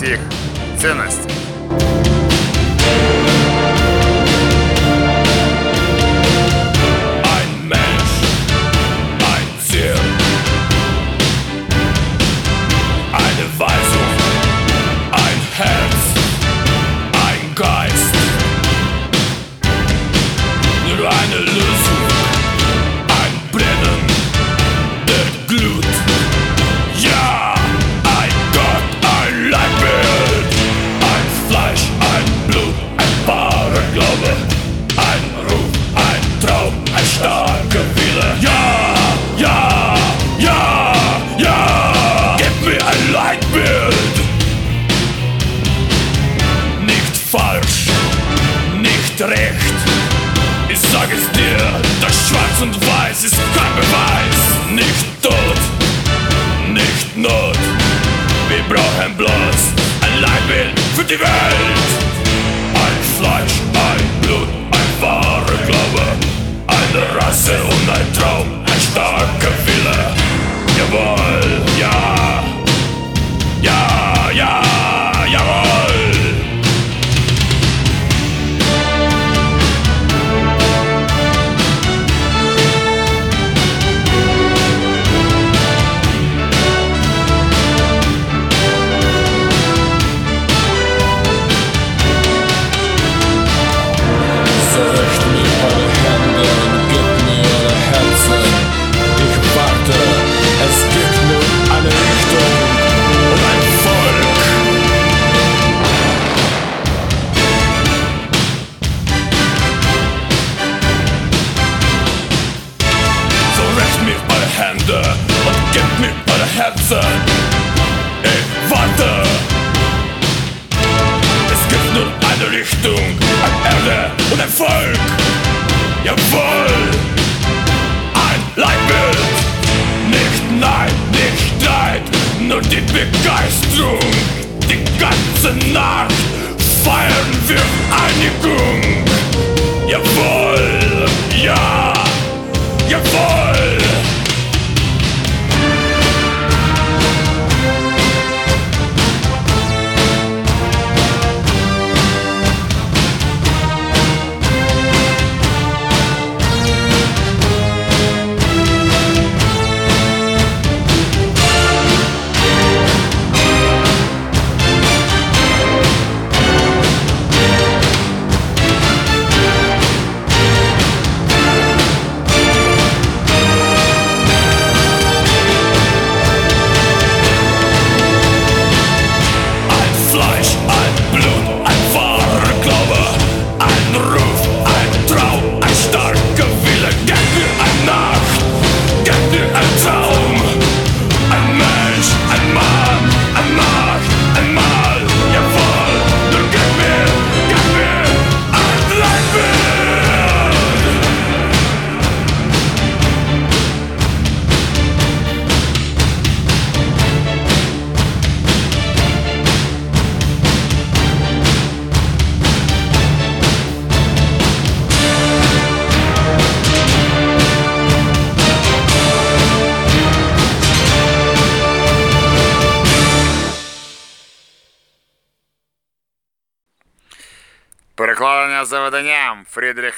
всіх цінностей.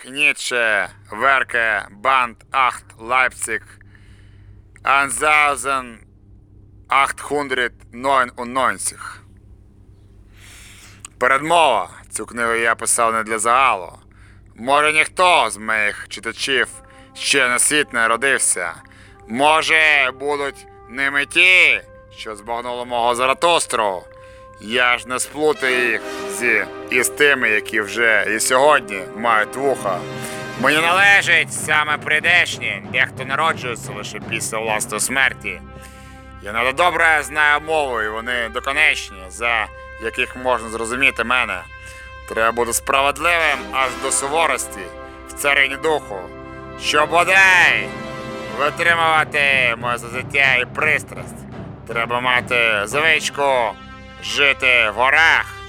Фрідріх Ніцше, Верке, Банд, Ахт, Лайпциг, 1899. Передмова. Цю книгу я писав не для загалу. Може, ніхто з моїх читачів ще на світ не родився. Може, будуть ними ті, що збагнуло мого Заратостру. Я ж не сплутаю їх із тими, які вже і сьогодні мають вуха. Мені належить саме прийдешні, дехто народжується лише після власної смерті. Я надо добре знаю мову, і вони доконечні, за яких можна зрозуміти мене. Треба бути справедливим аж до суворості в царині духу, щоб бодай витримувати моє зазиття і пристрасть. Треба мати звичку жити в горах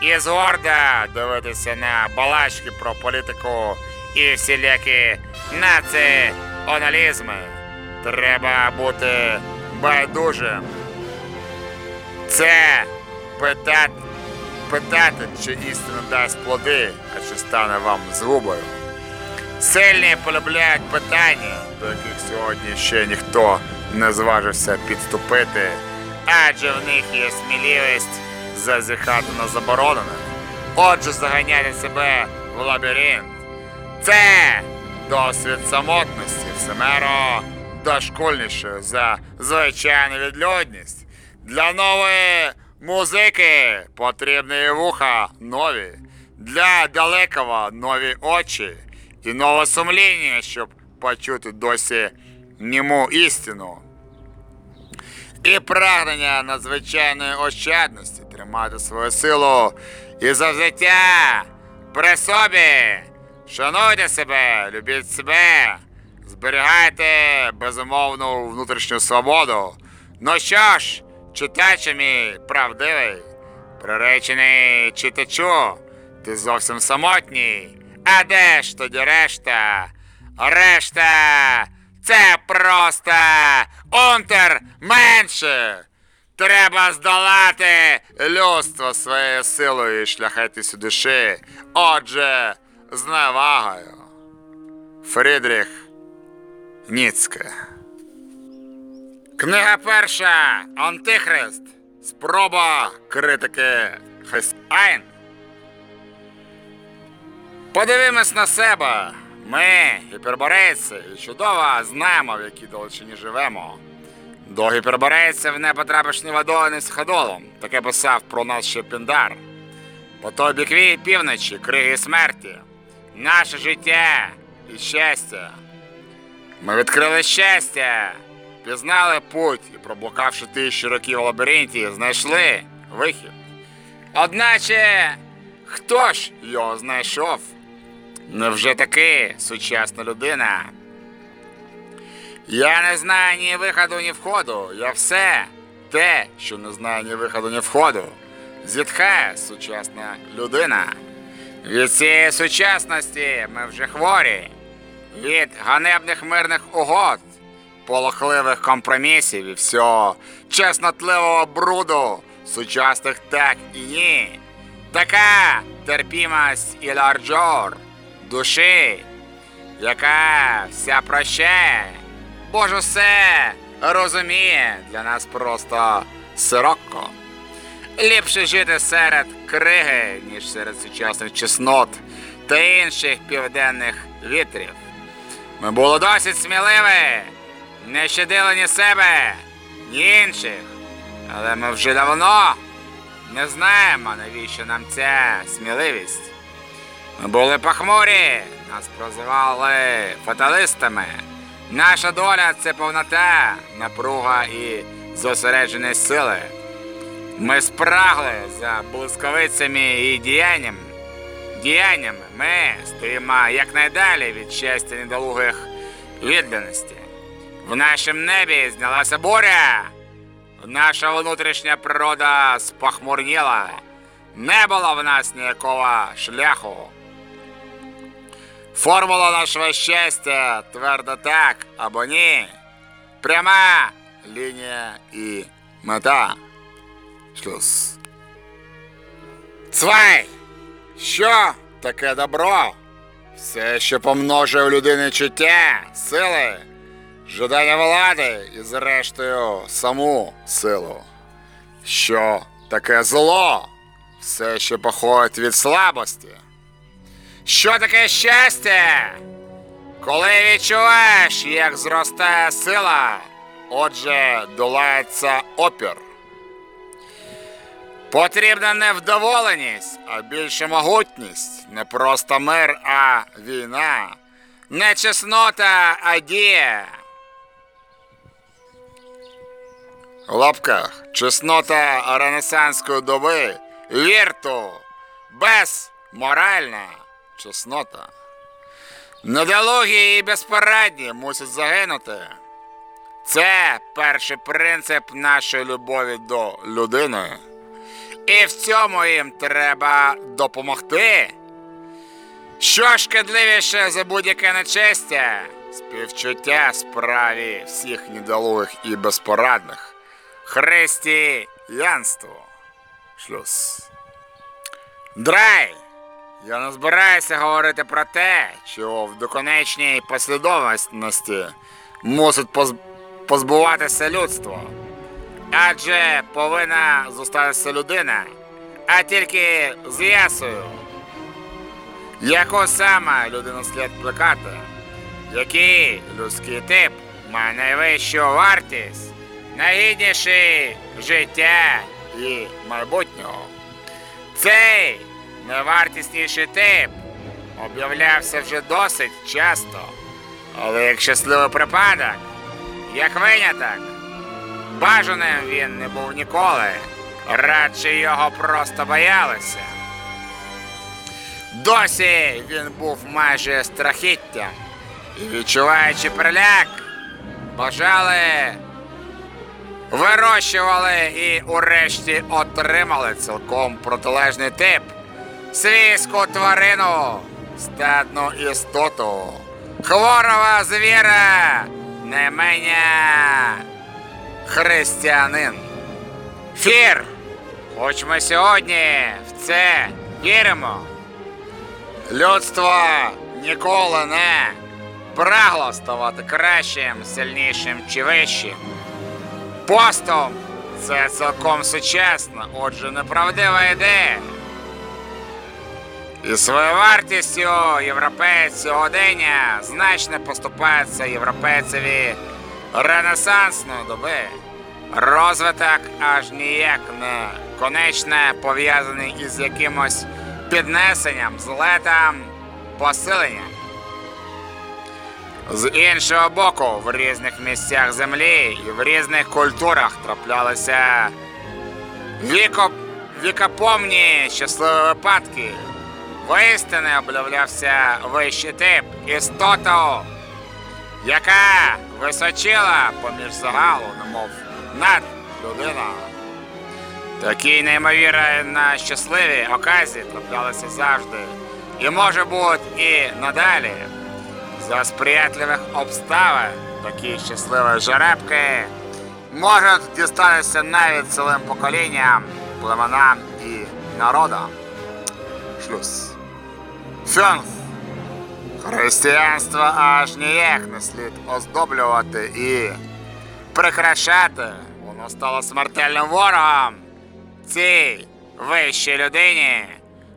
і згорда дивитися на балачки про політику і всілякі націоналізми. Треба бути байдужим. Це питати, питати, чи істина дасть плоди, а чи стане вам згубою. Сильні полюбляють питання, до яких сьогодні ще ніхто не зважився підступити, адже в них є сміливість зазіхати на заборонене. Отже, заганяти себе в лабіринт. Це досвід самотності, всемеро дошкульнішою за звичайну відлюдність. Для нової музики потрібні вуха нові, для далекого нові очі і нове сумління, щоб почути досі німу істину. І прагнення надзвичайної ощадності тримати свою силу і завзяття при собі. Шануйте себе, любіть себе, зберігайте безумовну внутрішню свободу. Ну що ж, читаче мій правдивий, приречений читачу, ти зовсім самотній. А де ж тоді решта? Решта це просто унтер менше. Треба здолати людство своєю силою і шляхетністю душі. Отже, з навагою. Фрідріх Ніцке. Книга перша. Антихрист. Спроба критики Христайн. Подивимось на себе. Ми, гіперборейці, і чудово знаємо, в якій далечині живемо. До гіперборейців не потрапиш ні водою, ні сходолом. Таке писав про нас ще Піндар. По той бік півночі, криги смерті, наше життя і щастя. Ми відкрили щастя, пізнали путь і, проблукавши тисячі років у лабіринті, знайшли вихід. Одначе, хто ж його знайшов? Невже таки сучасна людина? Я не знаю ні виходу, ні входу. Я все те, що не знаю ні виходу, ні входу. Зітхає сучасна людина. Від цієї сучасності ми вже хворі. Від ганебних мирних угод, полохливих компромісів і всього чеснотливого бруду сучасних так і ні. Така терпімость і largeur душі, яка все прощає, бо ж усе розуміє для нас просто сирокко. Ліпше жити серед криги, ніж серед сучасних чеснот та інших південних вітрів. Ми були досить сміливі, не щадили ні себе, ні інших. Але ми вже давно не знаємо, навіщо нам ця сміливість. Ми були похмурі, нас прозивали фаталистами. Наша доля це повнота, напруга і зосередженість сили. Ми спрагли за блисковицями і діянням. Діяннями ми стоїмо якнайдалі від щастя недолугих відданості. В нашому небі знялася буря. Наша внутрішня природа спохмурніла. Не було в нас ніякого шляху. Формула нашого щастя твердо так або ні. Пряма лінія і мета. Шлюз. Цвай! Що таке добро? Все, що помножує у людини чуття, сили, жадання влади і, зрештою, саму силу. Що таке зло? Все, що походить від слабості. Що таке щастя? Коли відчуваєш, як зростає сила, отже, долається опір. Потрібна не вдоволеність, а більше могутність. Не просто мир, а війна. Не чеснота, а дія. В лапках чеснота ренесанської доби. Вірту. Безморальна чеснота. Недолугі і безпорадні мусять загинути. Це перший принцип нашої любові до людини. І в цьому їм треба допомогти. Що шкідливіше за будь-яке нечестя? Співчуття справі всіх недолугих і безпорадних. Християнство. Шлюз. Драй! Я не збираюся говорити про те, що в доконечній послідовності мусить поз- позбуватися людство. Адже повинна зостатися людина, а тільки з'ясую, яку саме людину слід плекати, який людський тип має найвищу вартість, найгідніше життя і майбутнього. Цей найвартісніший тип об'являвся вже досить часто, але як щасливий припадок, як виняток, бажаним він не був ніколи, радше його просто боялися. Досі він був майже страхіттям. І, відчуваючи переляк, бажали, вирощували і урешті отримали цілком протилежний тип свійську тварину, статну істоту, хворого звіра, не мене християнин. Фір, хоч ми сьогодні в це віримо. Людство ніколи не прагло ставати кращим, сильнішим чи вищим. Постом це цілком сучасна, отже, неправдива ідея. І своєю вартістю європейць сьогодення значно поступається європейцеві ренесансної доби. Розвиток аж ніяк не конечно пов'язаний із якимось піднесенням, злетом, посиленням. З іншого боку, в різних місцях землі і в різних культурах траплялися віко... вікопомні щасливі випадки. Воістини облюблявся вищий тип істоту, яка височила поміж загалу, немов над людина. Такі неймовірно щасливі оказії траплялися завжди. І може бути і надалі. За сприятливих обставин такі щасливі жеребки можуть дістатися навіть цілим поколінням, племенам і народам. Шлюз. Фюнф. Християнство аж ніяк не слід оздоблювати і прикрашати. Воно стало смертельним ворогом цій вищій людині.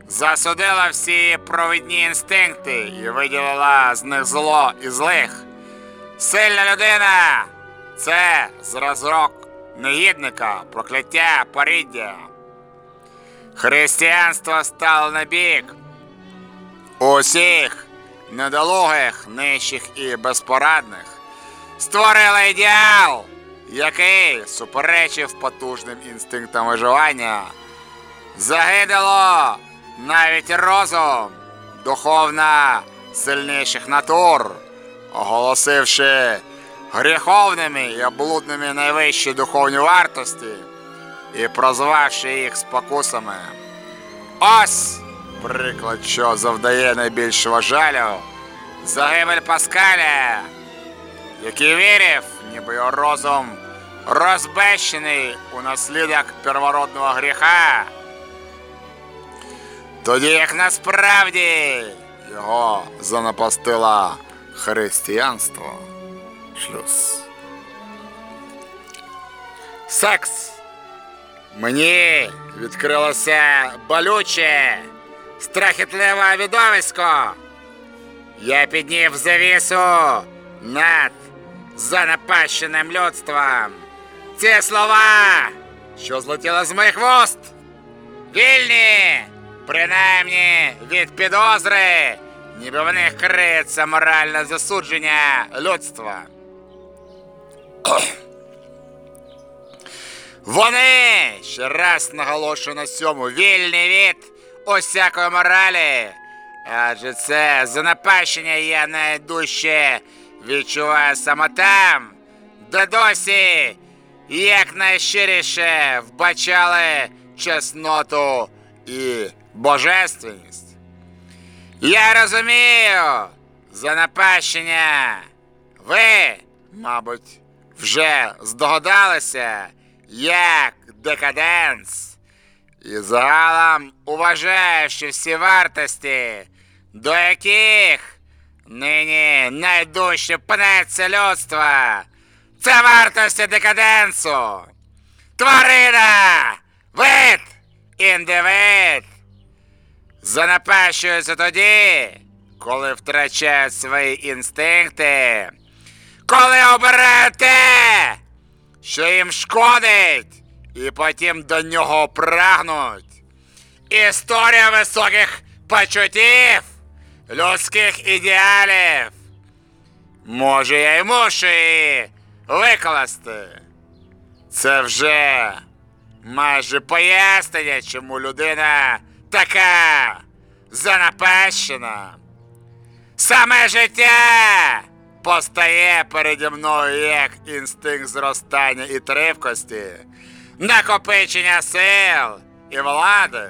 Засудила всі провідні інстинкти і виділила з них зло і злих. Сильна людина це зразок негідника, прокляття, поріддя. Християнство стало на бік усіх недолугих, нижчих і безпорадних. Створила ідеал, який суперечив потужним інстинктам виживання. Загинуло навіть розум духовно сильніших натур, оголосивши гріховними і облудними найвищі духовні вартості і прозвавши їх спокусами. Ось приклад, що завдає найбільшого жалю загибель Паскаля, який вірив, ніби його розум розбещений у наслідок первородного гріха. Тоді як насправді його занапастило християнство. Шлюз. Секс. Мені відкрилося болюче, страхітливе відовисько. Я піднів завісу над занапащеним людством. Ці слова, що злетіли з моїх вуст, вільні, принаймні від підозри, ніби в них криється моральне засудження людства. Вони, ще раз наголошую на цьому, вільні від усякої моралі. Адже це занапащення я найдужче відчуваю саме там, де досі якнайщиріше вбачали чесноту і божественність. Я розумію занапащення. Ви, мабуть, вже здогадалися, як декаденс. І загалом уважаю, що всі вартості, до яких нині найдужче пнеться людство, це вартості декаденсу. Тварина! Вид! Індивид! Занапащуються тоді, коли втрачають свої інстинкти, коли обирають те, що їм шкодить, і потім до нього прагнуть. Історія високих почуттів, людських ідеалів. Може, я й мушу її викласти. Це вже майже пояснення, чому людина така занапащена. Саме життя постає переді мною як інстинкт зростання і тривкості, накопичення сил і влади.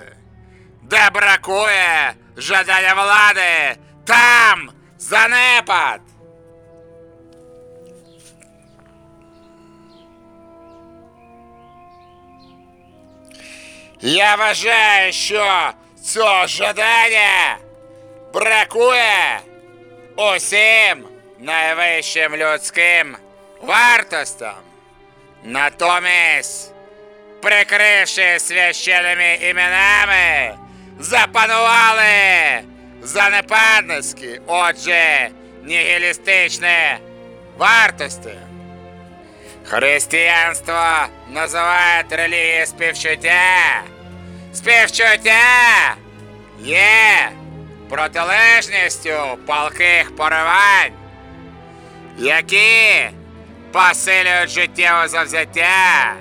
Де бракує жадання влади, там занепад. Я вважаю, що цього жадання бракує усім найвищим людським вартостям. Натомість, прикривши священними іменами, запанували занепадницькі, отже, нігілістичні вартості. Християнство називають релігією співчуття. Співчуття є протилежністю палких поривань, які посилюють життєве завзяття.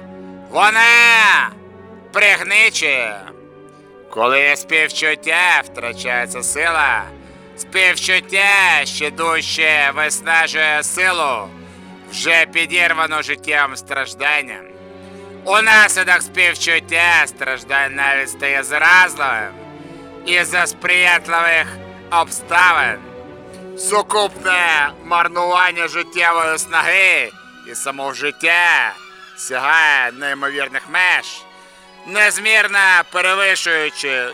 Вона пригничує. Коли співчуття втрачається сила, співчуття ще дужче виснажує силу, вже підірвану життєвим стражданням. Унаслідок співчуття страждань навіть стає зразливим із-за сприятливих обставин. Сукупне марнування життєвої снаги і самого життя сягає неймовірних меж, незмірно перевищуючи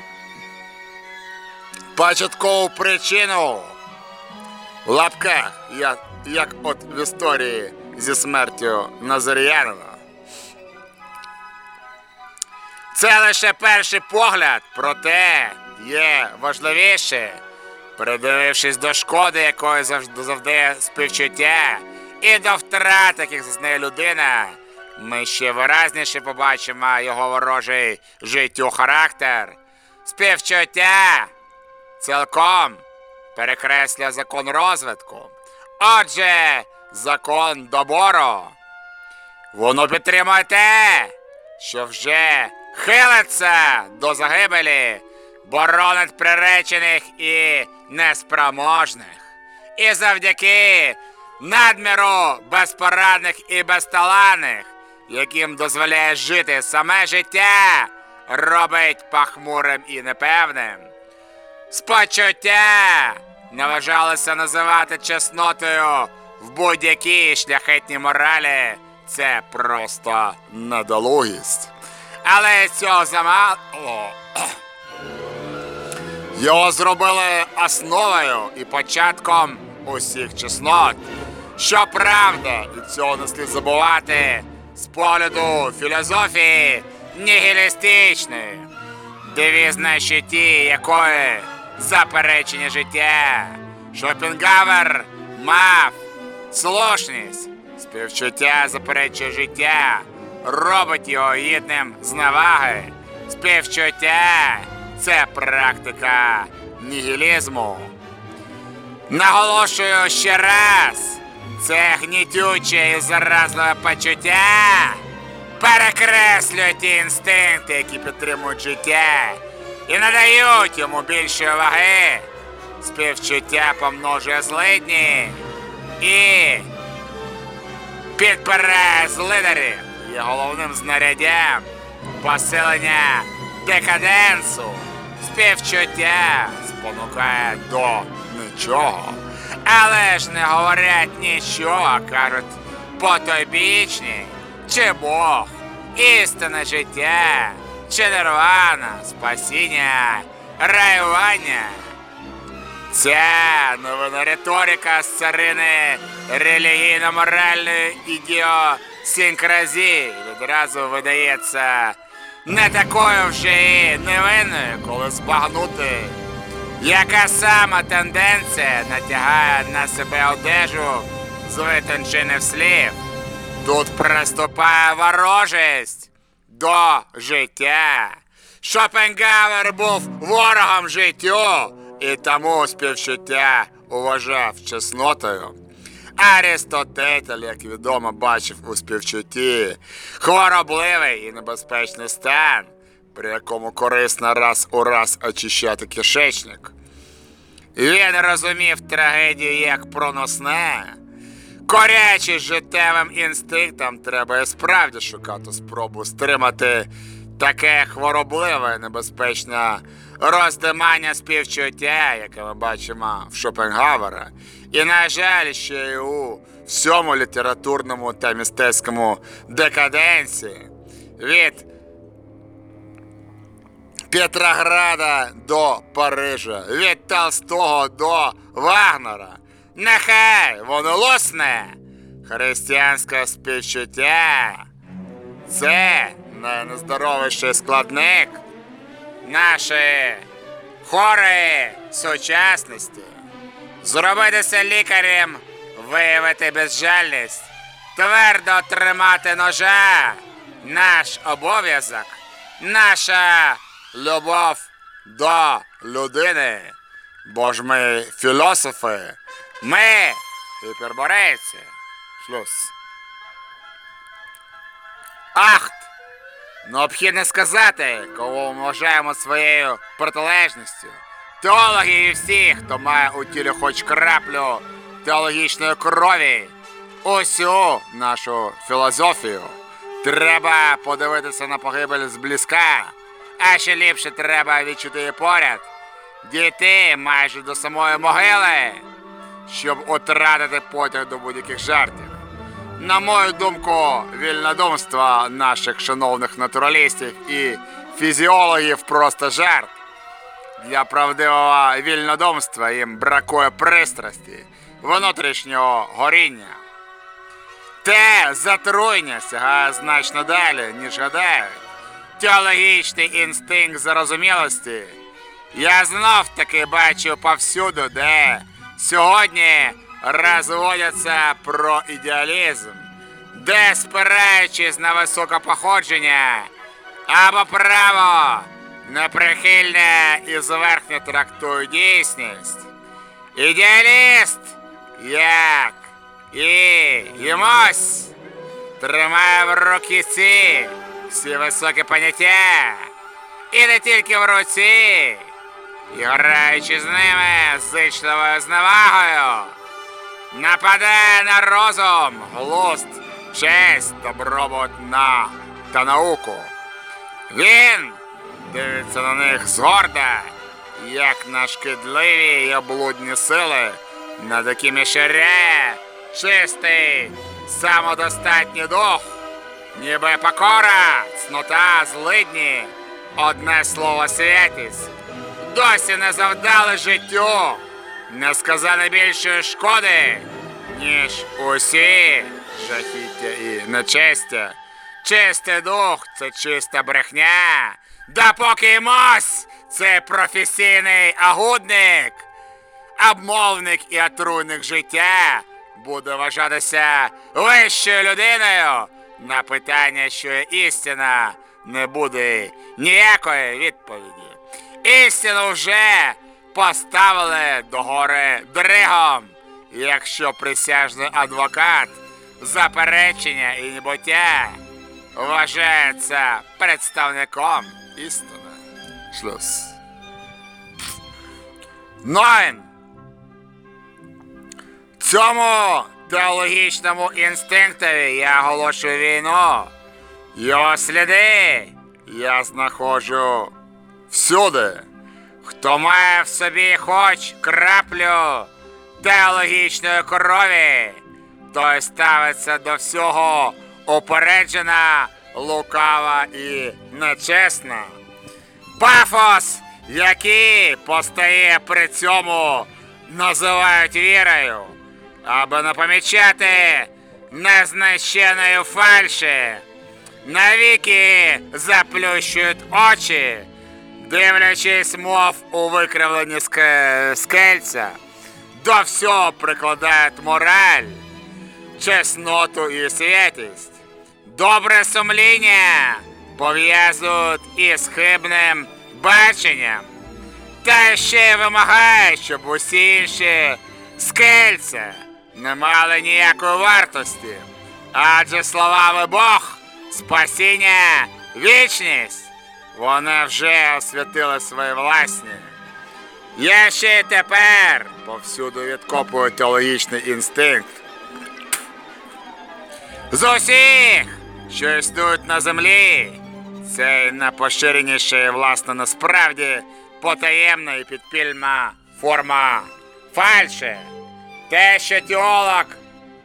початкову причину в лапках, як, як от в історії зі смертю Назаріянина. Це лише перший погляд, проте є важливіше, придивившись до шкоди, якої завжди завдає співчуття, і до втрат, яких зазнає людина, ми ще виразніше побачимо його ворожий життю характер. Співчуття цілком перекреслює закон розвитку. Отже, закон добору. Воно підтримує те, що вже хилиться до загибелі, боронить приречених і неспроможних. І завдяки надміру безпорадних і безталанних, яким дозволяє жити саме життя, робить пахмурим і непевним. Спочуття не вважалося називати чеснотою в будь-якій шляхетній моралі. Це просто недолугість. Але цього замало. Його зробили основою і початком усіх чеснот. Щоправда, і цього не слід забувати з погляду філософії нігілістичної, девіз на щиті якої заперечення життя. Шопенгавер мав слушність, співчуття заперечує життя, робить його гідним зневаги. Співчуття це практика нігілізму. Наголошую ще раз, це гнітюче і заразливе почуття перекреслюють ті інстинкти, які підтримують життя, і надають йому більшої ваги. Співчуття помножує злидні і підпирає злидарів є головним знаряддям посилення декаденсу. співчуття спонукає до нічого. Але ж не говорять нічого, кажуть потойбічні, чи Бог, істинне життя, чи нирвана, спасіння, раювання. Ця новина риторика з царини релігійно-моральної ідіосінкразії відразу видається не такою вже і невинною, коли збагнути, яка сама тенденція натягає на себе одежу з витончених слів. Тут приступає ворожість до життя. Шопенгауер був ворогом життю і тому співчуття уважав чеснотою. Аристотель, як відомо, бачив у співчутті хворобливий і небезпечний стан, при якому корисно раз у раз очищати кишечник. Він розумів трагедію як проносне. Корячись життєвим інстинктом, треба і справді шукати спробу стримати таке хворобливе небезпечне роздимання співчуття, яке ми бачимо в Шопенгавера. І, на жаль, ще й у всьому літературному та мистецькому декаденції від Петрограда до Парижа, від Толстого до Вагнера. Нехай воно лусне. Християнське співчуття. Це найнездоровіший складник нашої хворої сучасності. Зробитися лікарем, виявити безжальність, твердо тримати ножа. Наш обов'язок, наша любов до людини. Бо ж ми філософи, ми гіперборейці. Шлюз. Ахт! Необхідно сказати, кого ми вважаємо своєю протилежністю. Теологи і всі, хто має у тілі хоч краплю теологічної крові, усю нашу філософію. Треба подивитися на погибель зблизька, а ще ліпше треба відчути поряд, дійти майже до самої могили, щоб утратити потяг до будь-яких жартів. На мою думку, вільнодумство наших шановних натуралістів і фізіологів просто жарт. Для правдивого вільнодумства їм бракує пристрасті, внутрішнього горіння. Те затруєння сягає значно далі, ніж гадають. Теологічний інстинкт зарозумілості. Я знов таки бачу повсюду, де сьогодні розводяться про ідеалізм, де спираючись на високе походження або право неприхильне і зверхньо трактує дійсність. Ідеаліст, як і йомусь, тримає в руки ці всі високі поняття. І не тільки в руці, і граючи з ними зичливою зневагою, нападає на розум, глузд, честь, добробут на та науку. Він дивиться на них згорда, як на шкідливі й облудні сили, над якими ширяє чистий, самодостатній дух, ніби покора, цнота, злидні, одне слово святість. Досі не завдали життю, не сказали більшої шкоди, ніж усі жахіття і нечестя. Чистий дух це чиста брехня. Допоки мось це професійний агудник, обмовник і отруйник життя буде вважатися вищою людиною. На питання, що є істина, не буде ніякої відповіді. Істину вже поставили до гори дригом, якщо присяжний адвокат заперечення і небуття вважається представником істини. Шлюз. Найн. Цьому теологічному інстинктові я оголошую війну. Його сліди я знаходжу всюди. Хто має в собі хоч краплю теологічної крові, той ставиться до всього упереджена, лукава і нечесна. Пафос, який постає при цьому, називають вірою, аби не помічати незнищеної фальші. Навіки заплющують очі, дивлячись, мов у викривлені ске- скельця. До всього прикладають мораль, чесноту і святість. Добре сумління пов'язують із хибним баченням. Та ще й вимагають, щоб усі інші скельця не мали ніякої вартості. Адже словами Бог, спасіння, вічність, вони вже освятили свої власні. Я ще й тепер повсюду відкопую теологічний інстинкт. З усіх, що існують на землі, це найпоширеніша і власне насправді потаємна і підпільна форма фальші. Те, що теолог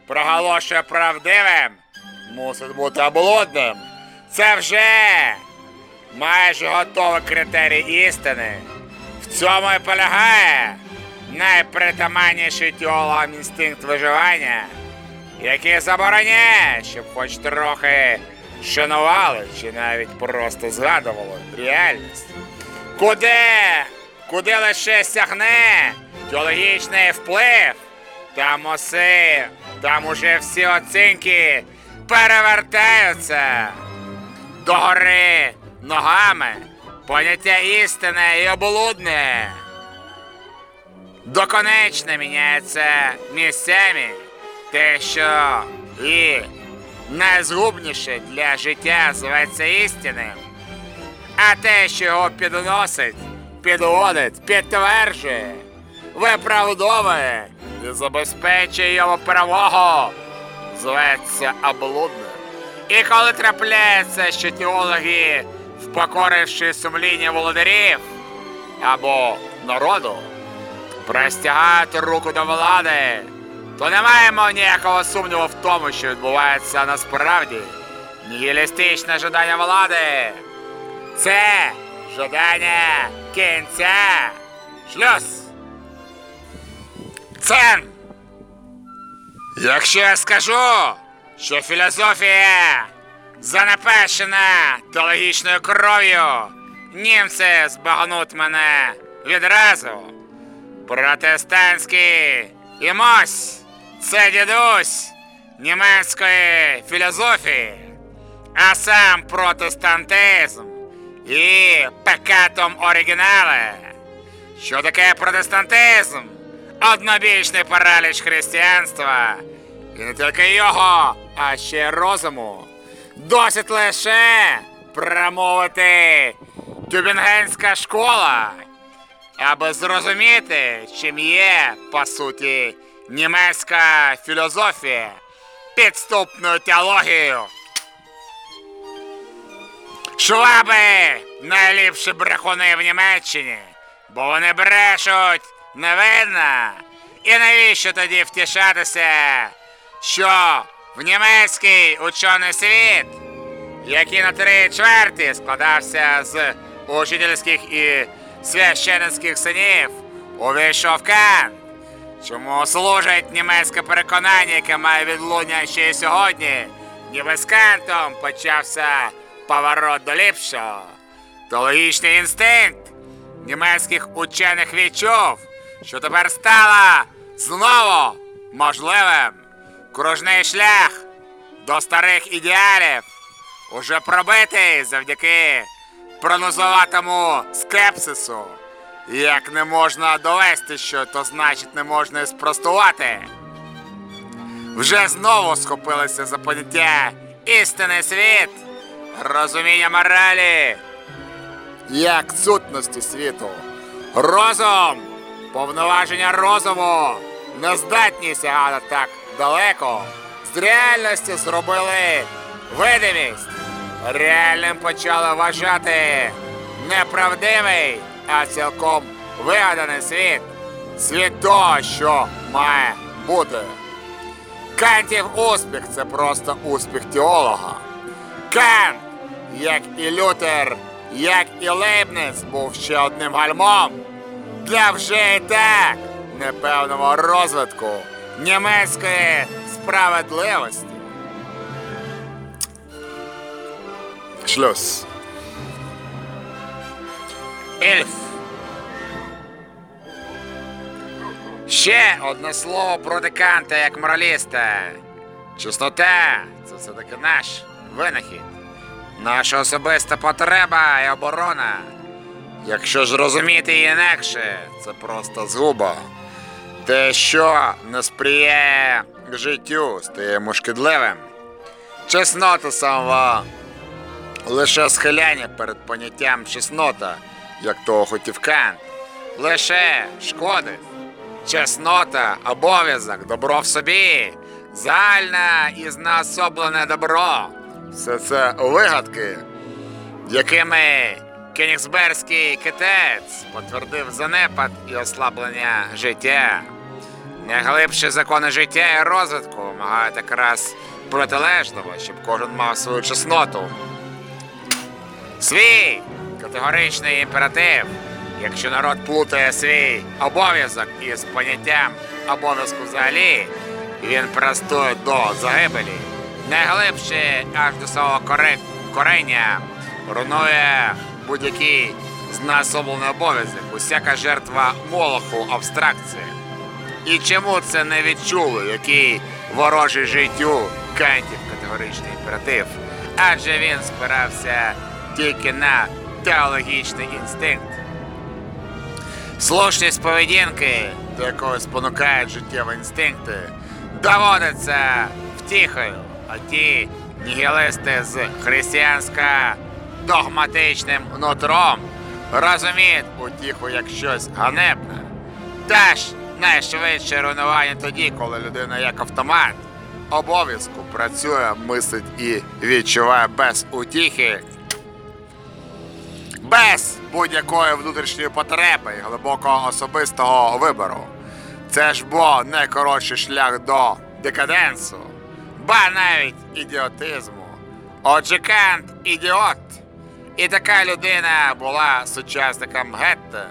проголошує правдивим, мусить бути облудним. Це вже майже готовий критерій істини. В цьому і полягає найпритаманніший теологам інстинкт виживання, який забороняє, щоб хоч трохи шанували чи навіть просто згадували реальність. Куди, куди лише сягне теологічний вплив, там усе, там уже всі оцінки перевертаються догори ногами, поняття істини і облудне. Доконечно міняється місцями те, що і найзгубніше для життя зветься істинним, а те, що його підносить, підводить, підтверджує, виправдовує і забезпечує його перемогу, зветься облудним. І коли трапляється, що теологи, впокоривши сумління володарів або народу, простягають руку до влади, то не маємо ніякого сумніву в тому, що відбувається насправді нігілістичне жадання влади. Це жадання кінця. Шлюз. Цен. Якщо я скажу, що філософія занапещена теологічною кров'ю, німці збагнуть мене відразу. Протестантський імось це дідусь німецької філософії, а сам протестантизм і пекатом оригінале. Що таке протестантизм? Однобічний параліч християнства. І не тільки його, а ще розуму. Досить лише промовити Тюбінгенська школа, аби зрозуміти, чим є, по суті, німецька філософія підступною теологією. Шваби найліпші брехуни в Німеччині, бо вони брешуть невинно. І навіщо тоді втішатися, що в німецький учений світ, який на три чверті складався з учительських і священницьких синів, увійшов Кант, чому служить німецьке переконання, яке має відлуння ще й сьогодні, ніби з Кантом почався поворот до ліпшого. Теологічний інстинкт німецьких учених відчув, що тепер стало знову можливим кружний шлях до старих ідеалів, уже пробитий завдяки прогнозуватому скепсису. Як не можна довести, що то значить не можна спростувати. Вже знову схопилися за поняття істинний світ, розуміння моралі, як сутності світу. Розум, повноваження розуму, не здатні сягати так далеко. З реальності зробили видимість. Реальним почали вважати неправдивий, а цілком вигаданий світ, світ того, що має бути. Кантів успіх це просто успіх теолога. Кант, як і Лютер, як і Лейбниц, був ще одним гальмом для вже і так непевного розвитку німецької справедливості. Шлюз. Ельф. Ще одне слово про деканта як мораліста. Чистота це все-таки наш винахід. Наша особиста потреба і оборона. Якщо ж розуміти інакше, це просто згуба. Те, що не сприяє життю, стає йому шкідливим. Чеснота самого лише схиляння перед поняттям чеснота, як того хотів Кант, лише шкодить. Чеснота, обов'язок, добро в собі, загальне і знеособлене добро. Все це вигадки, якими Кенігсберзький китець потвердив занепад і ослаблення життя. Найглибші закони життя і розвитку вимагають якраз протилежного, щоб кожен мав свою чесноту. Свій категоричний імператив. Якщо народ плутає свій обов'язок із поняттям обов'язку взагалі, він простує до загибелі. Найглибше аж до свого коре- корення руйнує будь-який знеособлений обов'язок, усяка жертва молоху абстракції. І чому це не відчули, який ворожий життю Кантів категоричний імператив? Адже він спирався тільки на теологічний інстинкт. Слушність поведінки, до якої спонукають життєві інстинкти, доводиться втіхою, а ті нігілисти з християнсько-догматичним нутром розуміють утіху як щось ганебне. Та ж найшвидше руйнування тоді, коли людина як автомат обов'язку працює, мислить і відчуває без утіхи, без будь-якої внутрішньої потреби і глибокого особистого вибору. Це ж бо найкоротший шлях до декаденсу, ба навіть ідіотизму. Отже, Кант ідіот. І така людина була сучасником Гетте.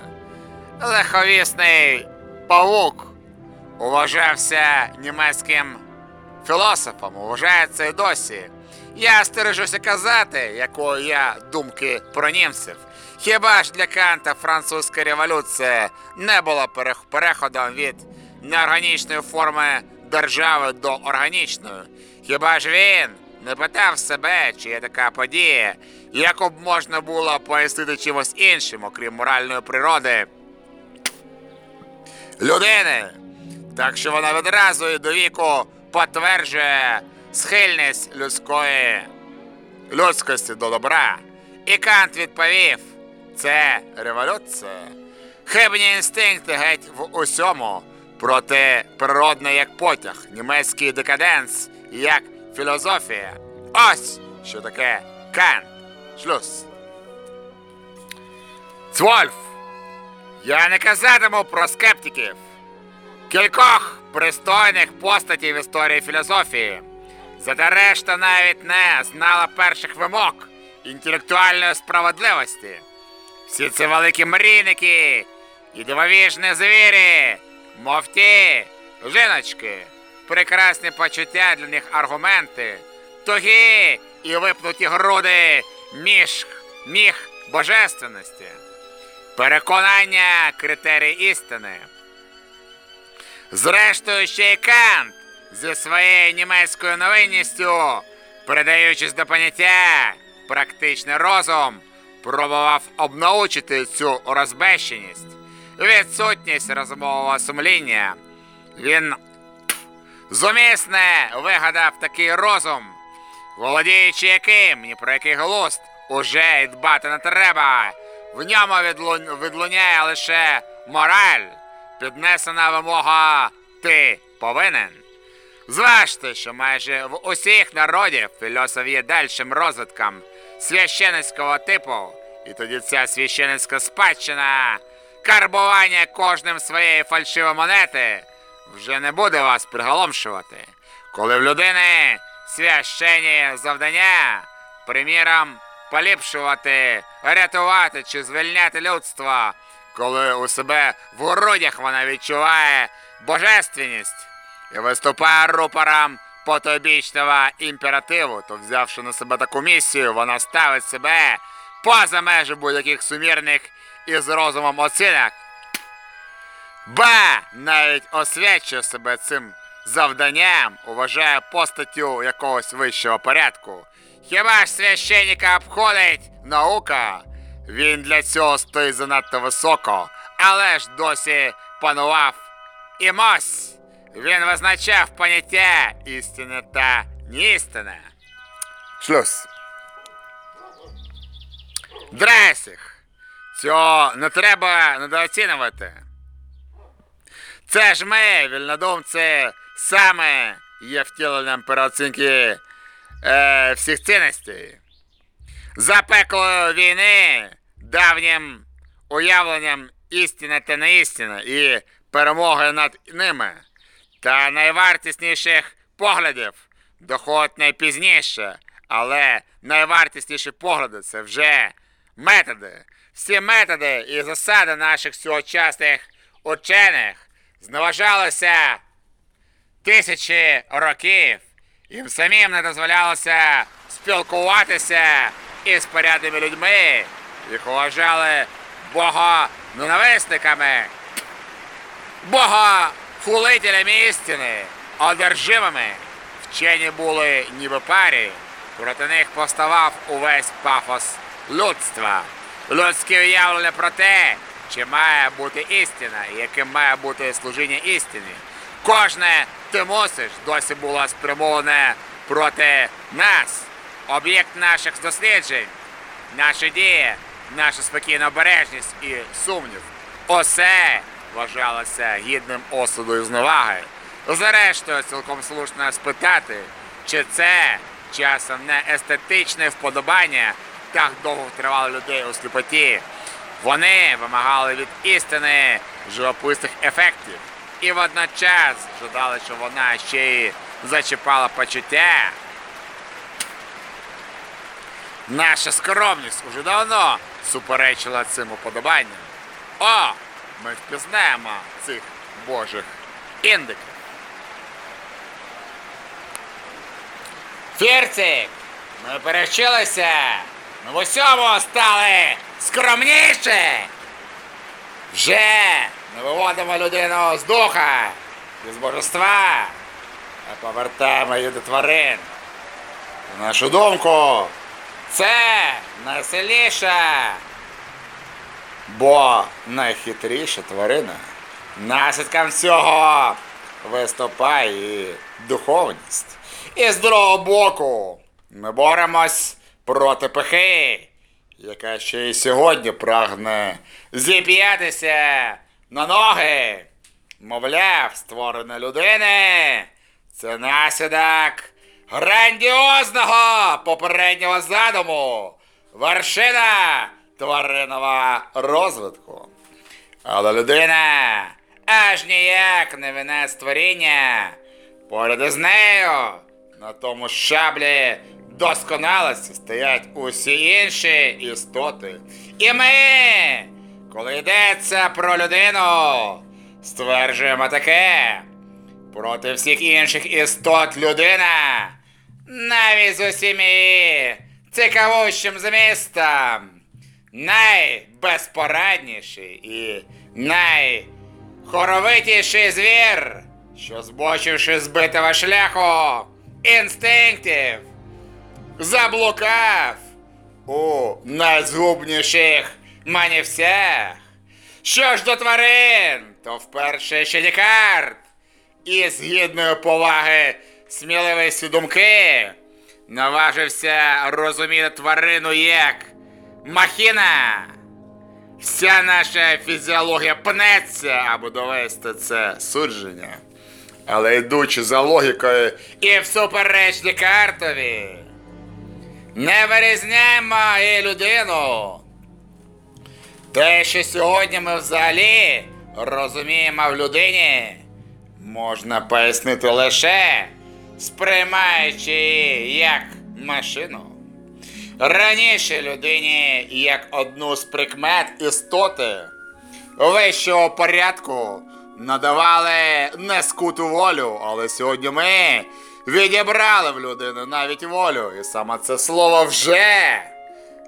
Лиховісний павук уважався німецьким філософом, вважається і досі. Я стережуся казати, якої я думки про німців. Хіба ж для Канта французька революція не була переходом від неорганічної форми держави до органічної? Хіба ж він не питав себе, чи є така подія, яку б можна було пояснити чимось іншим, окрім моральної природи людини? Так що вона відразу і до віку потверджує схильність людської людськості до добра. І Кант відповів: це революція. Хибні інстинкти геть в усьому, проти природне як потяг, німецький декаденс, як філософія. Ось що таке Кант. Шлюз. Цвольф. Я не казатиму про скептиків. Кількох пристойних постатів історії філософії. Зате решта навіть не знала перших вимог інтелектуальної справедливості. Всі ці великі мрійники і дивовіжні звірі, мов ті, жіночки, прекрасні почуття для них аргументи, тугі і випнуті груди між міг божественності, переконання критерій істини. Зрештою, ще й Кант зі своєю німецькою новинністю, передаючись до поняття практичний розум, пробував обнаучити цю розбещеність, відсутність розумового сумління. Він зумісне вигадав такий розум, володіючи яким, ні про який глузд уже й дбати не треба. В ньому відлу- відлуняє лише мораль, піднесена вимога ти повинен. Зважте, що майже в усіх народів філософ є дальшим розвитком священицького типу, і тоді ця священицька спадщина карбування кожним своєї фальшивої монети вже не буде вас приголомшувати. Коли в людини священні завдання, приміром, поліпшувати, рятувати чи звільняти людство, коли у себе в грудях вона відчуває божественність і виступає рупором потойбічного імперативу, то взявши на себе таку місію, вона ставить себе поза межі будь-яких сумірних із розумом оцінок. Ба навіть освячує себе цим завданням, уважає постаттю якогось вищого порядку. Хіба ж священника обходить наука? Він для цього стоїть занадто високо, але ж досі панував і мось. Він визначав поняття істини та неістини. Шлюз. Дресіх. Цього не треба недооцінювати. Це ж ми, вільнодумці, саме є втіленням переоцінки е, всіх цінностей. Запеклою війни, давнім уявленням істини та неістини і перемоги над ними, та найвартісніших поглядів доходить найпізніше, але найвартісніші погляди це вже методи. Всі методи і засади наших сьогочасних учених зневажалися тисячі років. Їм самим не дозволялося спілкуватися із порядними людьми. Їх вважали богоненависниками, богохулителями істини, одержимими. Вчені були ніби парі. Проти них поставав увесь пафос людства. Людське уявлення про те, чи має бути істина, яким має бути служіння істині. Кожне ти мусиш досі було спрямоване проти нас, об'єкт наших досліджень, наші дії, наша спокійна обережність і сумнів. Усе вважалося гідним осуду і зневаги. Зрештою, цілком слушно спитати, чи це часом не естетичне вподобання так довго тривало людей у сліпоті. Вони вимагали від істини живописних ефектів і водночас жадали, що вона ще й зачіпала почуття. Наша скромність уже давно суперечила цим уподобанням. О, ми впізнаємо цих божих індиків. Фірцик, ми перевчилися. Ми в усьому стали скромніші. Вже не виводимо людину з духа, із божества, а повертаємо її до тварин. На нашу думку, це найсильніша, бо найхитріша тварина. Наслідком цього виступає духовність. І з другого боку ми боремось проти пихи, яка ще й сьогодні прагне зіп'ятися на ноги. Мовляв, створення людини це наслідок грандіозного попереднього задуму, вершина тваринного розвитку. Але людина аж ніяк не вина створіння. Поряд із нею на тому шаблі досконалості стоять усі інші істоти. І ми, коли йдеться про людину, стверджуємо таке. Проти всіх інших істот людина, навіть з усім її цікавущим змістом, найбезпорадніший і найхоровитіший звір, що збочивши збитого шляху інстинктів, заблукав у найзгубніших манівцях. Що ж до тварин, то вперше ще Декарт із гідної поваги сміливості думки наважився розуміти тварину як махіна. Вся наша фізіологія пнеться, аби довести це судження. Але йдучи за логікою і всупереч Декартові, не вирізняємо і людину. Те, що сьогодні ми взагалі розуміємо в людині, можна пояснити лише сприймаючи її як машину. Раніше людині як одну з прикмет істоти вищого порядку надавали не скуту волю, але сьогодні ми відібрали в людини навіть волю. І саме це слово вже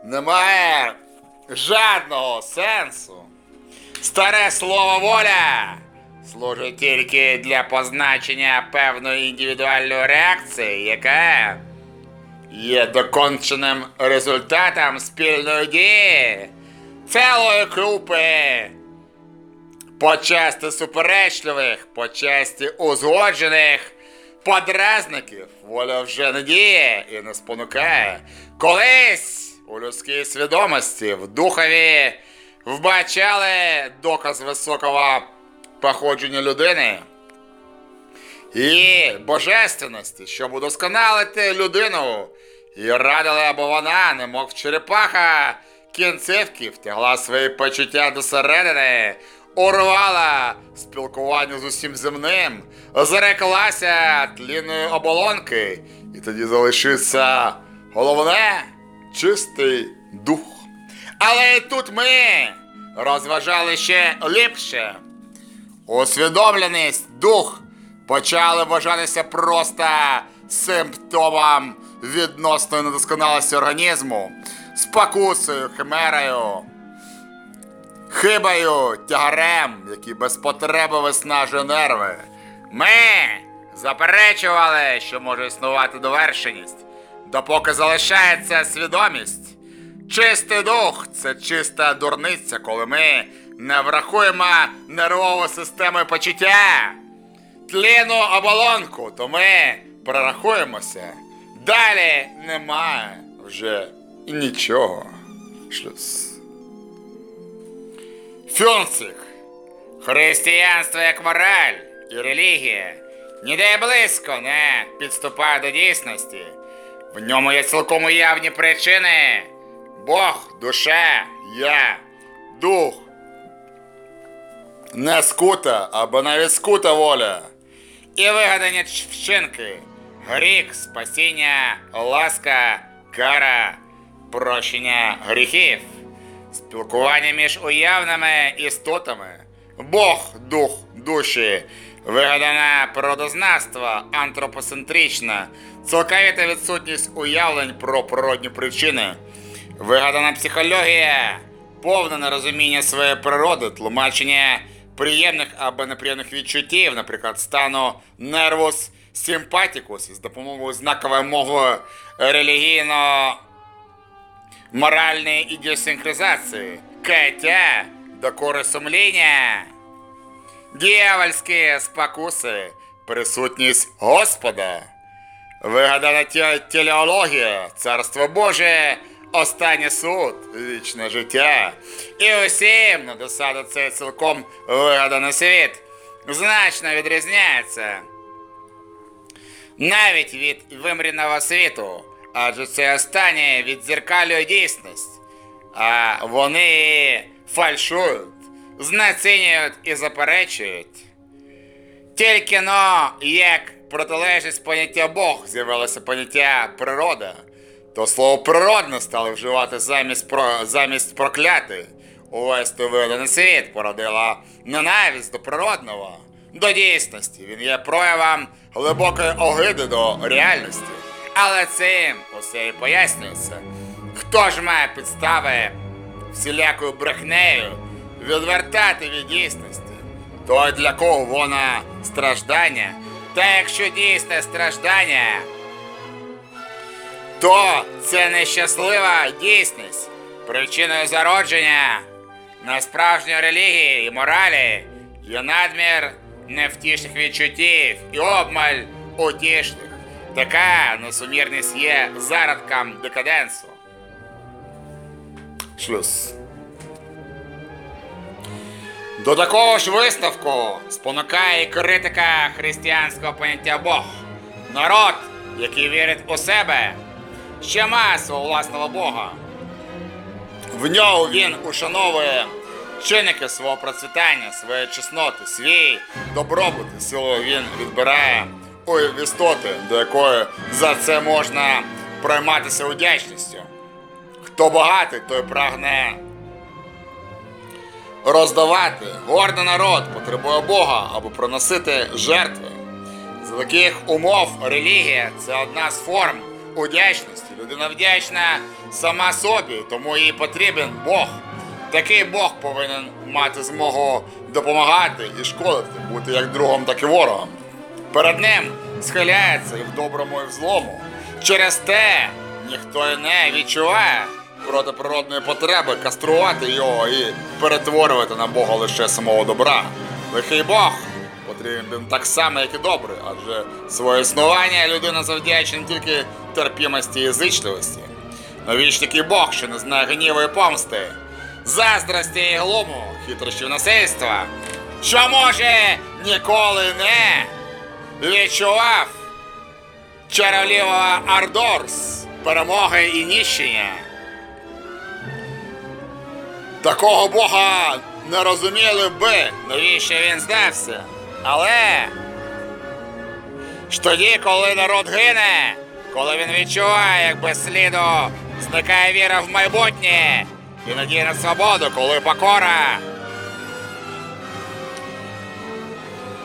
не має жодного сенсу. Старе слово воля служить тільки для позначення певної індивідуальної реакції, яка є доконченим результатом спільної дії цілої групи почасти суперечливих, почасти узгоджених подразників. Воля вже не діє і не спонукає. Колись у людській свідомості в духові вбачали доказ високого походження людини і божественності, щоб удосконалити людину, і радили, аби вона, немов черепаха, кінцівки втягла свої почуття до середини, урвала спілкування з усім земним, зреклася тлінної оболонки, і тоді залишиться головне чистий дух. Але тут ми розважали ще ліпше. Усвідомленість, дух почали вважатися просто симптомом відносної недосконалості організму, спокусою, химерою, хибою, тягарем, який без потреби виснажує нерви. Ми заперечували, що може існувати довершеність, допоки залишається свідомість. Чистий дух це чиста дурниця, коли ми не врахуємо нервову систему почуття. Тліну оболонку, то ми прорахуємося. Далі немає вже нічого. Шлюз. Фюнцик. Християнство як мораль і релігія ніде близько не підступає до дійсності. В ньому є цілком уявні причини. Бог, душа, я, дух. Не скута або навіть скута воля. І вигадані вчинки. Гріх, спасіння, ласка, кара, прощення гріхів. Спілкування між уявними істотами. Бог, дух, душі, вигадане природознавство, антропоцентрична, цілковита відсутність уявлень про природні причини, вигадана психологія, повне нерозуміння своєї природи, тлумачення приємних або неприємних відчуттів, наприклад, стану нервус симпатікус із допомогою знакової мови релігійно моральної ідіосинкризації, каття, докори сумління, дьявольські спокуси, присутність Господа, вигадана те- телеологія, царство Боже, останній суд, вічне життя. І усім на досаду цей цілком вигаданий світ. Значно відрізняється. Навіть від вимріного світу, адже це останнє відзеркалює дійсність, а вони фальшують, знецінюють і заперечують. Тільки но як протилежність поняття Бог з'явилося поняття природа, то слово природне стали вживати замість, про, замість прокляти. Увесь той виданий світ породила ненависть до природного, до дійсності. Він є проявом глибокої огиди до реальності. Але цим усе і пояснюється. Хто ж має підстави всілякою брехнею відвертати від дійсності? Той, для кого вона страждання, та якщо дійсне страждання, то це нещаслива дійсність, причиною зародження несправжньої релігії і моралі є надмір невтішних відчуттів і обмаль утішних. Така несумірність є зародком декаденсу. Шлюз. До такого ж висновку спонукає критика християнського поняття Бог. Народ, який вірить у себе, ще має свого власного Бога. В нього він ушановує чинники свого процвітання, своєї чесноти, свій добробут, силу він відбирає у істоти, до якої за це можна пройматися вдячністю. Хто багатий, той прагне роздавати. Гордий народ потребує Бога або приносити жертви. За таких умов релігія це одна з форм удячності. Людина вдячна сама собі, тому їй потрібен Бог. Такий Бог повинен мати змогу допомагати і шкодити, бути як другом, так і ворогом. Перед ним схиляється і в доброму, і в злому. Через те ніхто не відчуває протиприродної потреби каструвати його і перетворювати на Бога лише самого добра. Лихий Бог потрібен він так само, як і добрий, адже своє існування людина завдячує не тільки терпімості і зичливості. Навіщо такий Бог, що не знає гніву і помсти, заздрості і глуму, хитрощів насильства, що може ніколи не відчував чаролівого Ардорс, перемоги і ніщення. Такого Бога не розуміли би, навіщо він здався. Але ж тоді, коли народ гине, коли він відчуває, як без сліду зникає віра в майбутнє і надія на свободу, коли покора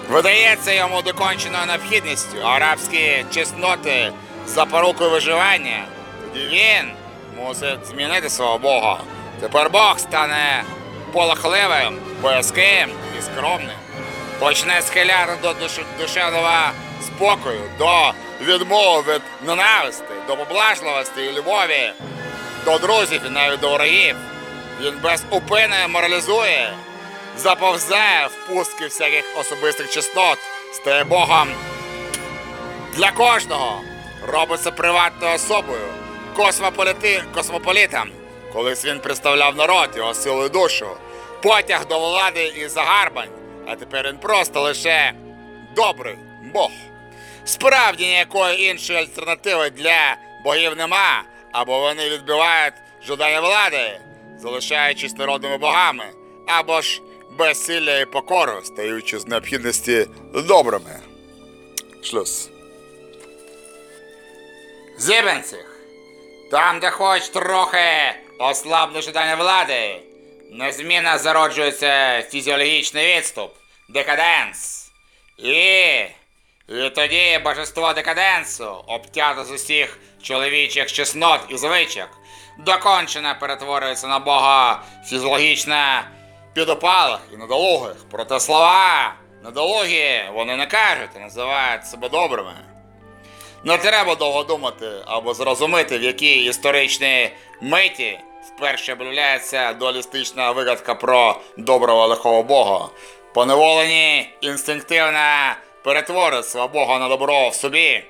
видається йому доконченою необхідністю, арабські чесноти запорукою виживання, тоді він мусить змінити свого Бога. Тепер Бог стане полохливим, боязким і скромним. Почне схиляти до душ- душевного спокою, до відмови від ненависти, до поблажливості і любові, до друзів і навіть до ворогів. Він без упини моралізує, заповзає в пустки всяких особистих чеснот, стає Богом для кожного, робиться приватною особою, космополіти, космополітом. Колись він представляв народ, його силу і душу, потяг до влади і загарбань, а тепер він просто лише добрий Бог. Справді ніякої іншої альтернативи для богів нема, або вони відбивають жадання влади, залишаючись народними богами, або ж безсилля і покору, стаючи з необхідності добрими. Шлюз. Зібенцих. Там, де хоч трохи ослабне жадання влади, незмінно зароджується фізіологічний відступ, декаденс. І, і тоді божество декаденсу, обтято з усіх чоловічих чеснот і звичок, докончено перетворюється на Бога фізіологічно підопалих і недолугих. Проте слова недолугі вони не кажуть і називають себе добрими. Не треба довго думати або зрозуміти, в якій історичній миті вперше об'являється дуалістична вигадка про доброго лихого Бога. Поневолені інстинктивно перетворить свого Бога на добро в собі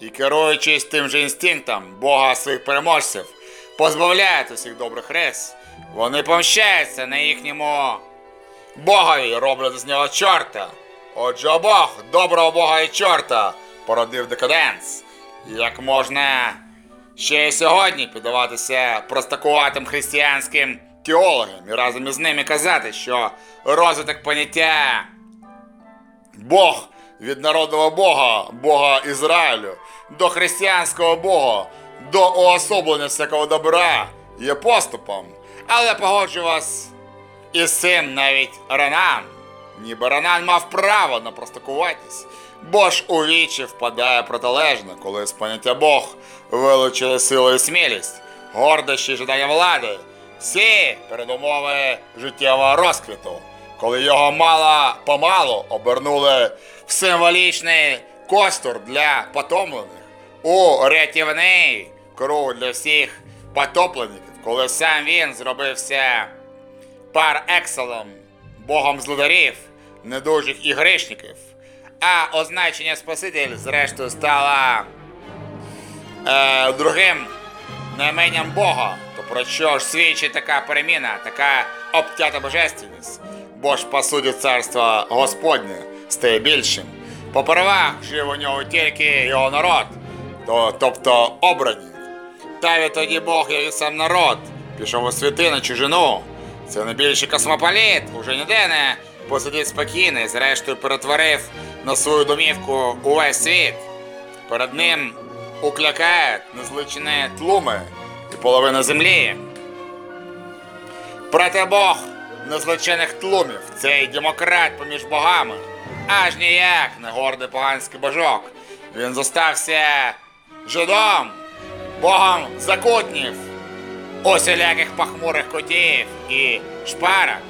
і, керуючись тим же інстинктом Бога своїх переможців, позбавляють усіх добрих рис. Вони помщаються на їхньому Богові роблять з нього чорта. Отже, Бог, доброго Бога і чорта, породив декаденс. Як можна ще й сьогодні піддаватися простакуватим християнським теологам і разом із ними казати, що розвиток поняття Бог від народного Бога, Бога Ізраїлю, до християнського Бога, до уособлення всякого добра є поступом. Але погоджу вас і з цим навіть Ранан. Ніби Ранан мав право на простакуватись, бо ж у вічі впадає протилежно, коли з поняття Бог вилучили силу і смілість, гордощі і влади, всі передумови життєвого розквіту, коли його мало помалу обернули в символічний костур для потомлених, у рятівний круг для всіх потоплеників, коли сам він зробився пар екселом, богом злодарів, недужих і грішників, а означення Спаситель, зрештою, стало е, другим найменням Бога. То про що ж свідчить така переміна, така обтята божественність? Бо ж по суті царство Господнє стає більшим. Попервах жив у нього тільки його народ, то, тобто обрані. Та відтоді Бог як і сам народ пішов у світи на чужину. Це найбільший космополіт, уже ніде не посидить спокійно і зрештою перетворив на свою домівку увесь світ. Перед ним уклякають незличені тлуми і половина землі. Проте Бог незличених тлумів, цей демократ поміж богами, аж ніяк не гордий поганський божок. Він зостався жидом, богом закутнів, усіляких похмурих котів і шпарок,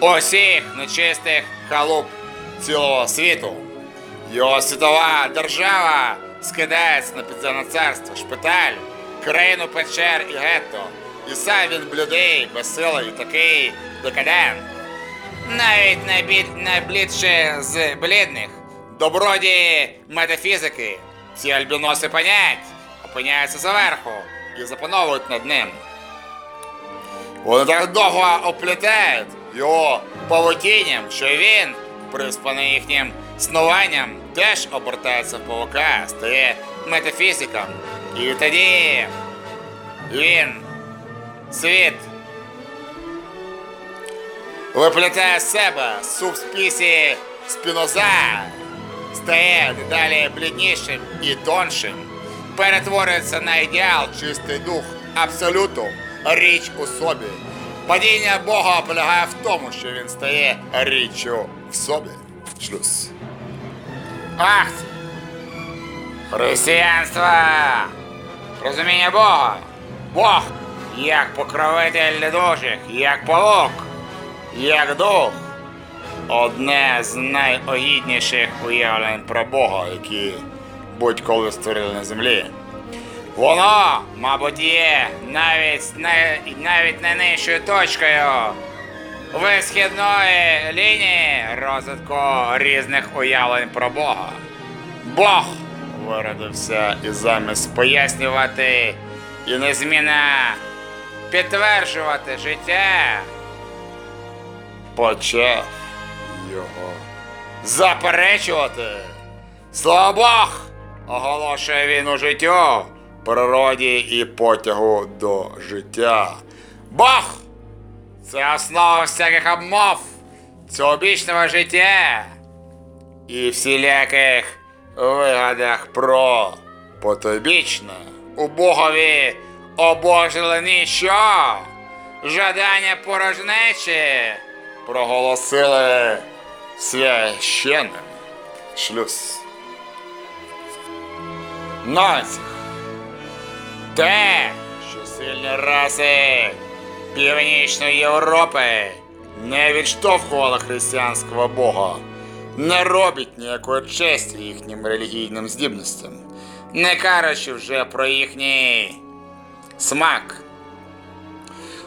усіх нечистих халуп цілого світу. Його світова держава скидається на підземне царство, шпиталь, країну печер і гетто. І сам він блюдий, безсилий і такий декадент. Навіть найбід, найблідші з блідних, добродії метафізики, ці альбіноси понять, опиняються заверху і запановують над ним. Вони так довго оплітають його павутінням, що він, приспаний їхнім снуванням, теж обертається в павука, стає метафізиком. І тоді він, світ, виплітає з себе суп спісі спіноза, стає дедалі бліднішим і тоншим, перетворюється на ідеал, чистий дух, абсолюту, річ у собі. Падіння Бога полягає в тому, що він стає річчю в собі. Шлюз. Ах! Християнство! Розуміння Бога! Бог як покровитель недужих, як павук, як дух. Одне з найогідніших уявлень про Бога, які будь-коли створили на землі. Воно, мабуть, є навіть, най- навіть найнижчою точкою висхідної лінії розвитку різних уявлень про Бога. Бог виродився і замість пояснювати і незмінно підтверджувати життя, почав його заперечувати. Слава Бог! Оголошує він у життю, природі і потягу до життя. Бог! Це основа всяких обмов цьогобічного життя і всіляких вигадах про потойбічне. У Богові обожили ніщо, жадання порожнечі проголосили священним. Шлюз. Націх. Те, що сильні раси Північної Європи не відштовхували християнського Бога, не робить ніякої честі їхнім релігійним здібностям, не кажучи вже про їхній смак.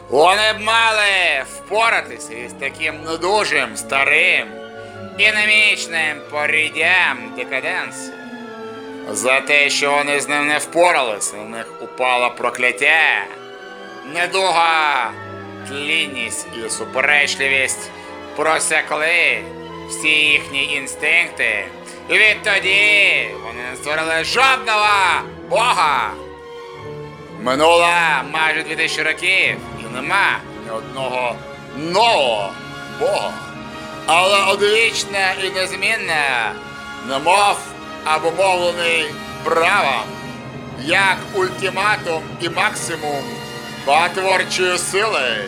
Вони б мали впоратися із таким недужим, старим і немічним поріддям декаденції. За те, що вони з ним не впоралися, на них упало прокляття, недуга, тлінність і суперечливість просякли всі їхні інстинкти. І відтоді вони не створили жодного Бога. Минуло майже 2000 років і нема ні одного нового Бога. Але одвічне і незмінне, немов обумовлений правом, як ультиматум і максимум багатворчої сили,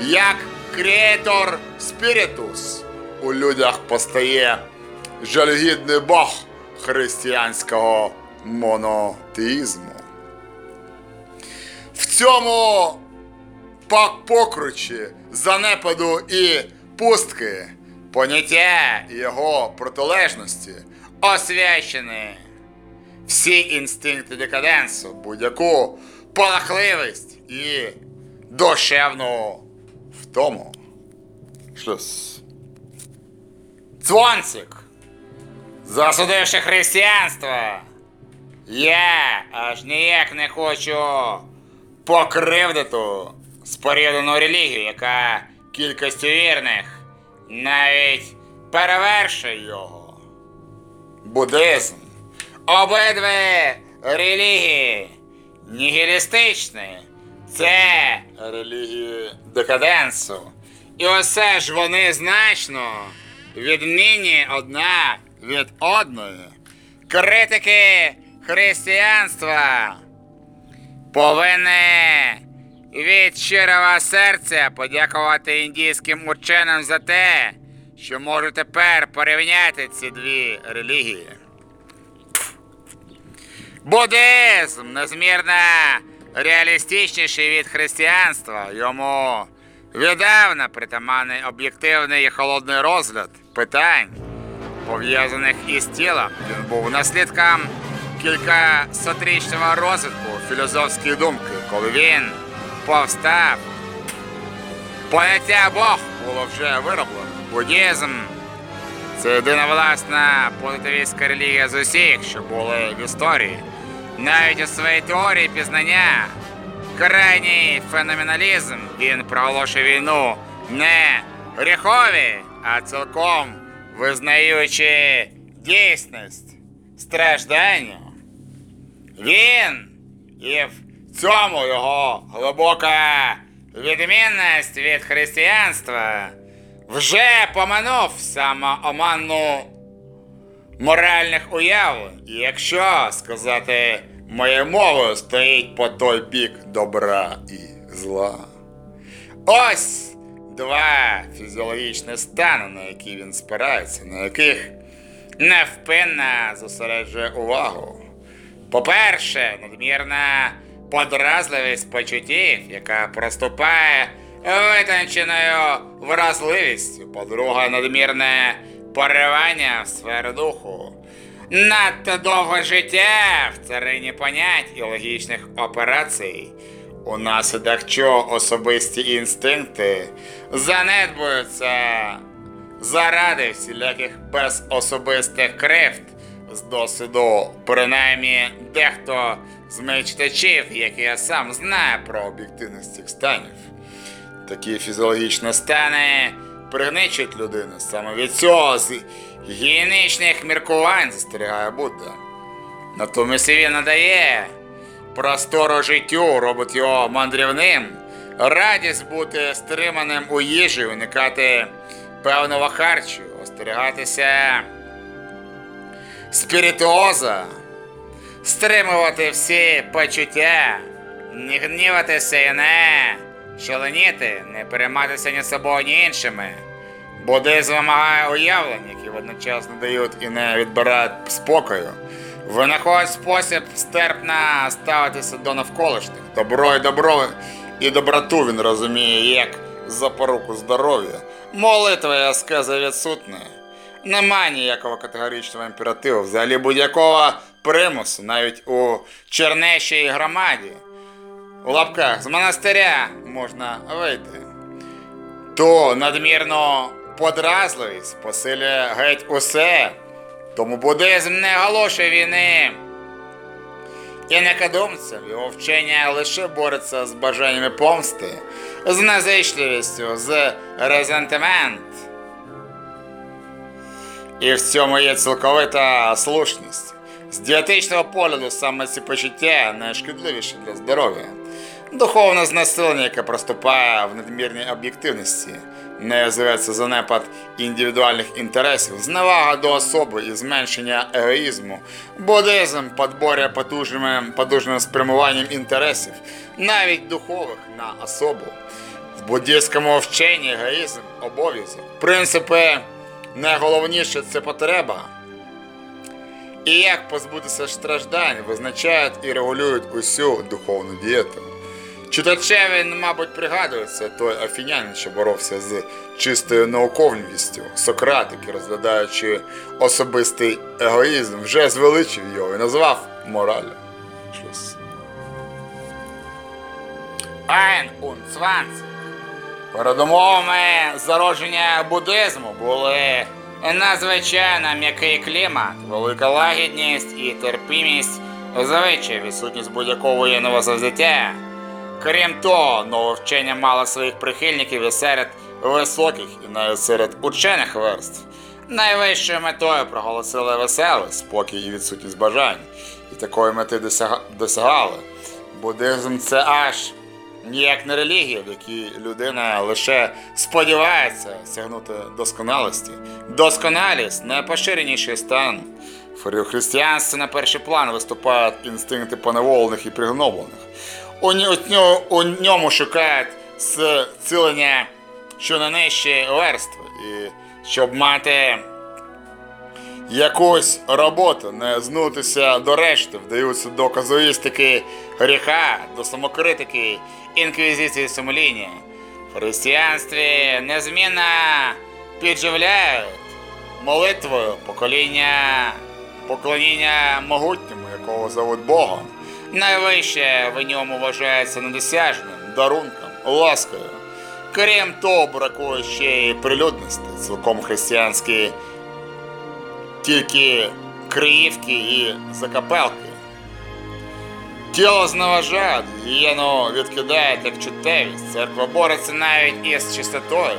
як креатор спіритус у людях постає жалюгідний Бог християнського монотеїзму. В цьому пак покручі занепаду і пустки, поняття його протилежності освячені всі інстинкти декаденсу, будь-яку полахливість і душевну втому. Шлюз. Дзвонцик, засудивши християнство, я аж ніяк не хочу покривдити споріднену релігію, яка кількістю вірних навіть перевершує його. Буддизм. Обидві релігії нігілістичні. це релігії декаденсу. І усе ж вони значно відмінні одна від одної. Критики християнства повинні від щирого серця подякувати індійським ученим за те, що можуть тепер порівняти ці дві релігії. Буддизм незмірно реалістичніший від християнства. Йому віддавна притаманний об'єктивний і холодний розгляд питань, пов'язаних із тілом. Він був наслідком кількасотрічного розвитку філософської думки, коли він повстав. Поняття Бог було вже вироблено. Буддизм це єдина власна позитивістська релігія з усіх, що були в історії. Навіть у своїй теорії пізнання крайній феноменалізм він проголошує війну не гріхові, а цілком визнаючи дійсність страждання. Він і в цьому його глибока відмінність від християнства вже поминув самооманну моральних уявлень. І якщо сказати моєю мовою, стоїть по той бік добра і зла. Ось два фізіологічні стани, на які він спирається, на яких невпинно зосереджує увагу. По-перше, надмірна подразливість почуттів, яка проступає витонченою вразливістю. По-друге, надмірне поривання в сферу духу. Надто довге життя в царині понять і логічних операцій. Унаслідок чого особисті інстинкти занедбуються заради всіляких безособистих кривд з досвіду, принаймні дехто з моїх читачів, які я сам знаю про об'єктивність цих станів. Такі фізіологічні стани пригничують людину. Саме від цього з гігієнічних міркувань застерігає Будда. Натомість він надає простору життю, робить його мандрівним, радість бути стриманим у їжі, уникати певного харчу, остерігатися спіритуоза, стримувати всі почуття, не гніватися і не шаленіти, не перейматися ні собою, ні іншими. Буддизм вимагає уявлень, які водночас дають і не відбирають спокою. Винаходить спосіб стерпно ставитися до навколишніх. Добро і добро і доброту він розуміє як запоруку здоров'я. Молитва і аскеза відсутня. Нема ніякого категоричного імперативу, взагалі будь-якого примусу, навіть у чернещій громаді. У лапках з монастиря можна вийти. То надмірну подразливість посилює геть усе. Тому буддизм не оголошує війни. І некадумцем його вчення лише бореться з бажаннями помсти, з незичливістю, з резентимент. І в цьому є цілковита слушність. З дієтичного погляду саме ці почуття найшкідливіші для здоров'я. Духовне знесилення, яке проступає в надмірній об'єктивності, не зветься занепад індивідуальних інтересів, зневага до особи і зменшення егоїзму. Буддизм подборює потужним, потужним спрямуванням інтересів, навіть духових на особу. В буддійському вченні егоїзм обов'язок. Принципи найголовніше це потреба. І як позбутися страждань, визначають і регулюють усю духовну дієту. Читачеві, мабуть, пригадується той афінянин, що боровся з чистою науковністю. Сократ, який, розглядаючи особистий егоїзм, вже звеличив його і назвав моралю. Щось. Ein und. Передумовами зародження буддизму були надзвичайно м'який клімат, велика лагідність і терпімість звичай, відсутність будь-якого воєнного завзяття. Крім того, нове вчення мало своїх прихильників і серед високих, і навіть серед учених верств. Найвищою метою проголосили веселий, спокій і відсутність бажань. І такої мети досягали. Буддизм це аж ніяк не релігія, в якій людина лише сподівається сягнути досконалості. Досконалість найпоширеніший стан. В християнстві на перший план виступають інстинкти поневолених і пригноблених. У, ні- у, ньому шукають зцілення щонайнижчі верстви. І щоб мати якусь роботу, не знутися до решти, вдаються до казуїстики гріха, до самокритики, інквізиції сумління. В християнстві незмінно підживляють молитвою покоління, поклоніння могутньому, якого зовуть Богом. Найвище в ньому вважається недосяжним, дарунком, ласкою. Крім того, бракує ще й прилюдності, цілком християнські тільки криївки і закапелки. Тіло зневажають, гієну відкидають як чуттєвість. Церква бореться навіть із чистотою.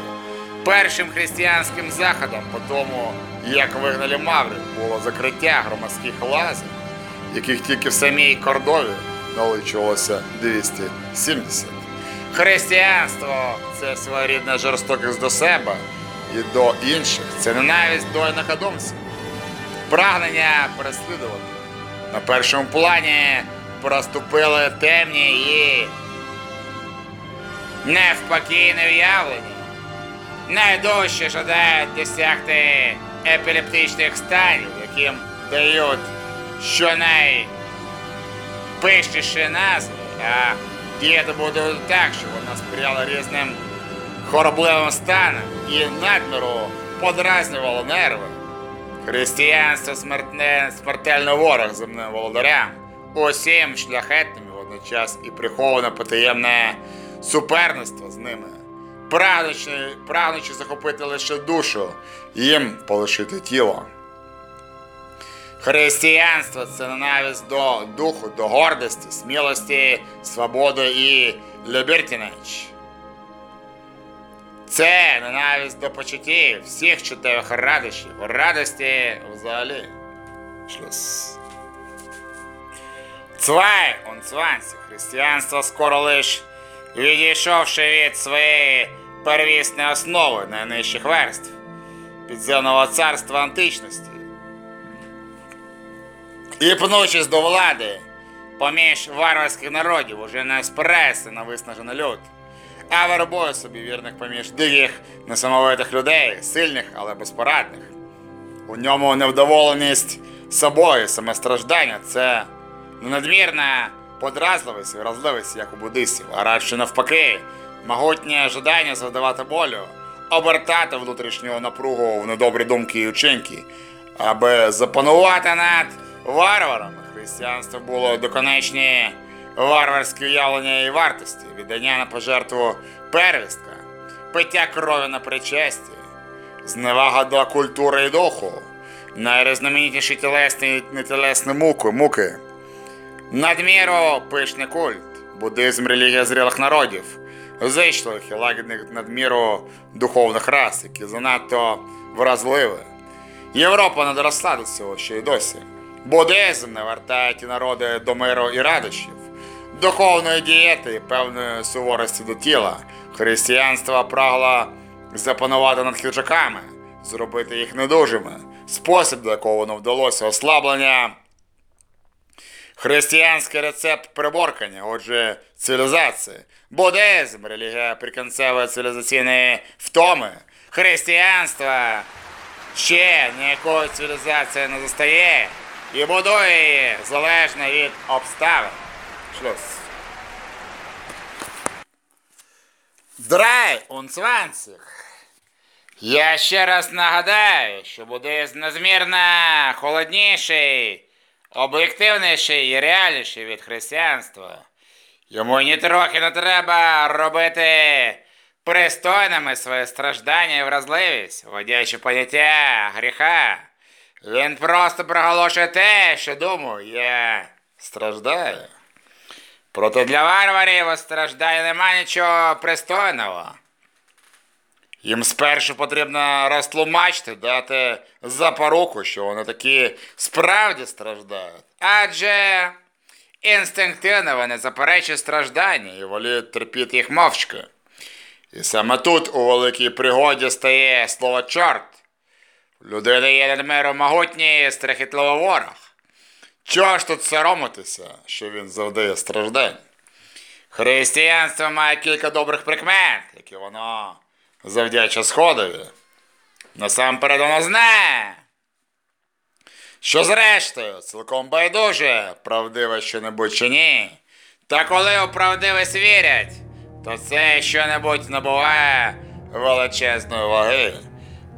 Першим християнським заходом по тому, як вигнали маврів, було закриття громадських лазів, яких тільки в самій Кордові наличувалося 270. Християнство це своєрідна жорстокість до себе і до інших. Це ненависть до інакодумців прагнення переслідувати. На першому плані проступили темні і невпокійне в'явлення. Найдовше жадають досягти епілептичних станів, яким дають щонайпишніші назви, а діяти буде так, щоб вона сприяла різним хоробливим станам і надміру подразнювала нерви. Християнство смертне, смертельний ворог земним володарям, усім шляхетним водночас і приховане потаємне суперництво з ними, прагнучи захопити лише душу, їм полишити тіло. Християнство це ненависть до духу, до гордості, смілості, свободи і любертінач. Це ненависть до почуттів всіх чуттєвих радощів, радості взагалі. Шлюз. Цвай, он цванці, християнство скоро лиш відійшовши від своєї первісної основи найнижчих верств підземного царства античності. І до влади, поміж варварських народів уже не спирається на виснажений люд а вербує собі вірних поміж диких, несамовитих людей, сильних, але безпорадних. У ньому невдоволеність собою, саме страждання це надмірна подразливість і вразливість, як у буддистів, а радше навпаки, могутнє жадання завдавати болю, обертати внутрішню напругу в недобрі думки і учинки, аби запанувати над варварами. Християнство було доконечні варварські уявлення і вартості, віддання на пожертву первістка, пиття крові на причасті, зневага до культури і духу, найрізноманітніші тілесні і нетілесні муки, муки, надміру пишний культ, буддизм релігія зрілих народів, зичливих і лагідних надміру духовних рас, які занадто вразливі. Європа не доросла до цього ще й досі. Буддизм не вертає ті народи до миру і радощів, духовної дієти і певної суворості до тіла. Християнство прагло запанувати над хижаками, зробити їх недужими. Спосіб, до якого воно вдалося ослаблення. Християнський рецепт приборкання, отже, цивілізації. Буддизм, релігія прикінцевої цивілізаційної втоми. Християнство ще ніякої цивілізації не застає і будує її залежно від обставин. Шлюз. Драй zwanzig. Я ще раз нагадаю, що буддизм незмірно холодніший, об'єктивніший і реальніший від християнства. Йому ні трохи не треба робити пристойними своє страждання і вразливість, вводячи поняття гріха. Він просто проголошує те, що думаю, я страждаю. Проте для варварів у стражданні нема нічого пристойного. Їм спершу потрібно розтлумачити, дати запоруку, що вони такі справді страждають. Адже Інстинктивно вони заперечують страждання і воліють терпіти їх мовчки. І саме тут у великій пригоді стає слово чорт. В людини є над миром могутній страхітливий ворог. Чого ж тут соромитися, що він завдає страждань? Християнство має кілька добрих прикмет, які воно завдяча Сходові. Насамперед воно знає, що зрештою цілком байдуже, правдиве що-небудь чи ні. Та коли у правдивість вірять, то це що-небудь набуває величезної ваги.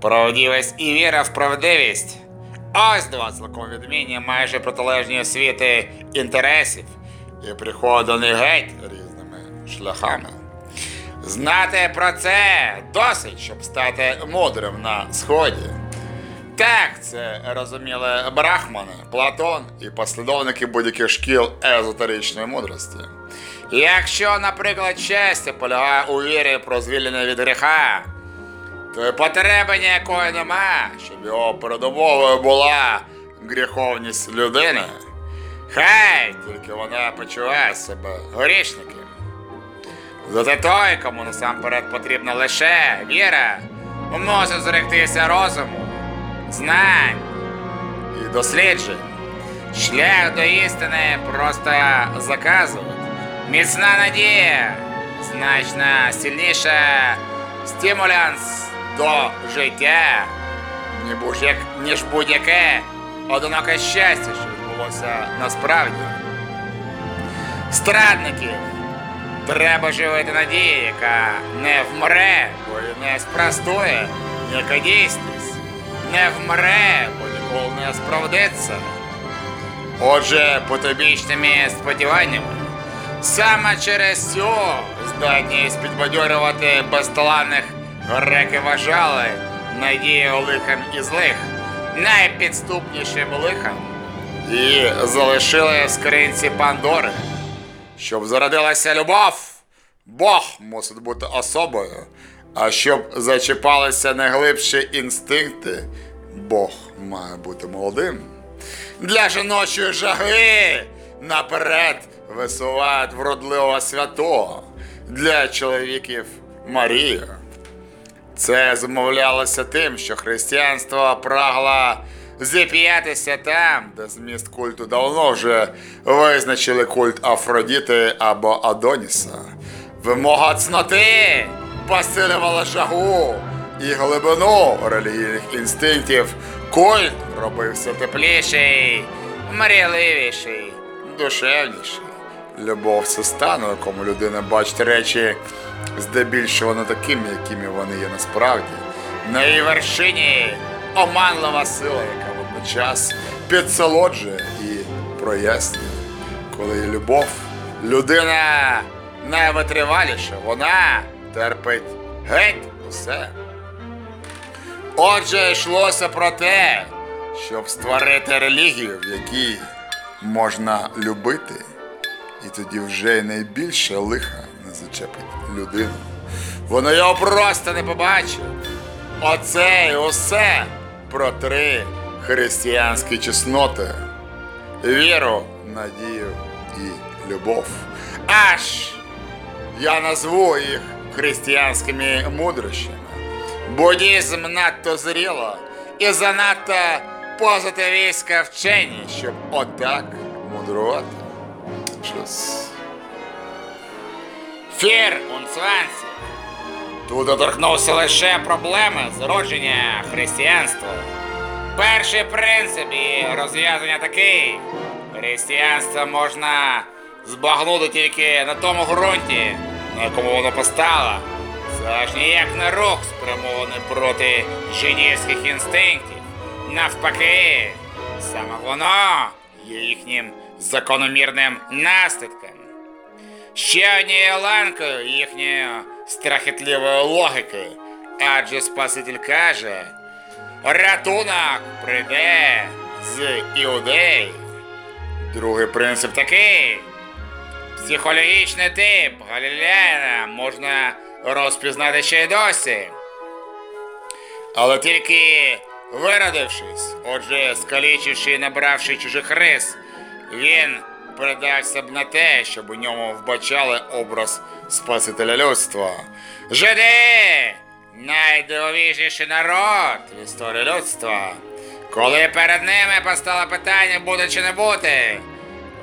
Правдивість і віра в правдивість. Ось два цілком відмінні майже протилежні світи інтересів, і приходить до геть різними шляхами. Знати про це досить, щоб стати мудрим на сході. Так, це розуміли Брахмани, Платон і послідовники будь-яких шкіл езотеричної мудрості. Якщо, наприклад, щастя полягає у вірі про звільнення від гріха, потреби ніякої нема, щоб його передумовою була гріховність людини. Хай тільки вона почуває себе грішником. Зате той, кому насамперед потрібна лише віра, може зректися розуму, знань і досліджень. Шлях до істини просто заказують. Міцна надія, значно сильніша стимулянс до життя, ні будь-як- ніж будь-яке одиноке щастя, що відбулося насправді. Страдників Треба живити надії, яка не вмре, бо й не спростує, яка дійсність. Не вмре, бо ніколи не справдиться. Отже, потобічними сподіваннями, саме через цю здатність підбадьорювати безталанних греки вважали надію лихам і злих, найпідступнішим лихам, і залишили в скринці Пандори. Щоб зародилася любов, Бог мусить бути особою. А щоб зачіпалися найглибші інстинкти, Бог має бути молодим. Для жіночої жаги наперед висувають вродливого святого, для чоловіків Марію. Це змовлялося тим, що християнство прагло зіп'ятися там, де зміст культу давно вже визначили культ Афродіти або Адоніса. Вимога цноти посилювала жагу і глибину релігійних інстинктів. Культ робився тепліший, мрійливіший, душевніший. Любов це стан, у якому людина бачить речі здебільшого не такими, якими вони є насправді. На її вершині оманлива сила, яка водночас підсолоджує і прояснює. Коли є любов, людина найвитриваліша, вона терпить геть усе. Отже, йшлося про те, щоб створити релігію, в якій можна любити, і тоді вже й найбільше лиха не зачепить людину. Воно його просто не побачить. Оце і усе про три християнські чесноти: віру, надію і любов. Аж я назву їх християнськими мудрощами. Буддізм надто зріло і занадто позитивістське вчені, щоб отак мудрувати. Щось. Фір унцванці. Тут доторкнувся лише проблеми зродження християнства. Перший принцип і розв'язання такий. Християнство можна збагнути тільки на тому ґрунті, на якому воно постало. Це аж ніяк не рух спрямований проти жидівських інстинктів. Навпаки, саме воно є їхнім закономірним наслідком. Ще однією ланкою їхньої страхітливої логіки, адже Спаситель каже, ратунок прийде з іудей. Другий принцип такий. Психологічний тип Галілеяна можна розпізнати ще й досі. Але тільки виродившись, отже, скалічивши і набравши чужих рис, він передався б на те, щоб у ньому вбачали образ Спасителя людства. Жиди! Найдивовіший народ в історії людства. Коли перед ними постало питання, буде чи не бути,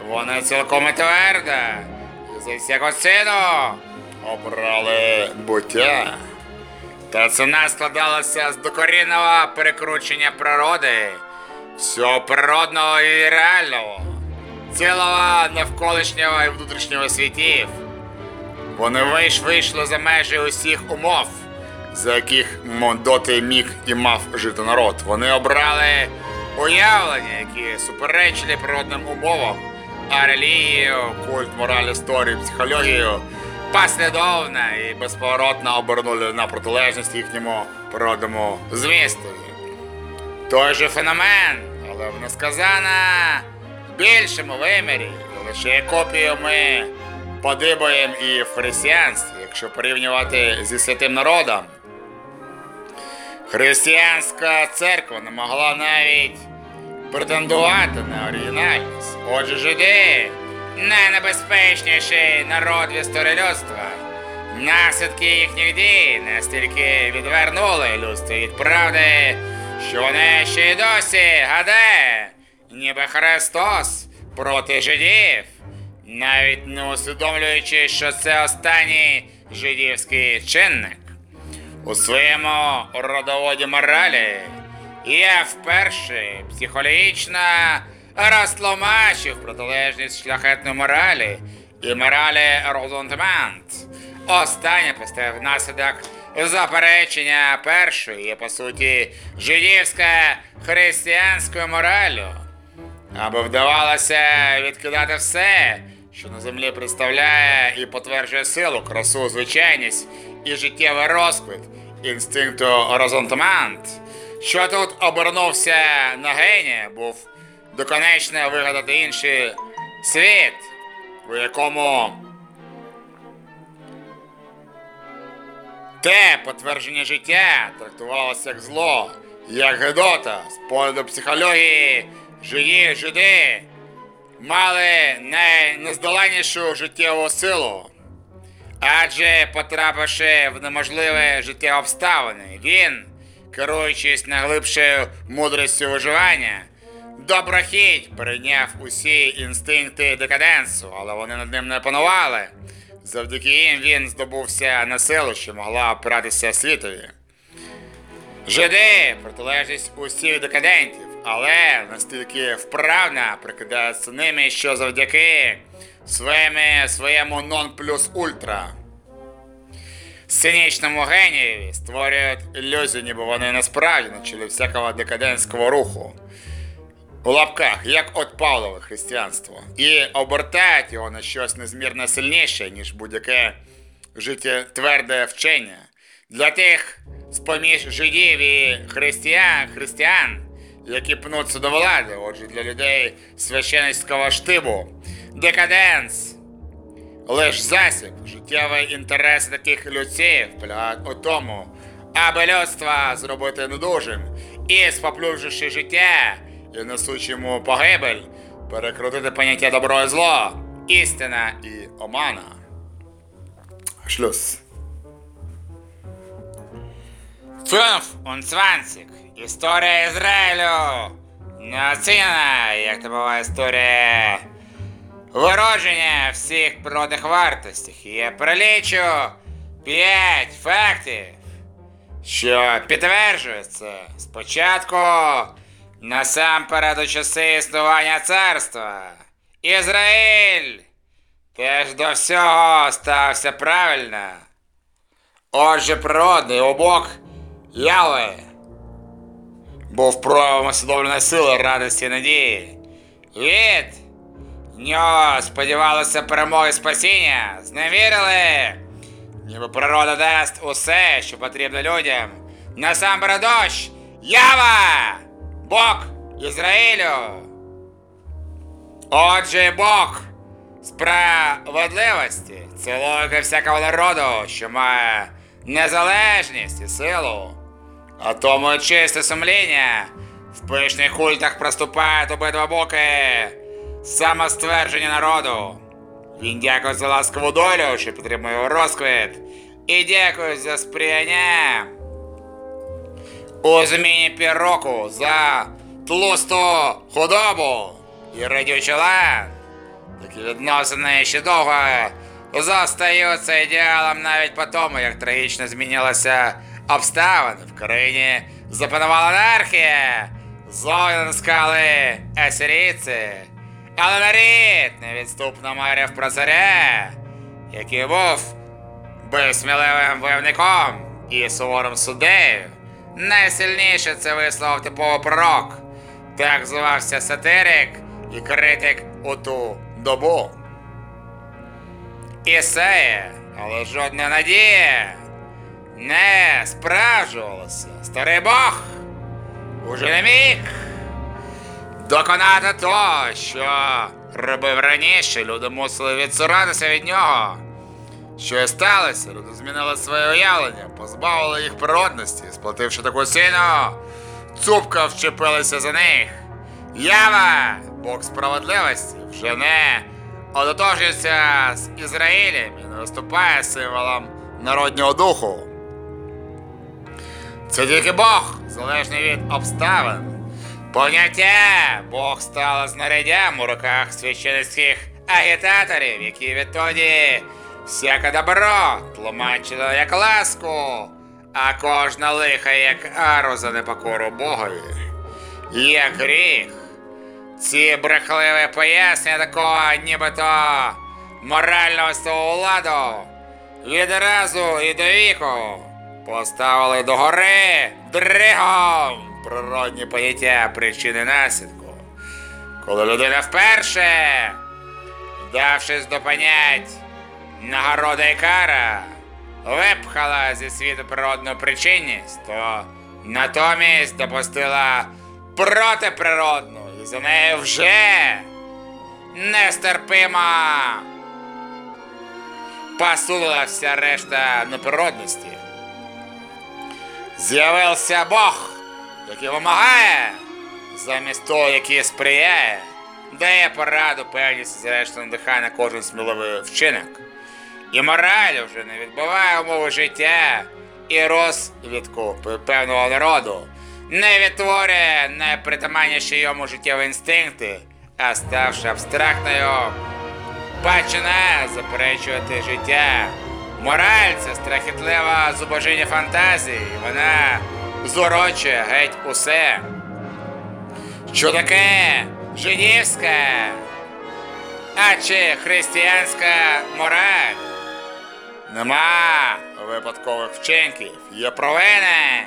вони цілком твердо, за всяку ціну обрали буття. Та ціна складалася з докорінного перекручення природи, всього природного і реального, цілого навколишнього і внутрішнього світів. Вони вийш, вийшли за межі усіх умов, за яких мо- доти міг і мав жити народ. Вони обрали уявлення, які суперечили природним умовам, а релігію, культ, мораль, історію, психологію послідовно і безповоротно обернули на протилежність їхньому природному змісту. Той же феномен, але в несказано більшому вимірі, лише копію ми подибаємо і в християнстві, якщо порівнювати зі святим народом. Християнська церква не могла навіть претендувати на оригінальність. Отже, жиди найнебезпечніший народ в історії людства. Наслідки їхніх дій настільки відвернули людство від правди, що вони ще й досі гадає, ніби Христос проти жидів, навіть не усвідомлюючи, що це останній жидівський чинник. У своєму родоводі моралі я вперше психологічно розтлумачив протилежність шляхетної моралі і моралі розонтмент. Останнє поставив наслідок заперечення першої, по суті, жидівська християнською моралю, аби вдавалося відкидати все, що на землі представляє і потверджує силу, красу, звичайність і життєвий розквіт інстинкту розонтмент, що тут обернувся на генія, був доконечно вигадати інший світ, у якому те потвердження життя трактувалося як зло, як гедота, з погляду психології, жиї, жиди мали найнездоланнішу життєву силу. Адже потрапивши в неможливе життєві обставини, він, керуючись найглибшою мудрістю виживання, доброхідь перейняв усі інстинкти декаденсу, але вони над ним не панували. Завдяки їм він здобувся на силу, що могла опиратися світові. Жиди протилежність усіх декадентів, але настільки вправно прикидаються ними, що завдяки своєму, своєму нон плюс ультра сценічному генієві створюють ілюзію, ніби вони насправді на всякого декадентського руху. У лапках, як от Павлове християнство, і обертають його на щось незмірно сильніше, ніж будь-яке життєтверде вчення. Для тих з-поміж жидів і християн, християн, які пнуться до влади, отже, для людей священницького штибу, декаденс, лиш засіб, життєвий інтерес таких людців полягають у тому, аби людство зробити недужим і, споплюживши життя і несучи йому погибель, перекрутити поняття добро і зло, істина і омана. Шлюз. Фюнф und 20. Історія Ізраїлю. Неоцінена, як то буває історія виродження всіх природних вартостей. Я прилічу 5 фактів, що підтверджують це. Спочатку, насамперед у часи існування царства. Ізраїль теж до всього стався правильно. Отже, природний обок Яви був проявом усвідомленої сили, радості і надії. Від нього сподівалося перемоги спасіння. Зневірили, ніби природа дасть усе, що потрібно людям. Насамперед дощ! Ява! Бог Ізраїлю! Отже, Бог справедливості це логіка всякого народу, що має незалежність і силу. А тому чисте сумління в пишних культах проступають обидва боки самоствердження народу. Він дякує за ласкову долю, що підтримує його розквіт. І дякую за сприяння у зміні півроку за тлусту худобу і радючий. Такі відносини ще довго зостаються ідеалом навіть по тому, як трагічно змінилися обставини. В країні запанувала анархія, зло скали асирійці, але нарід невідступно марив про царя, який був безсміливим войовником і суворим суддею. Найсильніше це висловив типовий пророк. Так звався сатирик і критик у ту добу. Ісея, але жодна надія не справджувалася. Старий Бог уже не міг доконати то, що робив раніше. Люди мусили відсуратися від нього. Що і сталося? Люди змінили своє уявлення, позбавили їх природності, сплативши таку ціну, цупка вчепилися за них. Ява, Бог справедливості, вже не одотожується з Ізраїлем і не виступає символом народнього духу. Це тільки Бог, залежний від обставин. Поняття Бог стало знаряддям у руках священницьких агітаторів, які відтоді всяке добро тлумачило як ласку, а кожна лиха як ару за непокору Богові. Є гріх. Ці брехливі пояснення такого нібито морального владу відразу і до віку поставили до гори дригом природні поняття причини наслідку. Коли людина вперше, вдавшись до понять нагорода і кара, випхала зі світу природну причинність, то натомість допустила протиприродну, і за нею вже нестерпима посунула вся решта неприродності. З'явився Бог, який вимагає, замість того, який сприяє, дає пораду, певність, зрештою надихає на кожен сміливий вчинок. І мораль вже не відбуває умови життя і розвідку певного народу, не відтворює найпритаманніші йому життєві інстинкти, а ставши абстрактною, починає заперечувати життя. Мораль це страхітлива зубожіння фантазії. Вона зорочує геть усе. Що таке жидівська, а чи християнська мораль? Нема випадкових вчинків, є провини.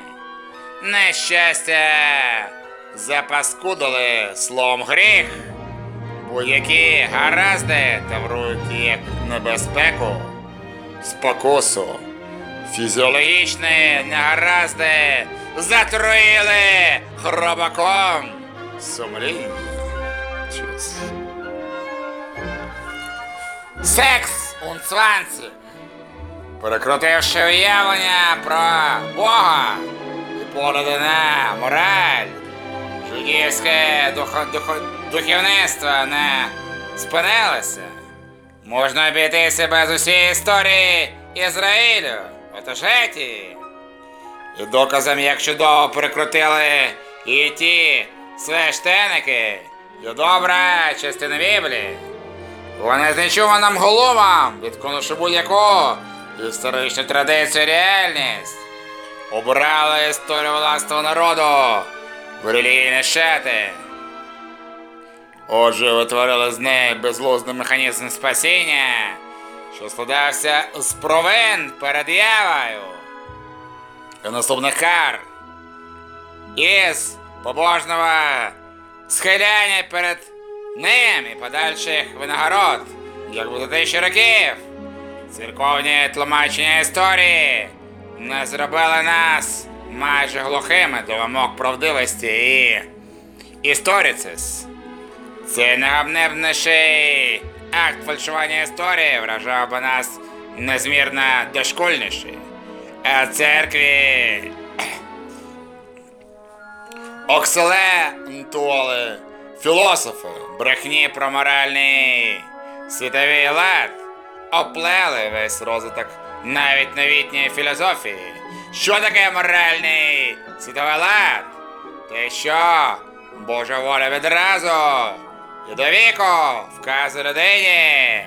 Нещастя запаскудили словом гріх. Будь-які гаразди таврують як небезпеку, спокусу. Фізіологічні негаразди затруїли хробаком сумління. Секс унцванці, перекрутивши уявлення про Бога і погляди мораль, жидівське духо, духо, духовництво не спинилося. Можна обійтися без усієї історії Ізраїлю, отож еті. І доказом, як чудово прикрутили і ті священики, і добра частина Біблії. Вони з головам, відконувши будь-яку історичну традицію реальність, обрали історію власного народу в релігійні шати. Отже, витворили з неї безглуздий механізм спасіння, що складався з провин перед явою і наступних кар, із побожного схиляння перед ним і подальших винагород, як буде тисячі років. Церковні тлумачення історії не зробили нас майже глухими до вимог правдивості і історицис. Цей найгамневніший акт фальшування історії вражав би нас незмірно дошкульніше. А церкві Окселе Нтуоли Філософи, брехні про моральний світовий лад оплели весь розвиток навіть новітньої філософії. Що таке моральний світовий лад? Те що Божа воля відразу і до віку вказує людині,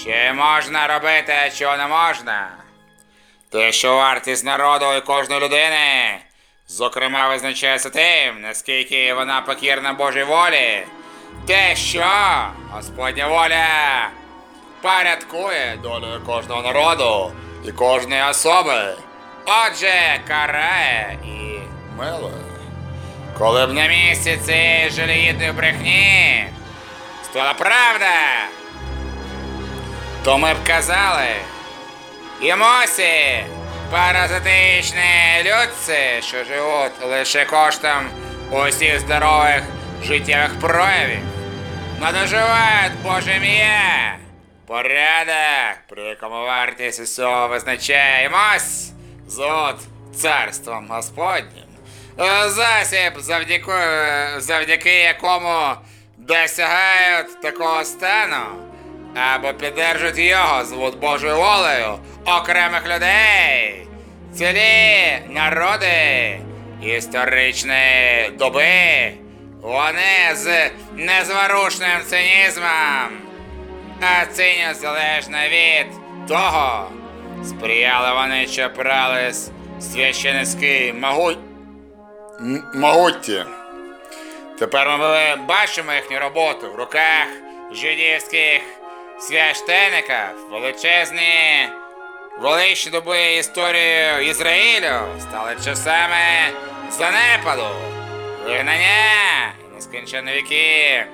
що можна робити, а чого не можна. Те, що вартість народу і кожної людини, зокрема, визначається тим, наскільки вона покірна Божій волі. Те, що Господня воля порядкує долю кожного народу і кожної особи. Отже, карає і милує. Коли б на місці цієї жалюгідної брехні стала правда, то ми б казали, Ємосі, паразитичні людці, що живуть лише коштом усіх здорових життєвих проявів, надоживають Боже ім'я. Порядок, при якому вартість усього визначаємось, зод царством Господнім. Засіб, завдяки, завдяки якому досягають такого стану, або піддержують його, звуть Божою волею окремих людей, цілі народи історичної доби. Вони з незворушним цинізмом оцінюють залежно від того, сприяли вони, що брались священицький могуть... м- могутті. Тепер ми бачимо їхню роботу в руках жидівських священиків, величезні величні доби історії Ізраїлю стали часами занепаду, вигнання і нескінченні віки.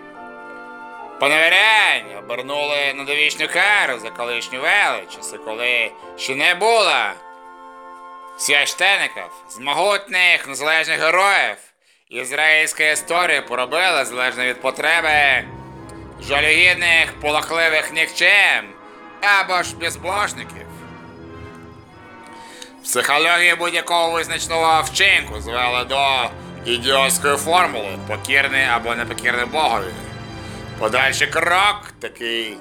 Поневірянь обернули на довічну кару за колишню велич, коли ще не було священиків, з могутніх незалежних героїв. Ізраїльська історія поробила залежно від потреби жалюгідних, полохливих нікчем або ж безбожників. Психологія будь-якого визначного вчинку звела до ідіотської формули покірний або непокірний Богові. Подальший крок такий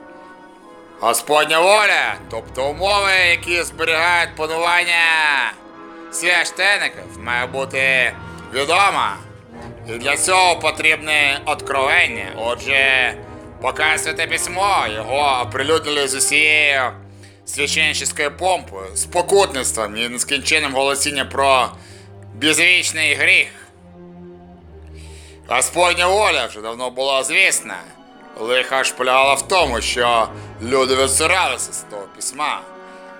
Господня воля, тобто умови, які зберігають панування священиків, має бути відома. І для цього потрібне откровення. Отже, поки святе письмо його оприлюднили з усією священницькою помпою, з покутництвом і нескінченним голосінням про безвічний гріх. Господня воля вже давно була звісна. Лиха ж в тому, що люди відсиралися з того письма.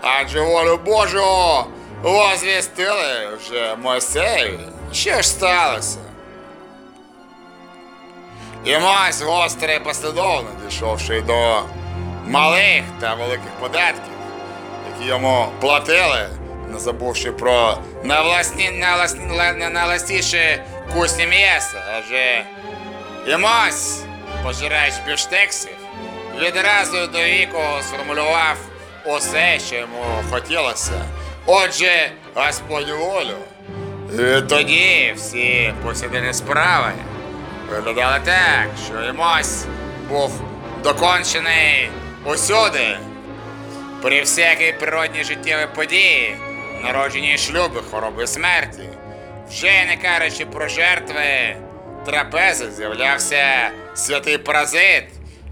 Адже волю Божу возвістили вже Мойсеєві. Що ж сталося? І мась гострий послідовно, дійшовши до малих та великих податків, які йому платили, не забувши про найластіші кусні м'яса, адже Ємось, пожирач бюштексів, відразу до віку сформулював усе, що йому хотілося. Отже, Господню волю. І тоді всі повсякденні справи виглядали так, що Ємось був докончений усюди. При всякій природній життєвій події, народженні шлюби, хвороби смерті, вже не кажучи про жертви трапези, з'являвся святий паразит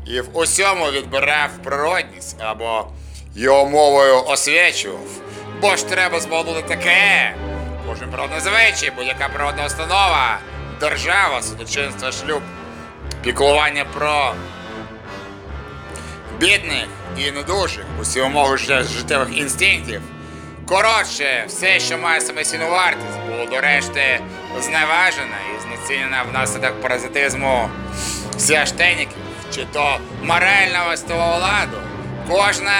і в усьому відбирав природність або його мовою освячував. Бо ж треба збагнути таке. Кожен природний звичай, будь-яка природна установа, держава, судочинство, шлюб, піклування про бідних і недужих, усі умови життєвих інстинктів. Коротше, все, що має самостійну вартість, було до решти зневажено і знецінено внаслідок паразитизму священників, чи то морального стового ладу. Кожна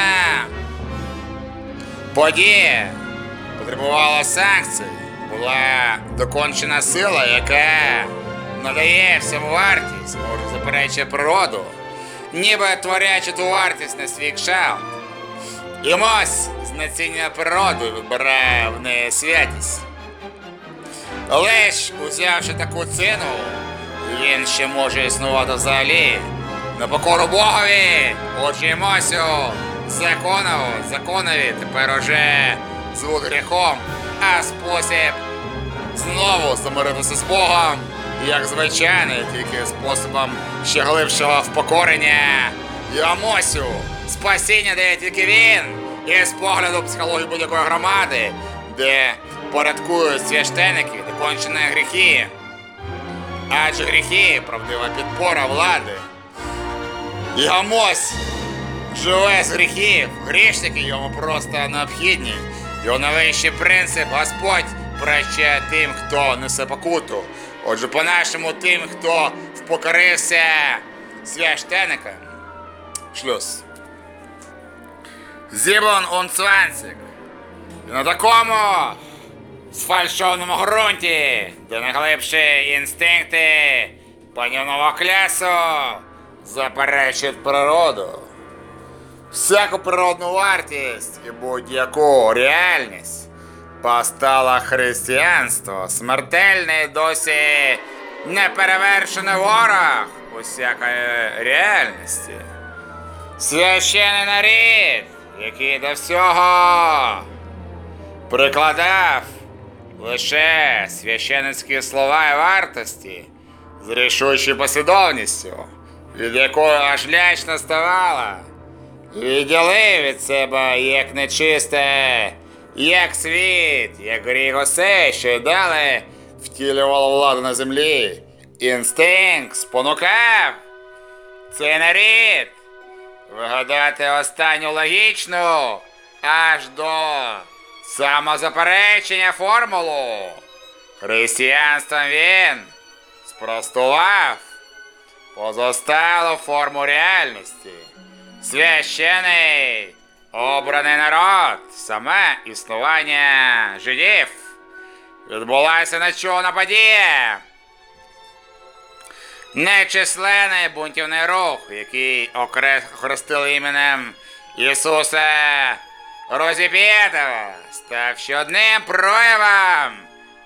подія потребувала санкцій, була докончена сила, яка надає всьому вартість, може заперечує природу, ніби творячи ту вартість на свій кшалт. І мось знецінює природу вибирає в неї святість. Лиш, узявши таку ціну, він ще може існувати взагалі. На покору Богові, отже Мосю, закону, законові тепер уже звуть гріхом, а спосіб знову замиритися з Богом, як звичайний, тільки способом ще глибшого впокорення. Я Мосю, спасіння дає тільки він, і з погляду психології будь-якої громади, де порядкують священики, докончені гріхи. Адже гріхи правдива підпора влади. І Гамось живе з гріхів, грішники йому просто необхідні. Його найвищий принцип Господь прощає тим, хто несе покуту. Отже, по-нашому тим, хто впокорився священикам. Шлюз. Зіблон он цванцик. На такому сфальшованому ґрунті, де найглибші інстинкти панівного клясу заперечують природу. Всяку природну вартість і будь-яку реальність постало християнство, смертельний досі неперевершений ворог усякої реальності. Священий нарід, який до всього прикладав лише священицькі слова і вартості з рішучою послідовністю, від якої аж лячно ставала, відділив від себе як нечисте, як світ, як гріх усе, що й далі втілювало владу на землі. Інстинкт спонукав цей нарід вигадати останню логічну аж до самозаперечення формулу. Християнством він спростував позосталу форму реальності. Священий обраний народ, саме існування жидів. Відбулася нечувана подія. Нечисленний бунтівний рух, який охрестили іменем Ісуса Розіп'єтова, став ще одним проявом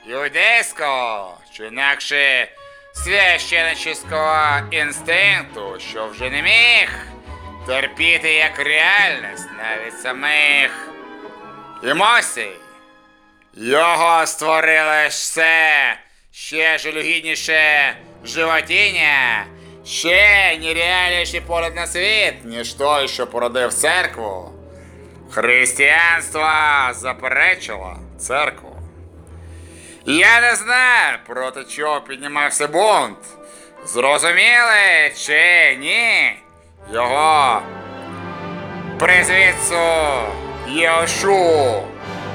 юдейського чи інакше священнического інстинкту, що вже не міг терпіти як реальність навіть самих емоцій. Його створили все ще жалюгідніше животіння, ще нереальніший погляд на світ, ніж той, що породив церкву. Християнство заперечило церкву. Я не знаю, проти чого піднімався бунт. Зрозуміли чи ні? Його призвідцю Єошу.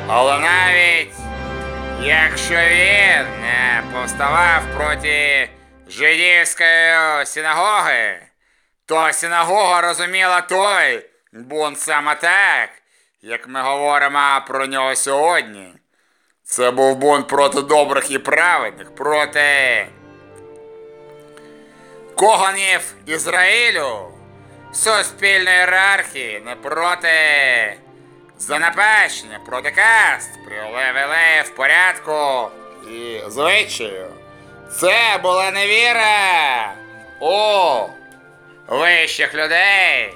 Але навіть якщо він не повставав проти жидівської синагоги, то синагога розуміла той бунт саме так, як ми говоримо про нього сьогодні. Це був бунт проти добрих і праведних, проти коганів Ізраїлю, суспільної ієрархії, не проти занапащення, проти каст, привели в порядку і звичаю. Це була невіра у вищих людей,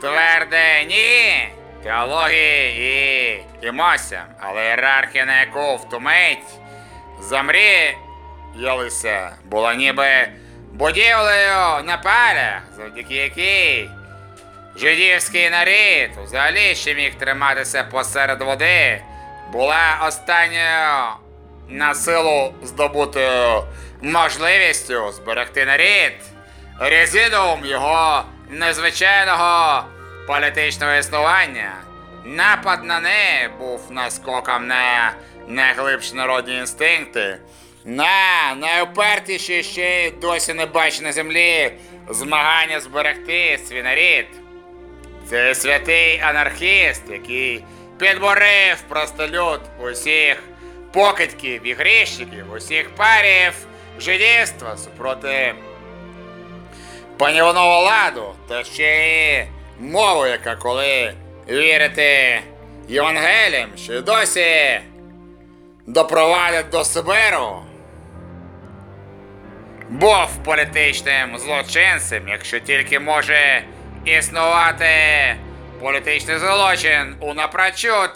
тверде ні теології і емоціям, але ієрархія, на яку втумить замріялися, була ніби будівлею на палях, завдяки якій жидівський нарід взагалі ще міг триматися посеред води, була останньою на силу здобутою можливістю зберегти нарід, резидіум його незвичайного політичного існування. Напад на неї був наскоком на найглибші народні інстинкти, на найупертіші ще й досі не бачені на землі змагання зберегти свій нарід. Це святий анархіст, який підборив простолюд усіх покидьків і грішників, усіх парів жидівства супроти панівного ладу, та ще й мову, яка коли вірити Євангеліям, що й досі допровадять до Сибиру. Був політичним злочинцем, якщо тільки може існувати політичний злочин у напрочуд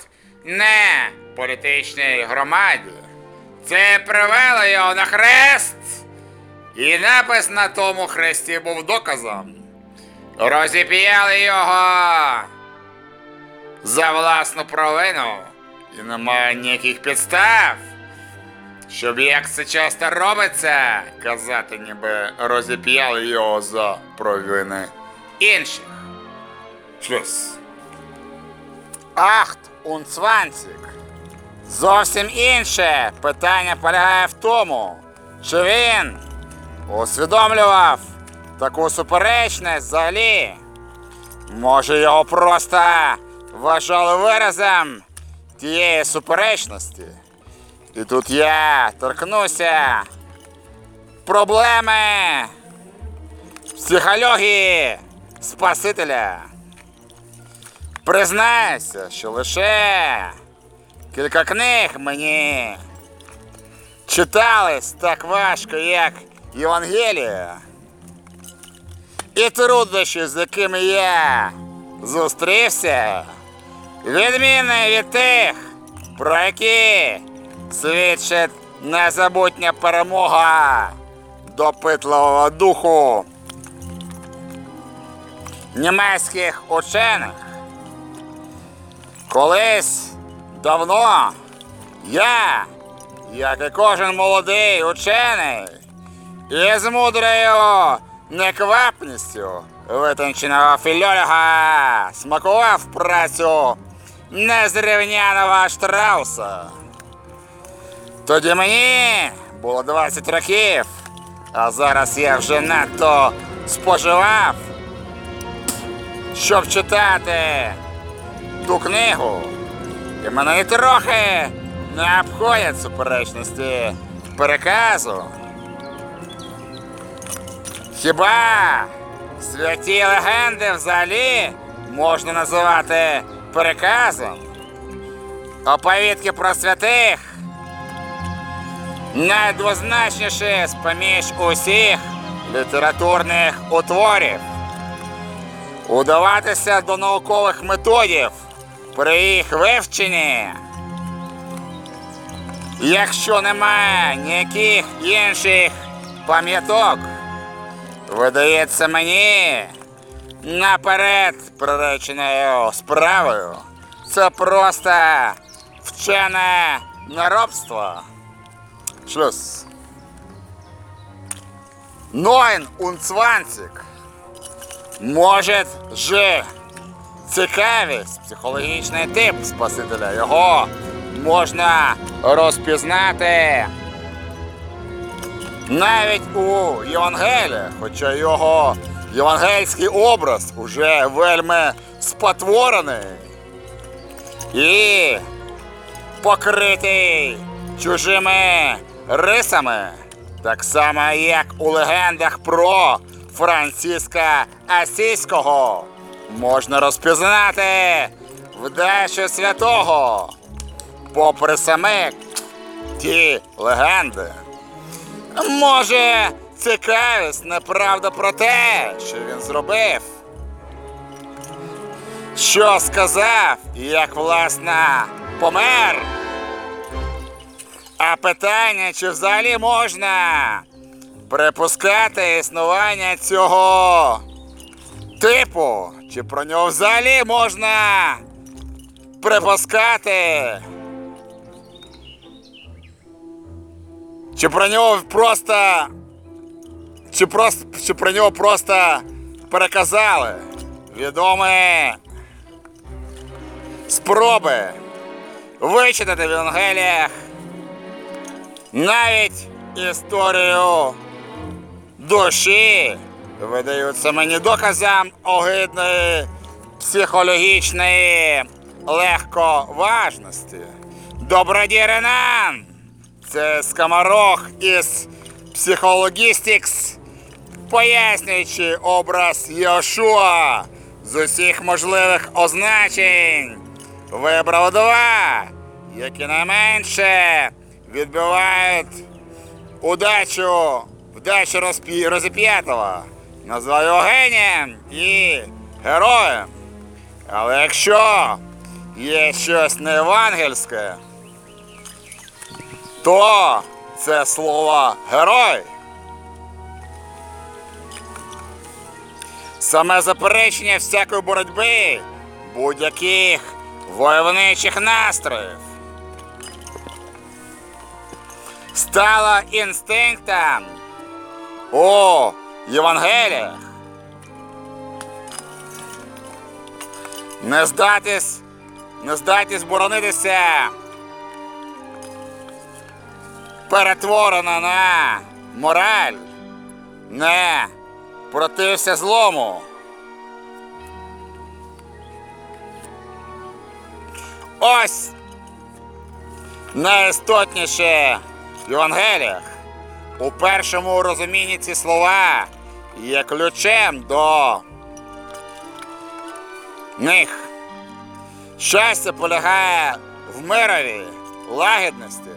не політичній громаді. Це привело його на хрест, і напис на тому хресті був доказом. Розіп'яли його за власну провину. І немає ніяких підстав, щоб як це часто робиться, казати, ніби розіп'яли його за провини інших. Шлюз. Ахт zwanzig. Зовсім інше питання полягає в тому, чи він усвідомлював таку суперечність взагалі. Може, його просто вважали виразом тієї суперечності. І тут я торкнуся проблеми психології Спасителя. Признаюся, що лише кілька книг мені читались так важко, як Євангелія. І труднощі, з якими я зустрівся, відмінні від тих, про які свідчить незабутня перемога допитливого духу німецьких учених. Колись давно я, як і кожен молодий учений, із мудрою неквапністю витонченого фільолога смакував працю незрівняного Штрауса. Тоді мені було 20 років, а зараз я вже надто споживав, щоб читати ту книгу. І мене і трохи не обходять суперечності переказу. Хіба святі легенди взагалі можна називати переказом? Оповідки про святих найдвозначніші з-поміж усіх літературних утворів. Удаватися до наукових методів при їх вивченні. Якщо немає ніяких інших пам'яток, видається мені наперед приреченою справою. Це просто вчене неробство. Neun und. Може же цікавість, психологічний тип Спасителя. Його можна розпізнати навіть у Євангелії, хоча його євангельський образ уже вельми спотворений і покритий чужими рисами, так само як у легендах про Франциска Асійського. Можна розпізнати вдачу святого, попри саме ті легенди. Може, цікавість неправда про те, що він зробив. Що сказав і як власне помер. А питання, чи взагалі можна припускати існування цього типу, чи про нього взагалі можна припускати? Чи про нього просто. Чи просто чи про нього просто переказали відомі спроби вичитати в Євангеліях навіть історію душі видаються мені доказом огидної психологічної легковажності. Ренан! Це скоморох із Психологістікс, пояснюючи образ Йошуа з усіх можливих означень, вибрав два, які найменше відбивають удачу вдачі розпі... розіп'ятого. Назвав його генієм і героєм. Але якщо є щось неєвангельське, то це слово герой. Саме заперечення всякої боротьби, будь-яких войовничих настроїв. Стало інстинктом у Євангеліях. Не здатись, не здатність боронитися перетворена на мораль, не протився злому. Ось найістотніше Євангеліях. У першому розумінні ці слова є ключем до них. Щастя полягає в мирові, лагідності,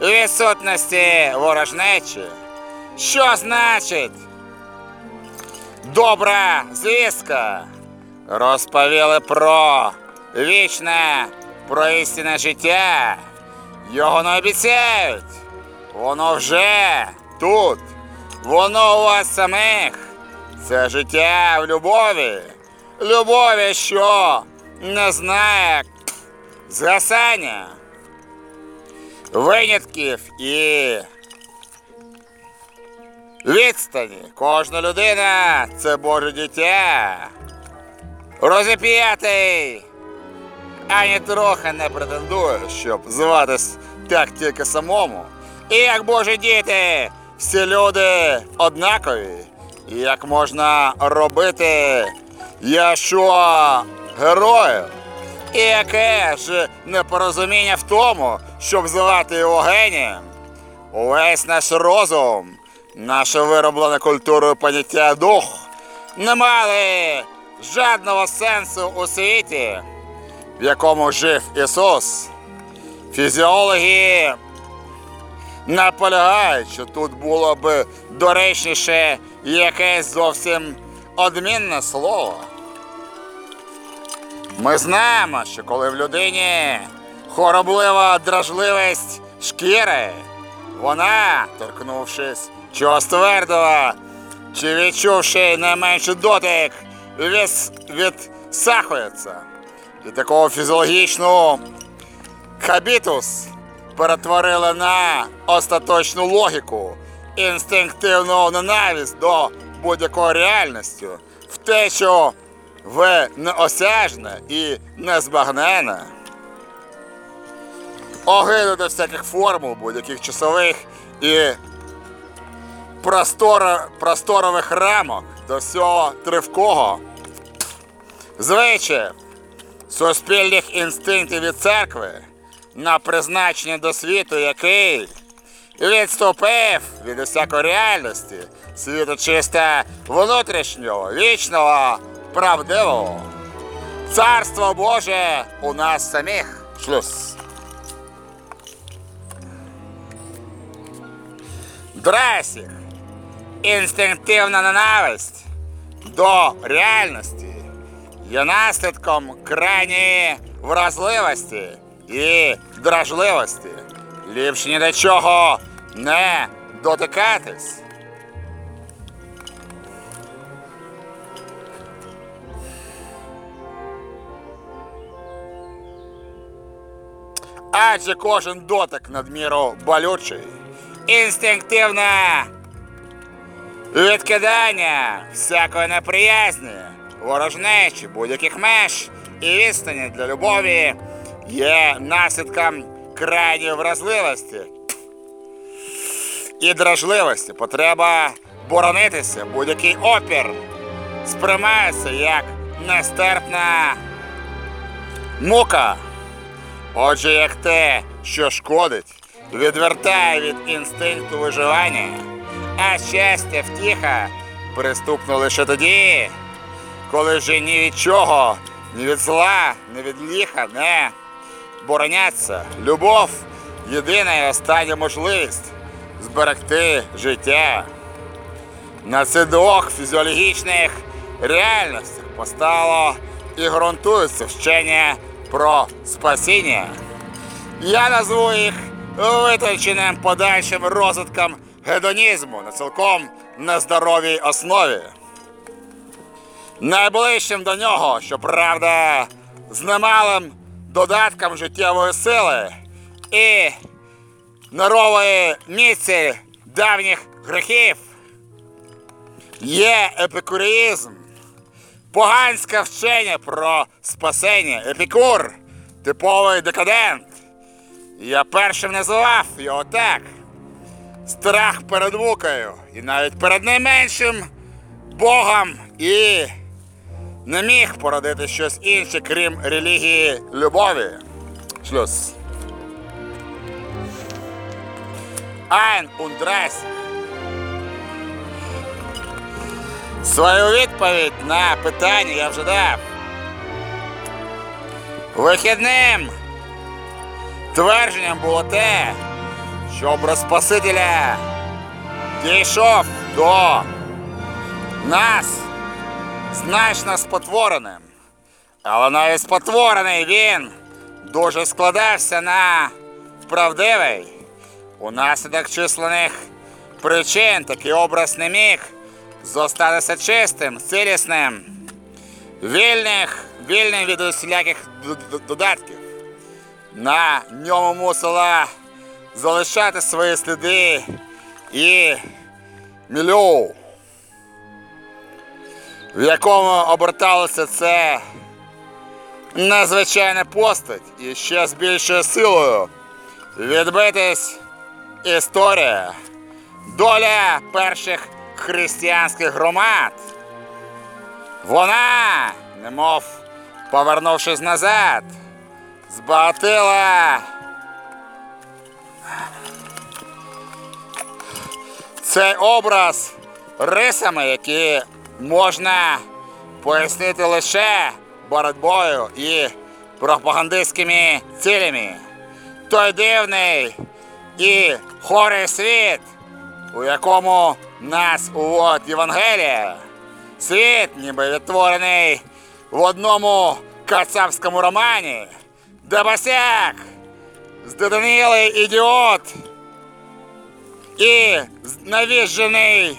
відсутності ворожнечі. Що значить добра звістка? Розповіли про вічне, про істинне життя. Його не обіцяють. Воно вже тут. Воно у вас самих. Це життя в любові. Любові, що не знає згасання, винятків і відстані. Кожна людина це Боже дитя. Розіп'ятий. Ані трохи не претендує, щоб зватись так тільки самому. І як Божі діти, всі люди однакові. І як можна робити Яшуа героїв. І яке ж непорозуміння в тому, щоб звати його генієм. Увесь наш розум, наше вироблене культурою поняття дух не мали жодного сенсу у світі, в якому жив Ісус. Фізіологи наполягають, що тут було б доречніше якесь зовсім одмінне слово. Ми знаємо, що коли в людині хороблива дражливість шкіри, вона, торкнувшись чогось твердого, чи відчувши найменший дотик, відсахується. І такого фізіологічного хабітус перетворили на остаточну логіку, інстинктивну ненависть до будь-якої реальності, в неосяжне і незбагнене. Огиду до всяких формул, будь-яких часових і простор, просторових рамок до всього тривкого, звичаїв, суспільних інстинктів від церкви на призначення до світу, який відступив від усякої реальності, світу чисто внутрішнього, вічного, правдивого. Царство Боже у нас самих. Шлюз. Драсіх. Інстинктивна ненависть до реальності є наслідком крайньої вразливості і дражливості. Ліпше ні до чого не дотикатись. Адже кожен дотик надміру болючий. Інстинктивне відкидання всякої неприязні, ворожнечі, будь-яких меж і відстані для любові є наслідком крайньої вразливості і дражливості. Потреба боронитися, будь-який опір сприймається як нестерпна мука. Отже, як те, що шкодить, відвертає від інстинкту виживання, а щастя втіха приступно лише тоді, коли вже ні від чого, ні від зла, ні від ліха не бороняться. Любов єдина і остання можливість зберегти життя. На цих двох фізіологічних реальностях постало і ґрунтується вчення про спасіння. Я назву їх витонченим подальшим розвитком гедонізму на цілком нездоровій основі. Найближчим до нього, щоправда, з немалим додатком життєвої сили і нерової міці давніх грехів. Є епікуріїзм, поганське вчення про спасення, епікур, типовий декадент. Я першим називав його так. Страх перед мукою. І навіть перед найменшим Богом і не міг породити щось інше, крім релігії любові. Шлюз. Ein und 30. Свою відповідь на питання я вже дав. Вихідним твердженням було те, що образ Спасителя дійшов до нас значно спотвореним. Але навіть спотворений він дуже складався на правдивий. Унаслідок численних причин такий образ не міг зостатися чистим, цілісним, вільних, вільним від усіляких додатків. На ньому мусила залишати свої сліди і мільйон, в якому оберталося це незвичайна постать і ще з більшою силою відбитись історія, доля перших християнських громад. Вона, немов повернувшись назад, збагатила цей образ рисами, які можна пояснити лише боротьбою і пропагандистськими цілями. Той дивний і хорий світ, у якому нас уводить Євангелія. Світ, ніби відтворений в одному кацапському романі, де босяк, здедонілий ідіот і навіжений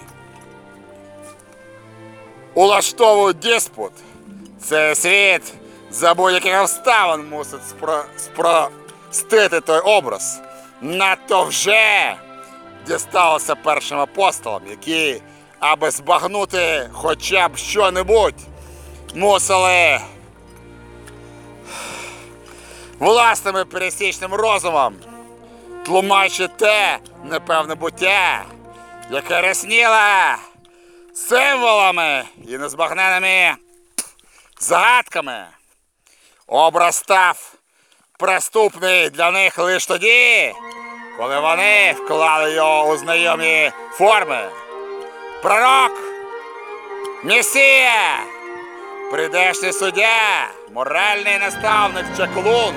улаштовують диспут. Цей світ за будь-яких обставин мусить спро... спростити той образ. Надто вже дісталося першим апостолам, які, аби збагнути хоча б що-небудь, мусили власним пересічним розумом тлумачити те непевне буття, яке рясніло символами і незбагненими загадками. Образ став приступний для них лише тоді, коли вони вклали його у знайомі форми. Пророк, Месія, прийдешній суддя, моральний наставник чаклун,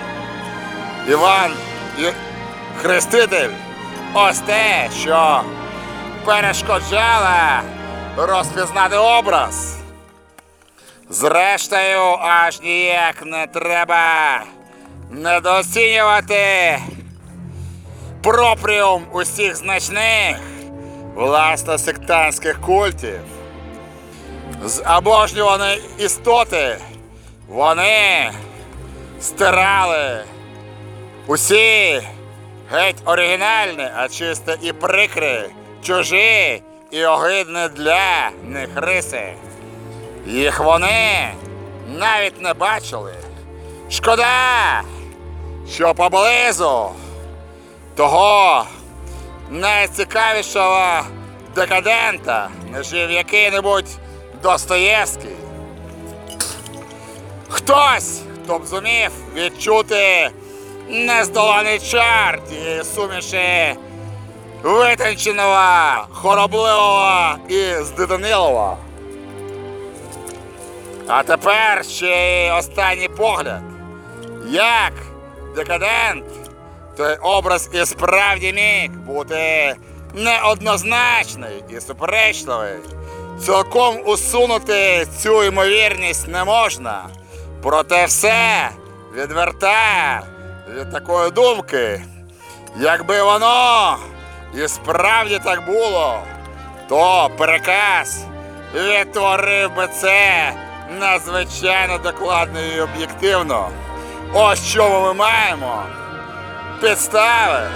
Іван Хреститель. Ось те, що перешкоджало розпізнати образ. Зрештою, аж ніяк не треба недооцінювати пропріум усіх значних власно сектантських культів. З обожнюваної істоти вони стирали усі геть оригінальні, а чисто і прикрі, чужі і огидні для них риси. Їх вони навіть не бачили. Шкода, що поблизу того найцікавішого декадента не жив який-небудь Достоєвський. Хтось, хто б зумів відчути нездоланий чар тієї суміші витонченого, хоробливого і здитонилого. А тепер ще й останній погляд. Як декадент, той образ і справді міг бути неоднозначний і суперечливий. Цілком усунути цю ймовірність не можна. Проте все відвертає від такої думки. Якби воно і справді так було, то переказ відтворив би це надзвичайно докладно і об'єктивно. Ось що ми маємо. Підстави.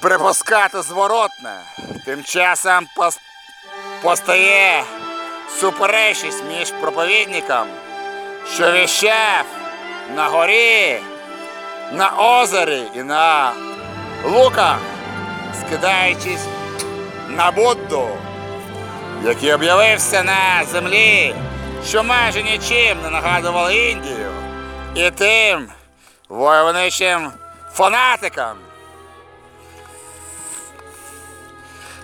Припускати зворотне. Тим часом пос- постає суперечність між проповідником, що віщав на горі, на озері і на луках, скидаючись на Будду, який об'явився на землі, що майже нічим не нагадував Індію, і тим войовничим фанатикам,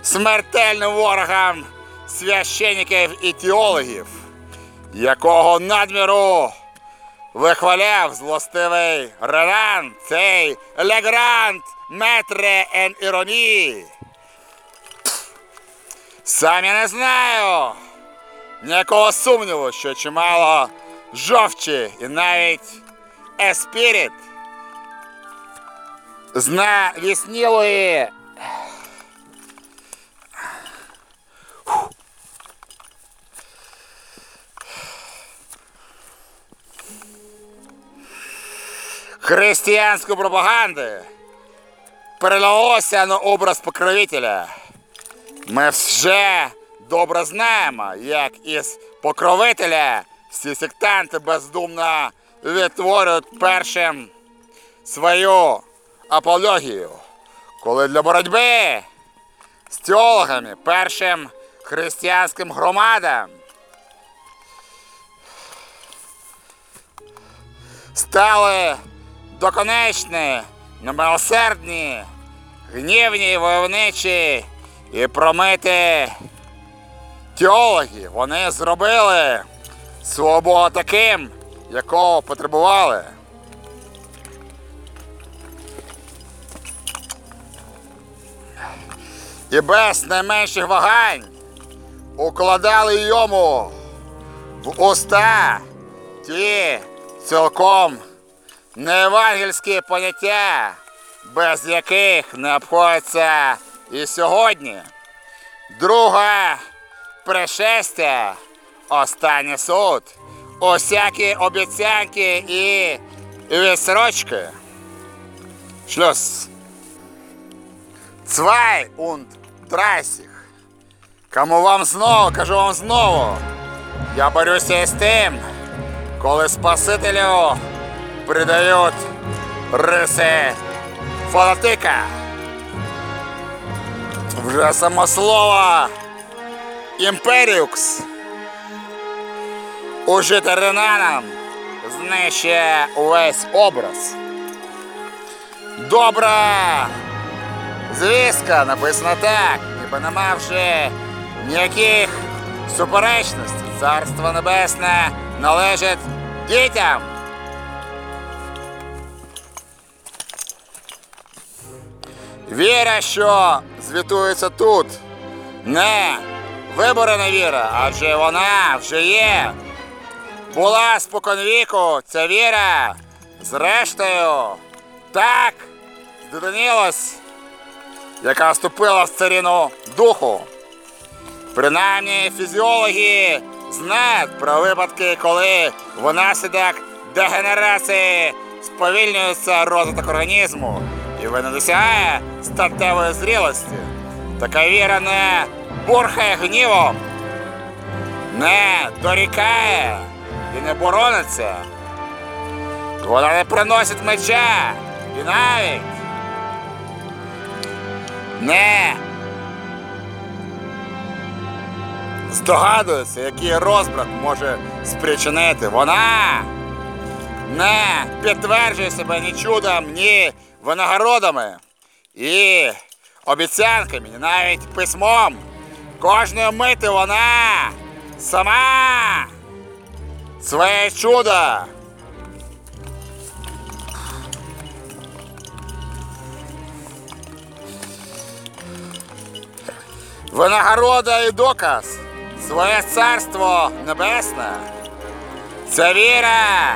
смертельним ворогам священників і теологів, якого надміру вихваляв злостивий Ренан, цей Легрант Метре ен іронії. Сам я не знаю. Ніякого сумніву, що чимало жовчі і навіть еспіріт зна віснілої християнської пропаганди перелилося на образ покровителя. Ми вже добре знаємо, як із покровителя всі сектанти бездумно відтворюють першим свою апологію, коли для боротьби з теологами першим християнським громадам стали доконечні, немилосердні, гнівні, войовничі і промити теологи. Вони зробили свого Бога таким, якого потребували. І без найменших вагань укладали йому в уста ті цілком неевангельські поняття, без яких не обходиться і сьогодні. Друге пришестя, останній суд, усякі обіцянки і відсрочки. Шлюс. Zwei und dreißig. Кому вам знову, кажу вам знову. Я борюся із тим, коли Спасителю придають риси фанатика. Вже само слово імперіукс ужите Ренаном знищує увесь образ. Добра звістка написана так, не мавши ніяких суперечностей. Царство Небесне належить дітям. Віра, що звітується тут, не виборена віра, адже вона вже є. Була споконвіку ця віра. Зрештою, так здодонілась, яка вступила в царину духу. Принаймні фізіологи знають про випадки, коли внаслідок дегенерації сповільнюється розвиток організму і не досягає статевої зрілості. Така віра не бурхає гнівом, не дорікає і не борониться. Вона не приносить меча і навіть не здогадується, який розбрат може спричинити. Вона не підтверджує себе ні чудом, ні винагородами і обіцянками, навіть письмом. Кожної мити вона сама своє чудо. Винагорода і доказ, своє царство небесне. Це віра.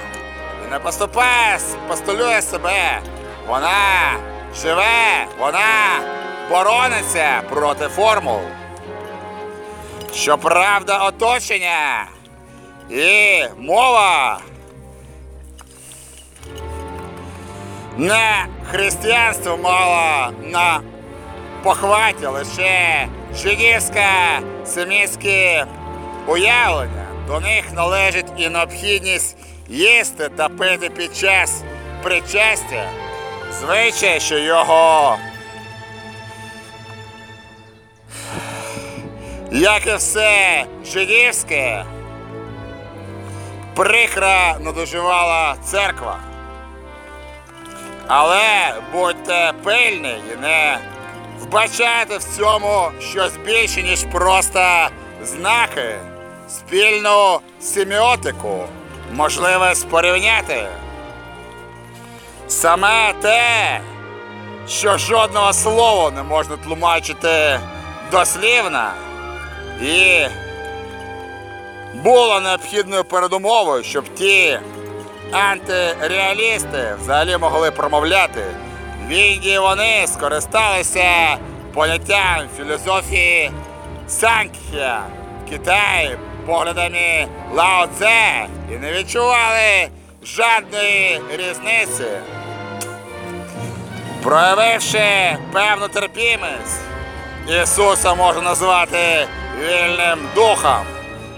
І не поступає, постулює себе. Вона живе, вона борониться проти формул. Щоправда, оточення і мова не християнство мало на похваті лише жидівське семітське уявлення. До них належить і необхідність їсти та пити під час причастя. Звичай, що його, як і все жидівське, прикро надоживала церква. Але будьте пильні і не вбачайте в цьому щось більше, ніж просто знаки, спільну семіотику, можливість порівняти. Саме те, що жодного слова не можна тлумачити дослівно, і було необхідною передумовою, щоб ті антиреалісти взагалі могли промовляти. Віді вони скористалися поняттям філософії Санкхя в Китаї, поглядами Лао Цзе і не відчували жодної різниці. Проявивши певну терпімість, Ісуса можна назвати вільним духом.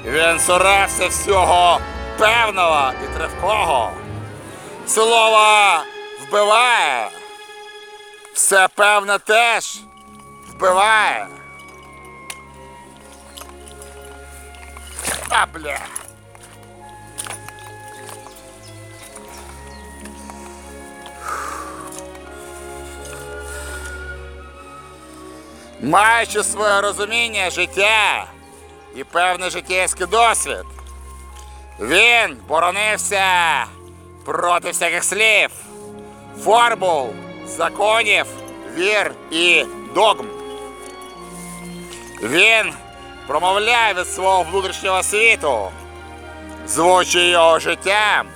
Він сорався всього певного і тривкого. Слово вбиває. Все певне теж вбиває. А, бля. Маючи своє розуміння життя і певний життєвський досвід, він боронився проти всяких слів, формул, законів, вір і догм. Він промовляє від свого внутрішнього світу, звучить його життям,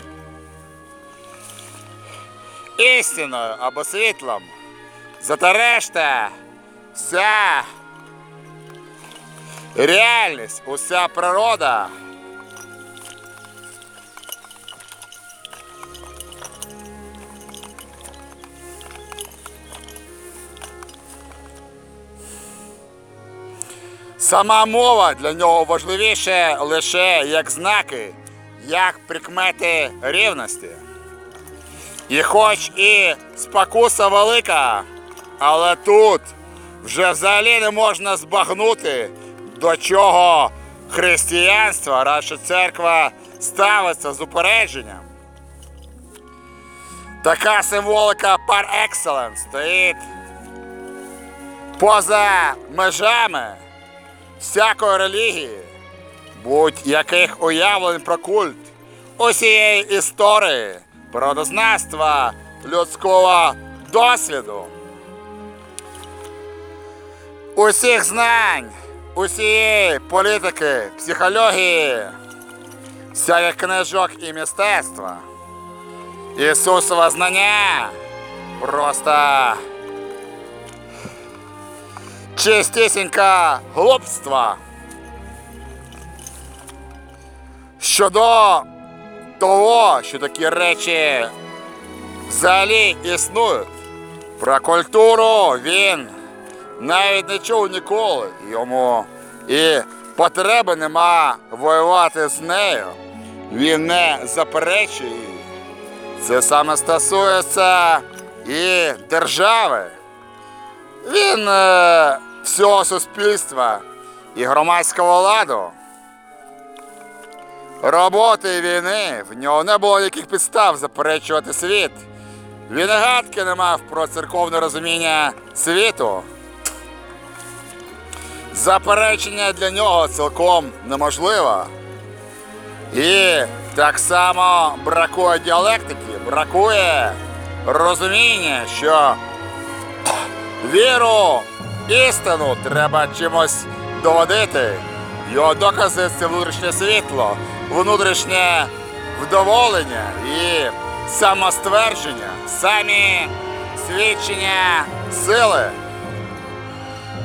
істиною або світлом. Зате решта вся реальність, уся природа. Сама мова для нього важливіше лише як знаки, як прикмети рівності. І хоч і спокуса велика, але тут вже взагалі не можна збагнути, до чого християнство, радше церква ставиться з упередженням. Така символика par excellence стоїть поза межами всякої релігії, будь-яких уявлень про культ, усієї історії, природознавства, людського досвіду, усіх знань, усієї політики, психології, всяких книжок і мистецтва. Ісусове знання просто чистісіньке глупство. Щодо того, що такі речі взагалі існують. Про культуру він навіть не чув ніколи. Йому і потреби нема воювати з нею. Він не заперечує її. Це саме стосується і держави. Він е, всього суспільства і громадського ладу. Роботи і війни в нього не було ніяких підстав заперечувати світ. Він гадки не мав про церковне розуміння світу. Заперечення для нього цілком неможливо. І так само бракує діалектики, бракує розуміння, що віру істину треба чимось доводити. Його докази це внутрішнє світло, внутрішнє вдоволення і самоствердження, самі свідчення сили.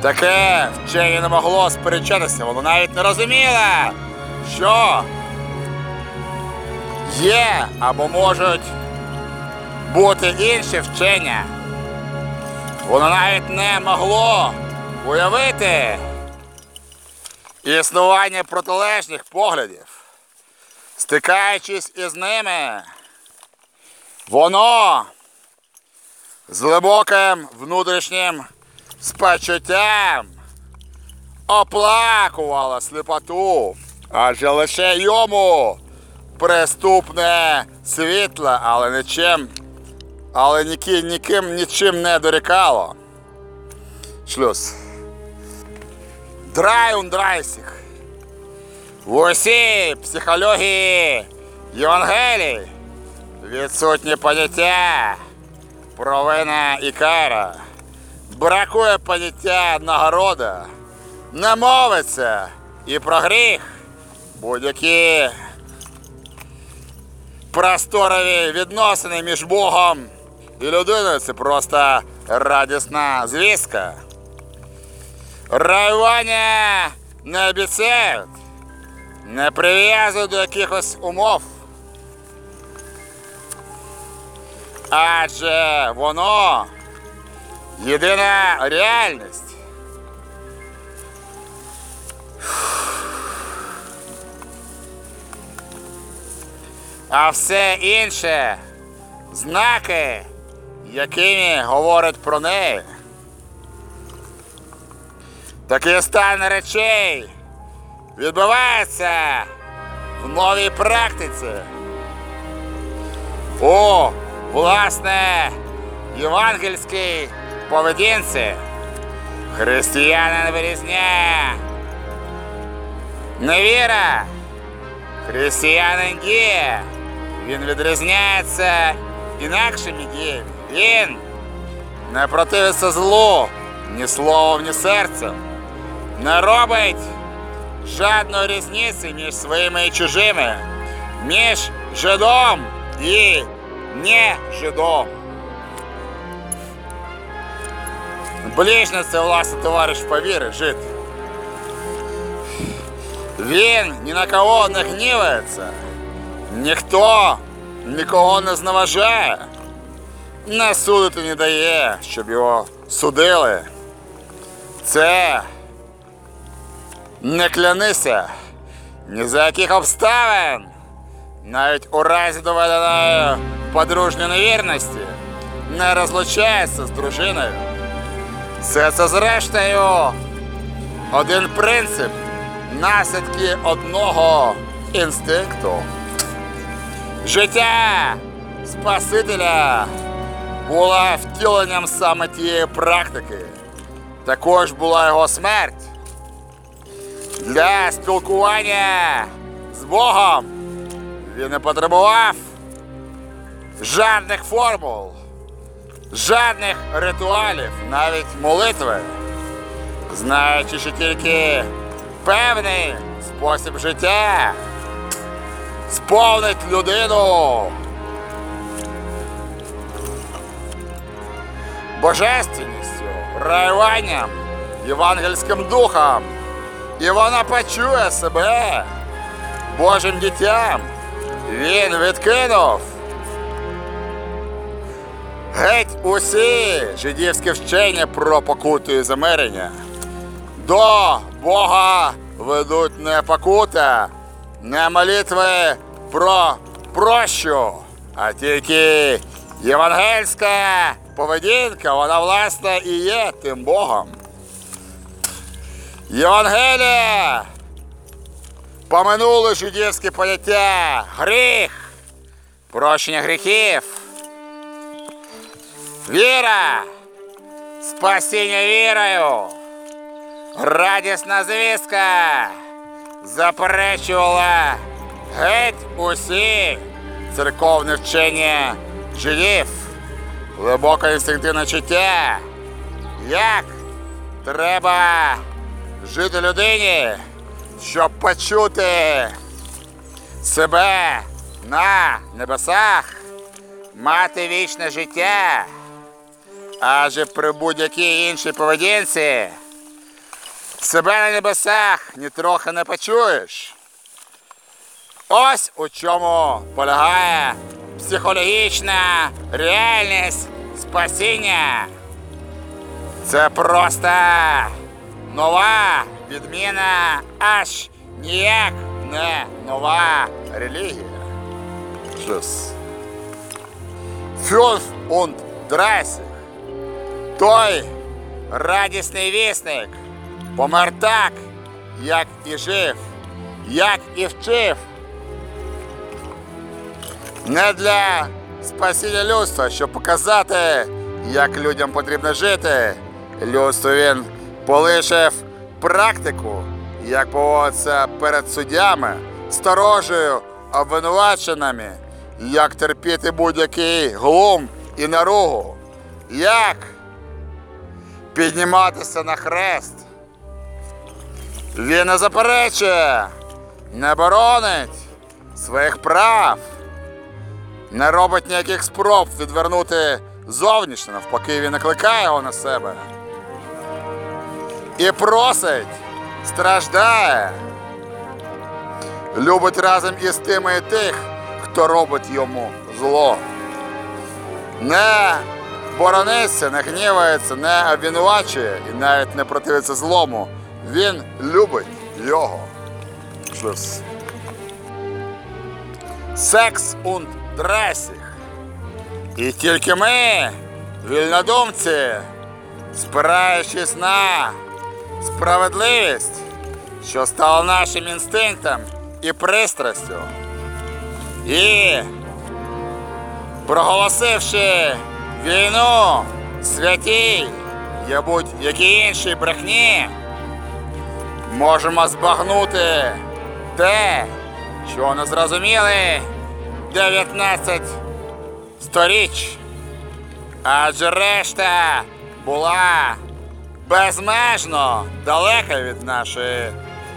Таке вчення не могло сперечатися, воно навіть не розуміло, що є або можуть бути інші вчення. Воно навіть не могло уявити існування протилежних поглядів. Стикаючись із ними, воно з глибоким внутрішнім спочуттям оплакувало сліпоту, адже лише йому приступне світло, але нічим, але ніки, ніким нічим не дорікало. Шлюз. Драйун драйсіх. В усій психології Євангелії відсутні поняття провина і кара. Бракує поняття нагорода, не мовиться і про гріх. Будь-які просторові відносини між Богом і людиною це просто радісна звістка. Раювання не обіцяють, не прив'язують до якихось умов. Адже воно єдина реальність. А все інше знаки, якими говорять про неї. Такий стан речей відбувається в новій практиці. У власне євангельській поведінці християнин вирізняє невіра. Християнин діє. Він відрізняється інакшими діями. Він не противиться злу ні словом, ні серцем. Не робить жодної різниці між своїми і чужими, між жидом і не жидом. Ближнє це власне товариш по вірі, жид. Він ні на кого не гнівається. Ніхто нікого не зневажає. Не судити не дає, щоб його судили. Це не клянися ні за яких обставин, навіть у разі доведеної подружньої невірності, не розлучається з дружиною. Все це зрештою один принцип наслідки одного інстинкту. Життя Спасителя було втіленням саме тієї практики. Також була його смерть. Для спілкування з Богом він не потребував жодних формул, жодних ритуалів, навіть молитви, знаючи, що тільки певний спосіб життя сповнить людину. Божественністю, раюванням, євангельським духом, і вона почує себе Божим дітям. Він відкинув геть усі жидівські вчення про покуту і замирення. До Бога ведуть не покута, не молитви про прощу, а тільки євангельська поведінка, вона власне і є тим Богом. Євангелія поминули жидівські поняття, гріх, прощення гріхів, віра, спасіння вірою. Радісна звістка заперечувала геть усі церковні вчення жидів, глибоке інстинктивне чуття, як треба жити людині, щоб почути себе на небесах, мати вічне життя. Адже при будь-якій іншій поведінці себе на небесах нітрохи не почуєш. Ось у чому полягає психологічна реальність спасіння. Це просто нова відміна, аж ніяк не нова релігія. Фюнф und драйсих. Той радісний вісник помер так, як і жив, як і вчив. Не для спасіння людства, щоб показати, як людям потрібно жити. Людству він полишив практику, як поводитися перед суддями, сторожею, обвинуваченими, як терпіти будь-який глум і наругу, як підніматися на хрест. Він не заперечує, не боронить своїх прав, не робить ніяких спроб відвернути зовнішнє, навпаки, він накликає його на себе. І просить, страждає, любить разом із тими і тих, хто робить йому зло. Не борониться, не гнівається, не обвинувачує і навіть не противиться злому. Він любить його. Шлюз. Секс und дресіх. І тільки ми, вільнодумці, спираючись на справедливість, що стала нашим інстинктом і пристрастю, і проголосивши війну святій і будь-якій іншій брехні, можемо збагнути те, що не зрозуміли 19 сторіч. Адже решта була безмежно далека від нашої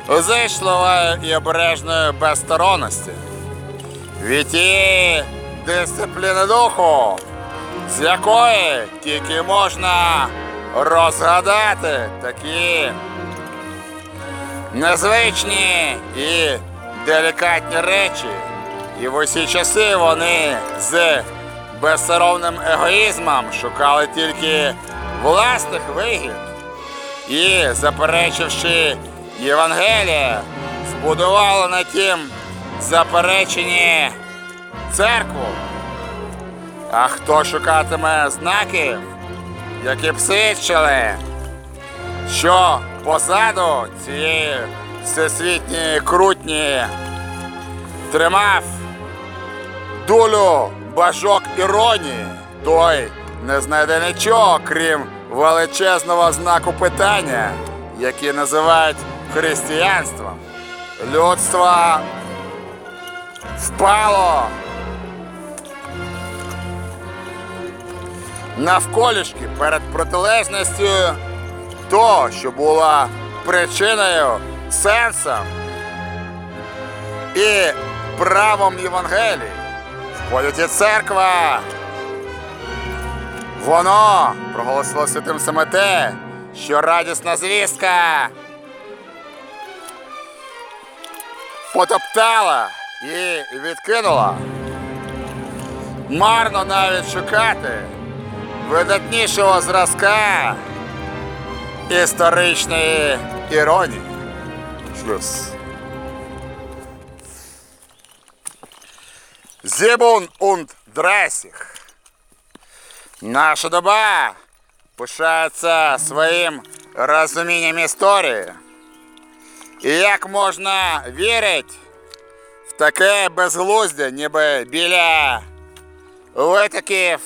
зичливої і обережної безсторонності. Від тієї дисципліни духу, з якої тільки можна розгадати такі незвичні і делікатні речі. І в усі часи вони з безсоромним егоїзмом шукали тільки власних вигід і, заперечивши Євангелія, збудували на тім запереченні церкву. А хто шукатиме знаків, які б свідчили, що позаду цієї всесвітньої крутні тримав долю бажок іронії, той не знайде нічого, крім величезного знаку питання, який називають християнством. Людство впало навколішки перед протилежністю того, що була причиною, сенсом і правом Євангелії. Входить і церква. Воно проголосило святим саме те, що радісна звістка потоптала і відкинула. Марно навіть шукати видатнішого зразка історичної іронії. Шлюз. Зібун und дресіх. Наша доба пишається своїм розумінням історії. І як можна вірити в таке безглуздя, ніби біля витоків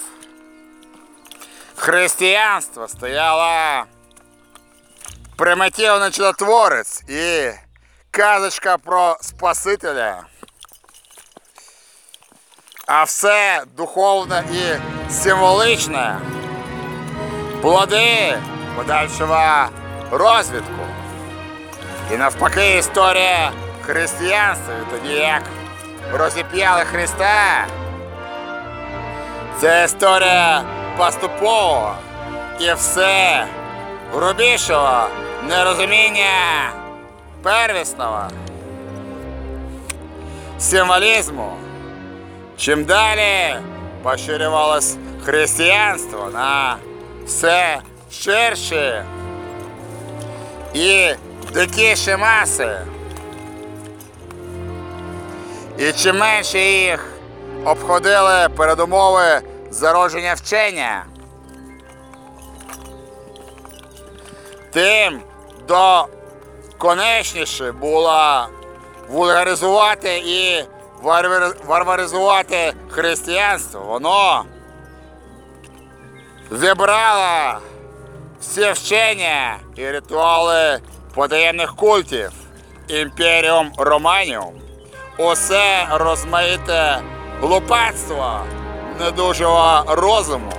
християнства стояла примітивний чудотворець і казочка про Спасителя. А все духовне і символичне. Плоди подальшого розвідку. І навпаки, історія християнства, тоді як розіп'яли Христа. Це історія поступового і все грубішого нерозуміння первісного символізму. Чим далі поширювалось християнство на все ширші і дикіші маси. І чим менше їх обходили передумови зародження вчення, тим доконечніше було вульгаризувати і варвари- варваризувати християнство. Воно зібрало всі вчення і ритуали потаємних культів, імперіум Романіум, усе розмаїте глупацтво недужого розуму.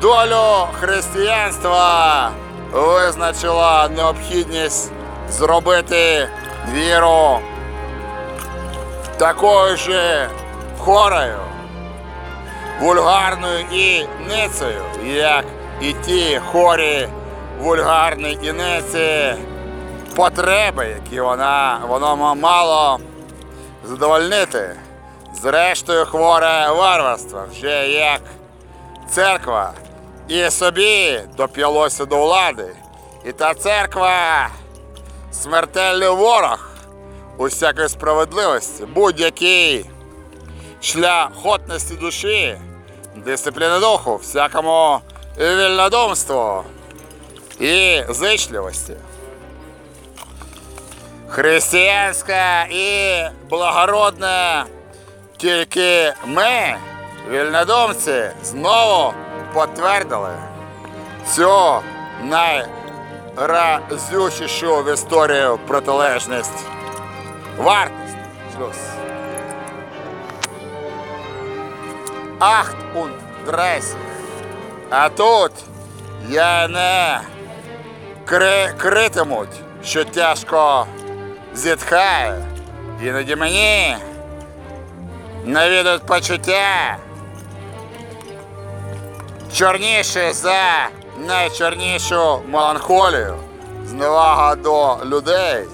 Долю християнства визначила необхідність зробити віру такою ж хорою, вульгарною і ницею, як і ті хорі вульгарні і ниці потреби, які вона, воно мало задовольнити. Зрештою, хворе варварство, вже як церква і собі доп'ялося до влади. І та церква смертельний ворог усякої справедливості, будь-який шлях хотності душі, дисципліни духу, всякому вільнодумству і зичливості. Християнська і благородне тільки ми, вільнодумці, знову підтвердили цю найразючішу в історію протилежність. Вартість. Ахт und дресі. А тут я не кри, критимуть, що тяжко зітхає. Іноді мені навідують почуття. Чорніше за найчорнішу меланхолію, зневага до людей.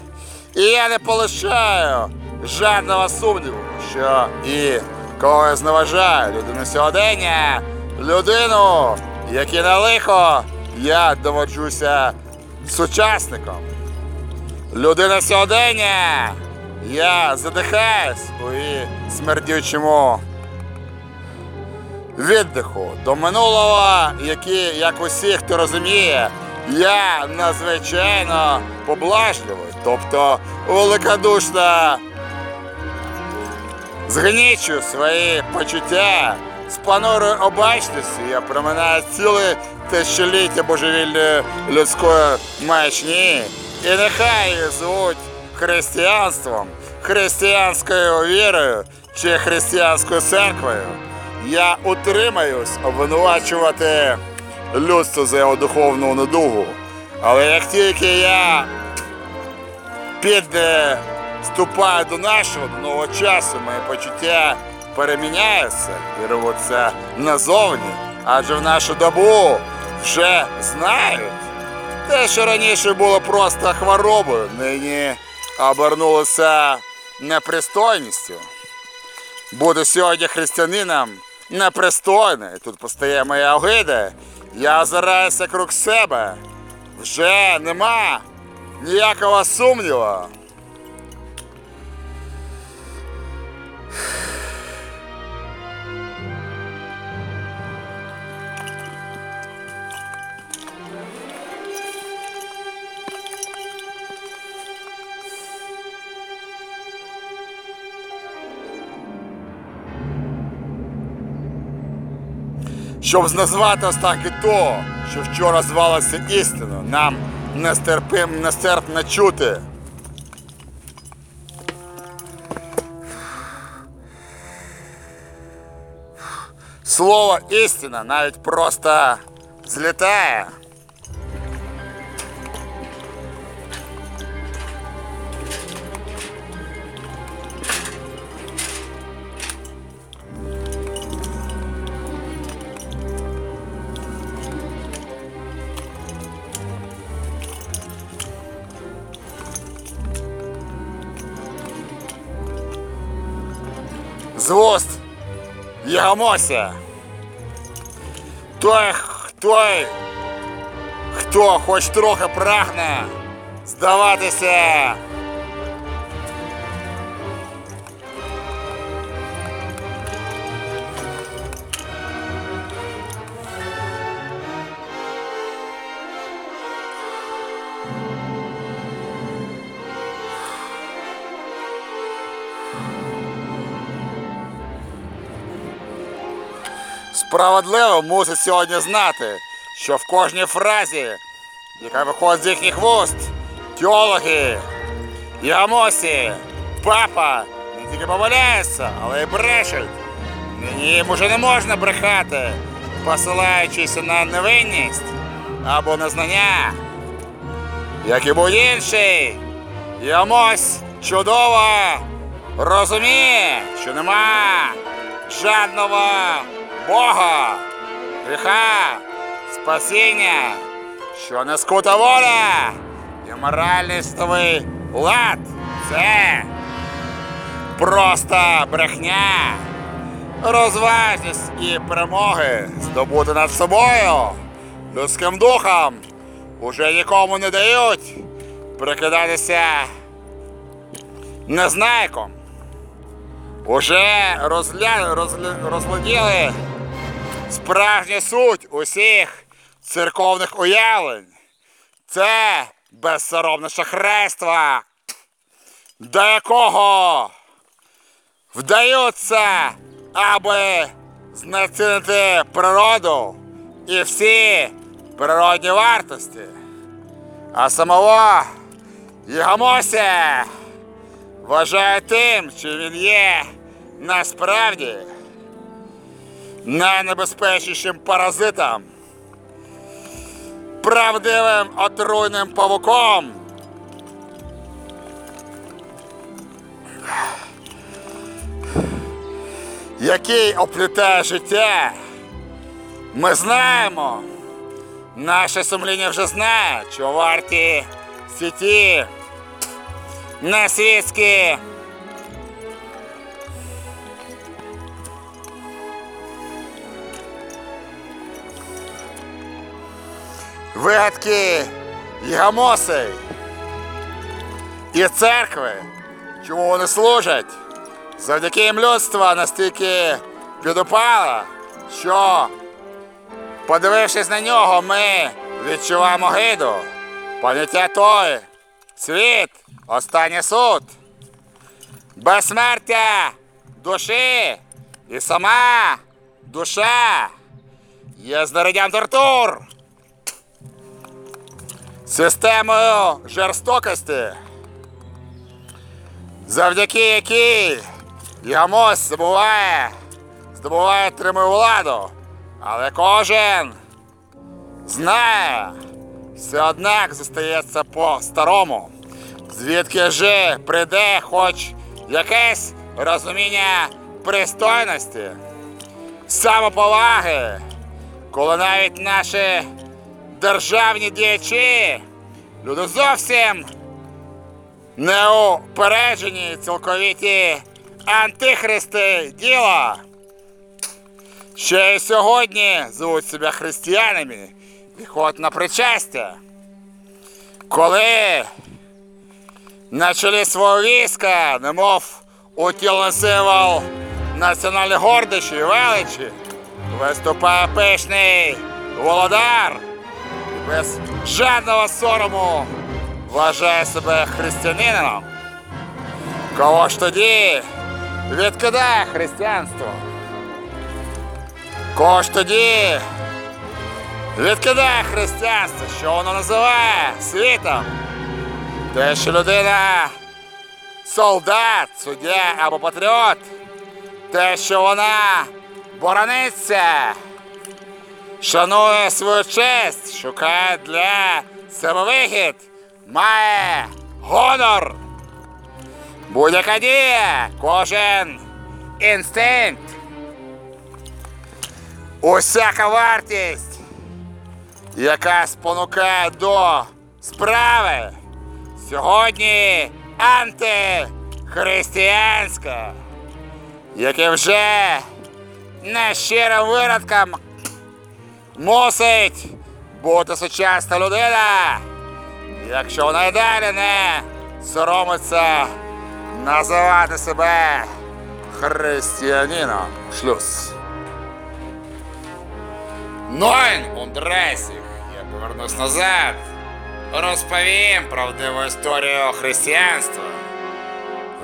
І я не полишаю жодного сумніву, що і кого я зневажаю, людину сьогодення, людину, як на лихо, я доводжуся сучасником. Людина сьогодення, я задихаюсь у смердючому віддиху до минулого, який, як усі, хто розуміє, я надзвичайно поблажливий, тобто великодушно згнічу свої почуття з понурою обачністю. Я проминаю ціле тисячоліття божевільної людської маячні. І нехай звуть християнством, християнською вірою чи християнською церквою. Я утримаюсь обвинувачувати людство за його духовну недугу. Але як тільки я підступаю до нашого до нового часу, мої почуття переміняються і рвуться назовні, адже в нашу добу вже знають. Те, що раніше було просто хворобою, нині обернулося непристойністю. Буду сьогодні християнином непристойний. Тут постає моя огида. Я озираюся круг себе. Вже нема ніякого сумніву. Щоб назвати останки того, що вчора звалося істину, нам нестерпим, нестерпно чути. Слово істина навіть просто злітає. Єгомося. Той, той, хто хоч трохи прагне здаватися. Справедливо мусить сьогодні знати, що в кожній фразі, яка виходить з їхніх вуст, теологи, Ягамосі, папа не тільки помиляються, але й брешуть. Їм уже не можна брехати, посилаючись на невинність або на знання. Як і будь-інший, Ягамось чудово розуміє, що нема жадного Бога, гріха, спасіння, що не скута воля і моральний стовий лад. Це просто брехня, розважність і перемоги здобути над собою, людським духом уже нікому не дають прикидатися незнайком. Уже розля... розля... розгляділи справжню суть усіх церковних уявлень. Це безсоромне шахрайство, до якого вдаються, аби знецінити природу і всі природні вартості. А самого Єгомося вважає тим, що він є насправді найнебезпечнішим паразитом, правдивим отруйним павуком. Який оплітає життя, ми знаємо, наше сумління вже знає, що варті сіті. На світські вигадки Єгамосей і церкви, чому вони служать, завдяки їм людство настільки підупало, що, подивившись на нього, ми відчуваємо гиду, поняття той, світ, останній суд, безсмертя душі і сама душа. Є знаряддям тортур системою жорстокості, завдяки якій Ягомось здобуває, здобуває триму владу, але кожен знає, все однак зостається по-старому, звідки ж прийде хоч якесь розуміння пристойності, самоповаги, коли навіть наші державні діячі, люди зовсім неупереджені цілковіті антихристи діла. Ще й сьогодні звуть себе християнами і ходять на причастя. Коли на чолі свого війська, немов утілений символ національної гордощі і величі, виступає пишний володар без жодного сорому вважає себе християнином. Кого ж тоді відкидає християнство? Кого ж тоді відкидає християнство, що воно називає світом? Те, що людина солдат, суддя або патріот, те, що вона борониться шанує свою честь, шукає для вихід, має гонор. Будь-яка дія, кожен інстинкт, усяка вартість, яка спонукає до справи, сьогодні антихристиянська. який вже нещирим виродком мусить бути сучасна людина, якщо вона й далі не соромиться називати себе християнином. Шлюз. Нойн Ундресіх, я повернусь назад. Розповім правдиву історію християнства.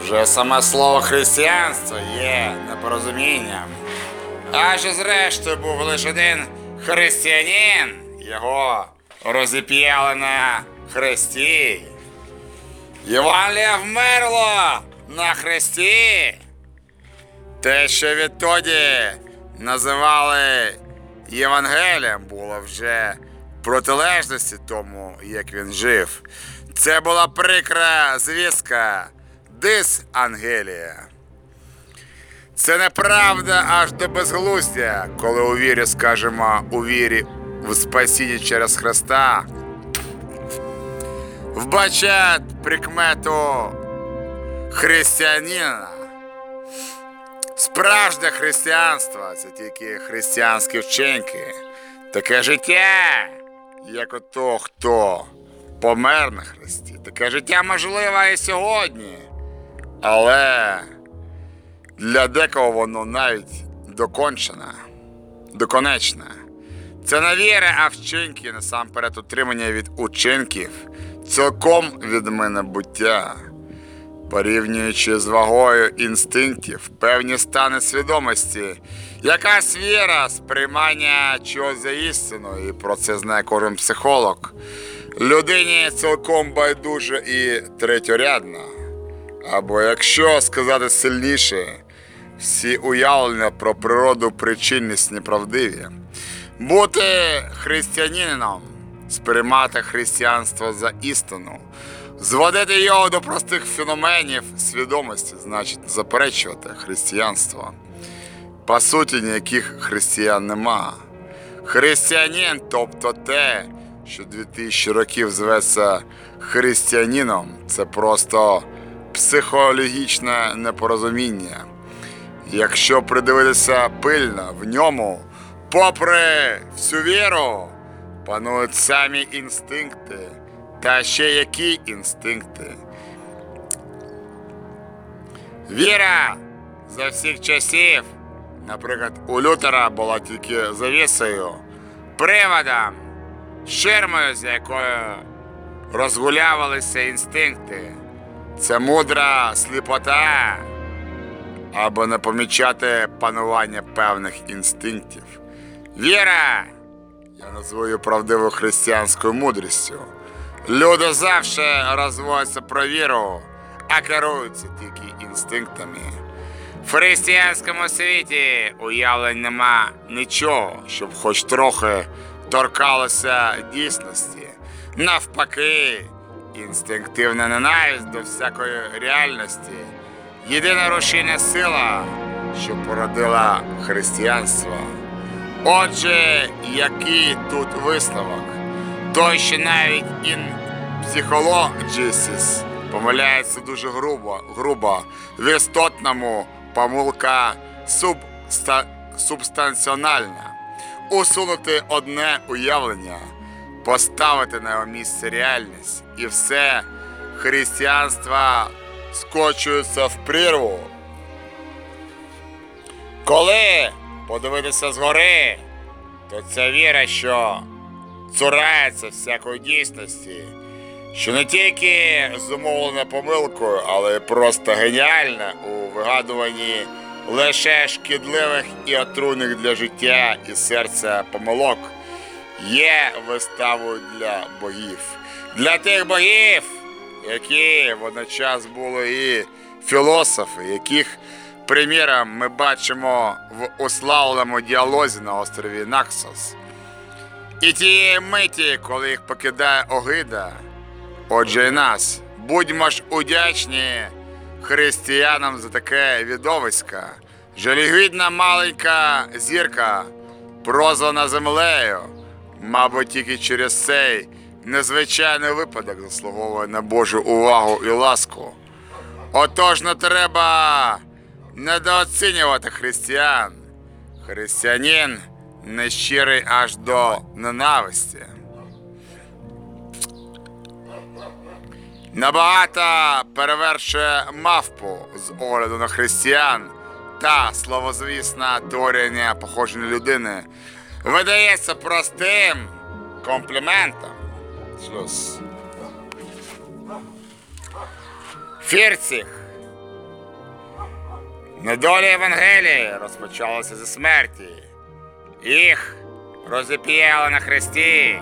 Вже саме слово християнство є непорозумінням. Адже зрештою був лише один християнин, його розіп'яли на хресті. Євангелія вмерло на хресті. Те, що відтоді називали Євангелієм, було вже протилежності тому, як він жив. Це була прикра звістка Дис Ангелія. Це неправда аж до безглуздя, коли у вірі, скажімо, у вірі в спасіння через Христа вбачать прикмету християнина. Справжнє християнство це тільки християнські вчинки. Таке життя, як ото, хто помер на хресті. Таке життя можливе і сьогодні. Але для декого воно навіть докончене, доконечне. Це не віра, а вчинки, насамперед утримання від учинків, цілком від мене буття. Порівнюючи з вагою інстинктів, певні стани свідомості, якась віра, сприймання чогось за істину, і про це знає кожен психолог. Людині цілком байдуже і третьорядна. Або якщо сказати сильніше, всі уявлення про природу причинність неправдиві. Бути християнином, сприймати християнство за істину, зводити його до простих феноменів свідомості, значить заперечувати християнство. По суті, ніяких християн нема. Християнин, тобто те, що 2000 років зветься християнином, це просто психологічне непорозуміння. Якщо придивитися пильно в ньому, попри всю віру, панують самі інстинкти. Та ще які інстинкти. Віра за всіх часів, наприклад, у Лютера була тільки завісою, приводом, ширмою, за якою розгулявалися інстинкти. Це мудра сліпота, або не помічати панування певних інстинктів. Віра, я назву її правдивою християнською мудрістю. Люди завжди розводяться про віру, а керуються тільки інстинктами. В християнському світі уявлень нема нічого, щоб хоч трохи торкалося дійсності. Навпаки, інстинктивна ненависть до всякої реальності. Єдина рушійна сила, що породила християнство. Отже, який тут висновок? Той, що навіть ін психологісіс помиляється дуже грубо, грубо в істотному помилка субста, субстанціональна. Усунути одне уявлення, поставити на його місце реальність, і все християнство скочується в прірву. Коли подивитися згори, то це віра, що цурається всякої дійсності, що не тільки зумовлена помилкою, але й просто геніальна у вигадуванні лише шкідливих і отруйних для життя і серця помилок, є виставою для богів. Для тих богів, які водночас були і філософи, яких приміром ми бачимо в уславленому діалозі на острові Наксос. І тієї миті, коли їх покидає огида, отже і нас, будьмо ж удячні християнам за таке відовисько. Жалюгідна маленька зірка, прозвана землею, мабуть, тільки через цей незвичайний випадок заслуговує на Божу увагу і ласку. Отож не треба недооцінювати християн. Християнин нещирий аж до ненависті. Набагато перевершує мавпу з огляду на християн та славозвісне творення походження людини видається простим компліментом. Шлюз. Фірціх. Недоля Євангелії розпочалася зі смерті. Їх розіп'яли на хресті.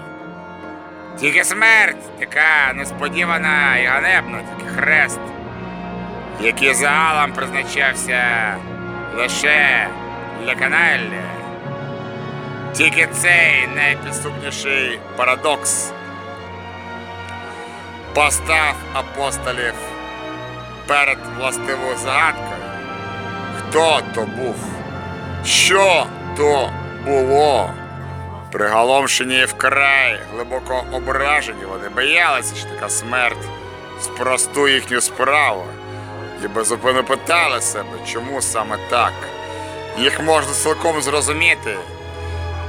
Тільки смерть, така несподівана і ганебна, тільки хрест, який загалом призначався лише для каналля. Тільки цей найпідступніший парадокс постав апостолів перед властивою загадкою. Хто то був? Що то було? Приголомшені вкрай глибоко ображені, вони боялися, що така смерть спростує їхню справу, і безупинно питали себе, чому саме так. Їх можна цілком зрозуміти.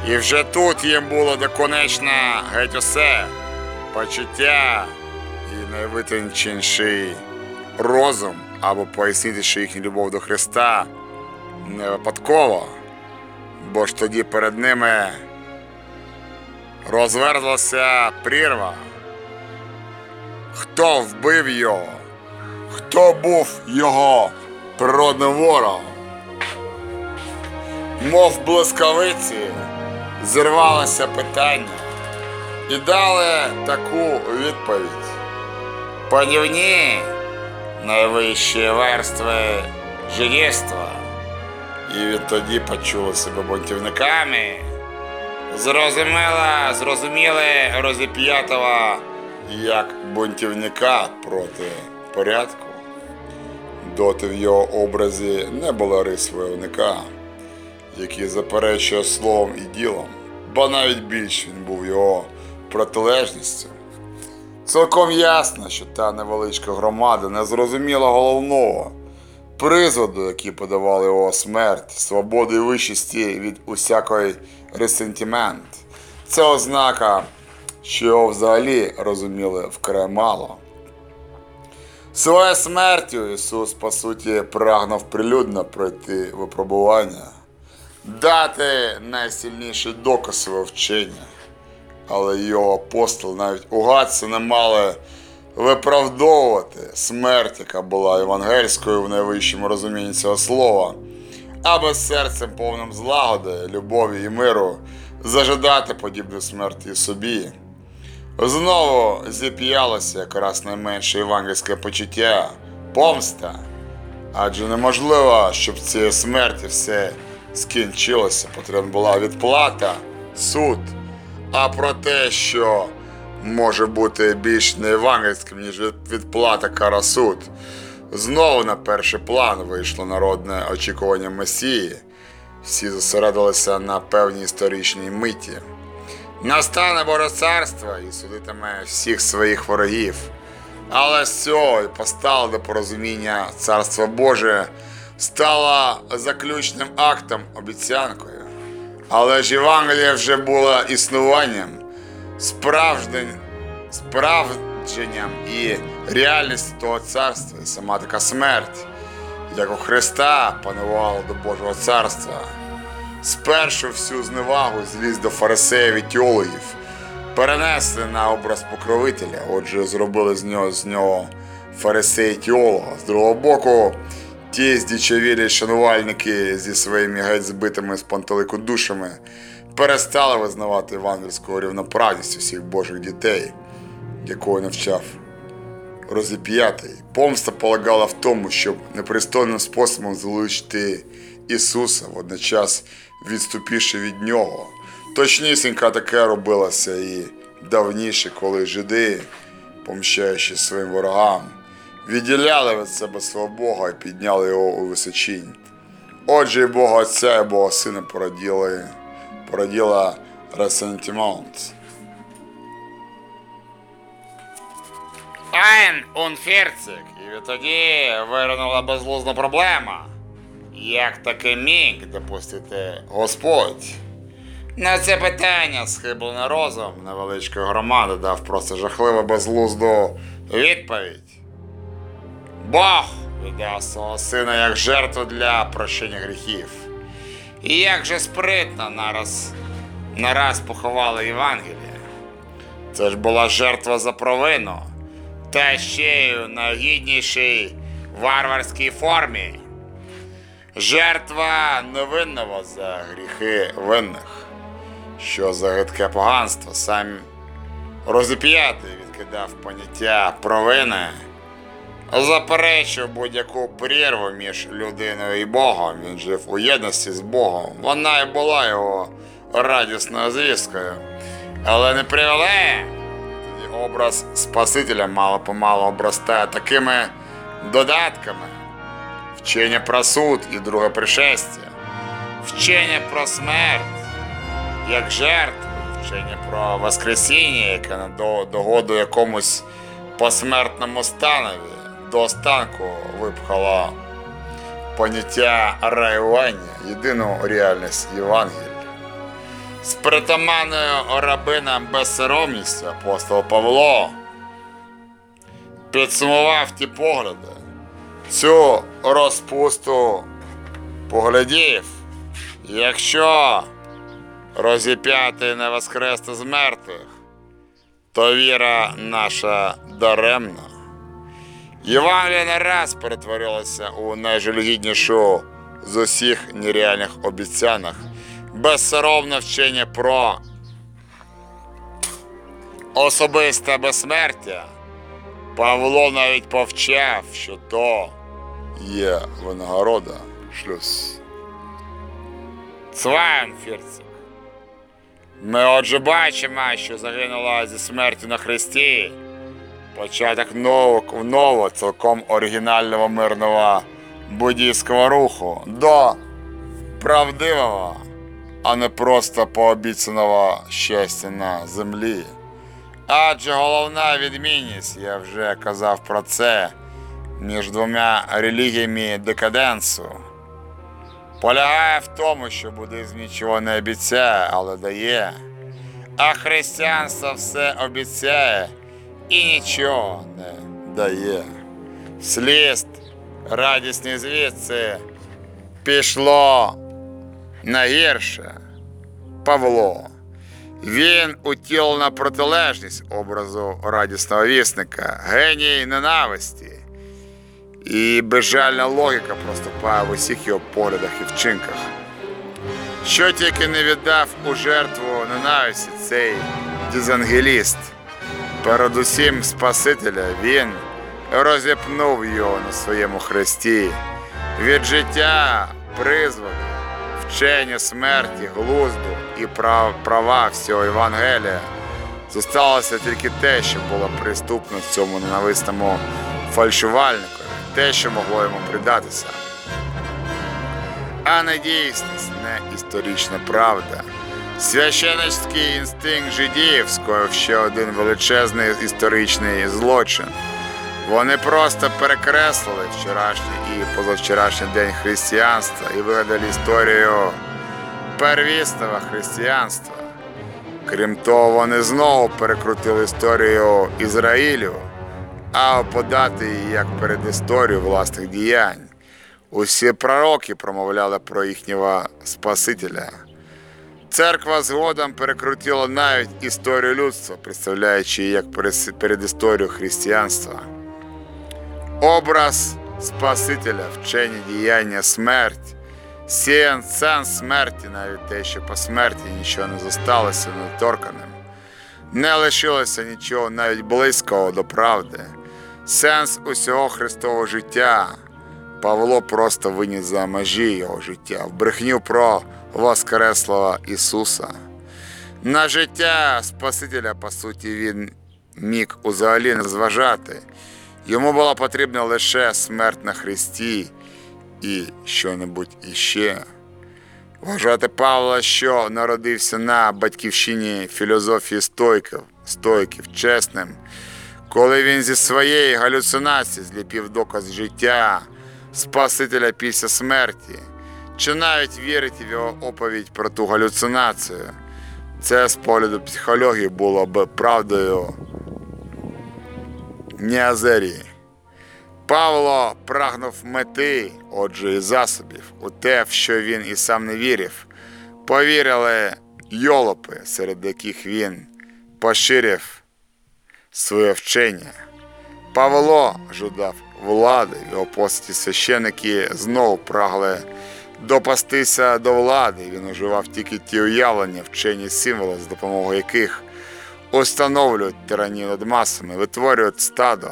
І вже тут їм було доконечно геть усе почуття найвитонченіший розум, або пояснити, що їхня любов до Христа не випадково, бо ж тоді перед ними розверзлася прірва. Хто вбив його? Хто був його природним ворогом? Мов блискавиці, зірвалося питання і дали таку відповідь. Панівні найвищі верстви жидівства. І відтоді почули себе бунтівниками. Зрозуміла, зрозуміли розіп'ятого як бунтівника проти порядку. Доти в його образі не було рис войовника, який заперечує словом і ділом, бо навіть більш він був його протилежністю. Цілком ясно, що та невеличка громада не зрозуміла головного призводу, який подавали його смерть, свободи і вищості від усякої ресентимент. Це ознака, що його взагалі розуміли вкрай мало. Своєю смертю Ісус, по суті, прагнув прилюдно пройти випробування, дати найсильніший доказ свого вчення але його апостоли навіть у гадці не мали виправдовувати смерть, яка була євангельською в найвищому розумінні цього слова, аби серцем повним злагоди, любові і миру зажидати подібну смерті собі. Знову зіп'ялося якраз найменше євангельське почуття помста. Адже неможливо, щоб цієї смерті все скінчилося. Потрібна була відплата, суд. А про те, що може бути більш неєвангельським, ніж відплата кара суд, знову на перший план вийшло народне очікування Месії. Всі зосередилися на певній історичній миті. Настане Боже царство і судитиме всіх своїх ворогів. Але з цього і постало до порозуміння Царство Боже стало заключним актом, обіцянкою. Але ж Євангелія вже була існуванням, справдженням і реальністю того царства, сама така смерть, як у Христа панувала до Божого царства. Спершу всю зневагу зліз до фарисеїв і теологів, перенесли на образ покровителя, отже, зробили з нього з нього фарисеї теолога. З другого боку, ті здічавілі шанувальники зі своїми геть збитими з пантелику душами перестали визнавати євангельську рівноправність усіх Божих дітей, якого навчав розіп'ятий. Помста полягала в тому, щоб непристойним способом залишити Ісуса, водночас відступивши від Нього. Точнісінько таке робилося і давніше, коли жиди, помщаючи своїм ворогам, відділяли від себе свого Бога і підняли його у височінь. Отже, і Бога Отця і Бога Сина породіли, породіла ресентимент. Ein und 40. І відтоді виринула безглузна проблема. Як таке міг допустити Господь? На це питання схиблений розум невеличкої громади дав просто жахливо безглузду відповідь. Бог віддав свого сина як жертву для прощення гріхів. І як же спритно нараз, нараз поховали Євангеліє. Це ж була жертва за провину, та ще й у найгіднішій варварській формі. Жертва невинного за гріхи винних. Що за гидке поганство, сам розіп'ятий відкидав поняття провини, заперечив будь-яку прірву між людиною і Богом. Він жив у єдності з Богом. Вона і була його радісною звісткою. Але не привеле. Тоді образ Спасителя мало помалу обростає такими додатками. Вчення про суд і друге пришестя, вчення про смерть, як жертву, вчення про Воскресіння, яке догоду якомусь посмертному станові до останку випхало поняття раювання, єдину реальність Євангелія. З притаманною рабинам безсоромністю апостол Павло підсумував ті погляди, цю розпусту поглядів, якщо розіп'яти не воскрести з мертвих, то віра наша даремна. Євангелія не раз перетворилася у найжалюгіднішу з усіх нереальних обіцянок, безсоромне вчення про особисте безсмертя. Павло навіть повчав, що то є винагорода шлюз. Цвайнфірцик. Ми отже бачимо, що загинула зі смертю на Христі. Початок нового, нового цілком оригінального мирного буддійського руху до правдивого, а не просто пообіцяного щастя на землі. Адже головна відмінність, я вже казав про це, між двома релігіями декаденсу, полягає в тому, що буддизм нічого не обіцяє, але дає, а християнство все обіцяє і нічого не дає. Сліст, радісні звідси, пішло на гірше. Павло. Він утілена протилежність образу радісного вісника, геній ненависті. І безжальна логіка проступає в усіх його поглядах і вчинках. Що тільки не віддав у жертву ненависті цей дізангеліст. Передусім Спасителя він розіпнув його на своєму хресті. Від життя призваний вчення смерті, глузду і права всього Євангелія. Зосталося тільки те, що було приступно цьому ненависному фальшувальнику, те, що могло йому придатися. А не дійсність, не історична правда. Священницький інстинкт жидів скоїв ще один величезний історичний злочин. Вони просто перекреслили вчорашній і позавчорашній день християнства і вигадали історію первісного християнства. Крім того, вони знову перекрутили історію Ізраїлю, а подати її як передісторію власних діянь. Усі пророки промовляли про їхнього Спасителя. Церква згодом перекрутила навіть історію людства, представляючи її як перес- передісторію християнства. Образ Спасителя, вчення діяння смерть, сенс смерті, навіть те, що по смерті нічого не зосталося недоторканим. Не лишилося нічого навіть близького до правди. Сенс усього Христового життя Павло просто виніс за межі його життя, в брехню про Воскреслого Ісуса. На життя Спасителя, по суті, він міг взагалі не зважати. Йому була потрібна лише смерть на Христі і що-небудь іще. Вважати Павла, що народився на батьківщині філософії стойків, стойків чесним, коли він зі своєї галюцинації зліпів доказ життя Спасителя після смерті, чи навіть вірити в його оповідь про ту галюцинацію. Це з погляду психології було б правдою Ніазерії. Павло прагнув мети, отже, і засобів, у те, в що він і сам не вірив. Повірили йолопи, серед яких він поширив своє вчення. Павло жадав влади, його постаті священики знову прагли допастися до влади. Він уживав тільки ті уявлення, вчені символи, з допомогою яких установлюють тиранію над масами, витворюють стадо.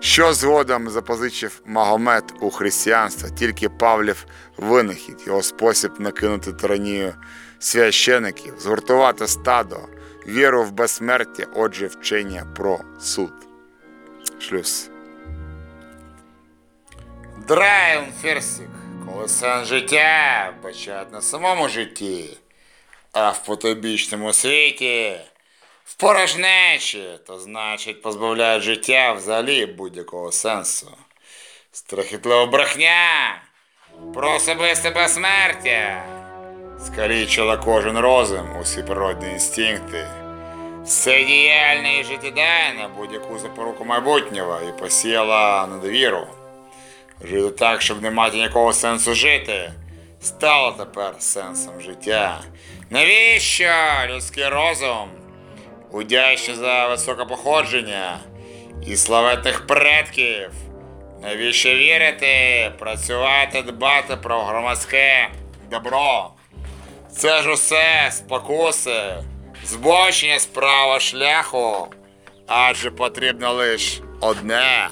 Що згодом запозичив Магомед у християнство, тільки Павлів винахід, його спосіб накинути тиранію священиків, згуртувати стадо, віру в безсмертя, отже, вчення про суд. Шлюз. Драйм Ферсік, сенс життя бачать на самому житті, а в потобічному світі, в порожнечі, то значить позбавляють життя взагалі будь-якого сенсу. Страхітлива брехня про особисте безсмертя скалічила кожен розум, усі природні інстинкти. Все діяльне і життєдайне будь-яку запоруку майбутнього і посіяла недовіру. Жити так, щоб не мати ніякого сенсу жити, стало тепер сенсом життя. Навіщо людський розум, удячний за високе походження і славетних предків? Навіщо вірити, працювати, дбати про громадське добро? Це ж усе спокуси, збочення справа шляху, адже потрібно лише одне.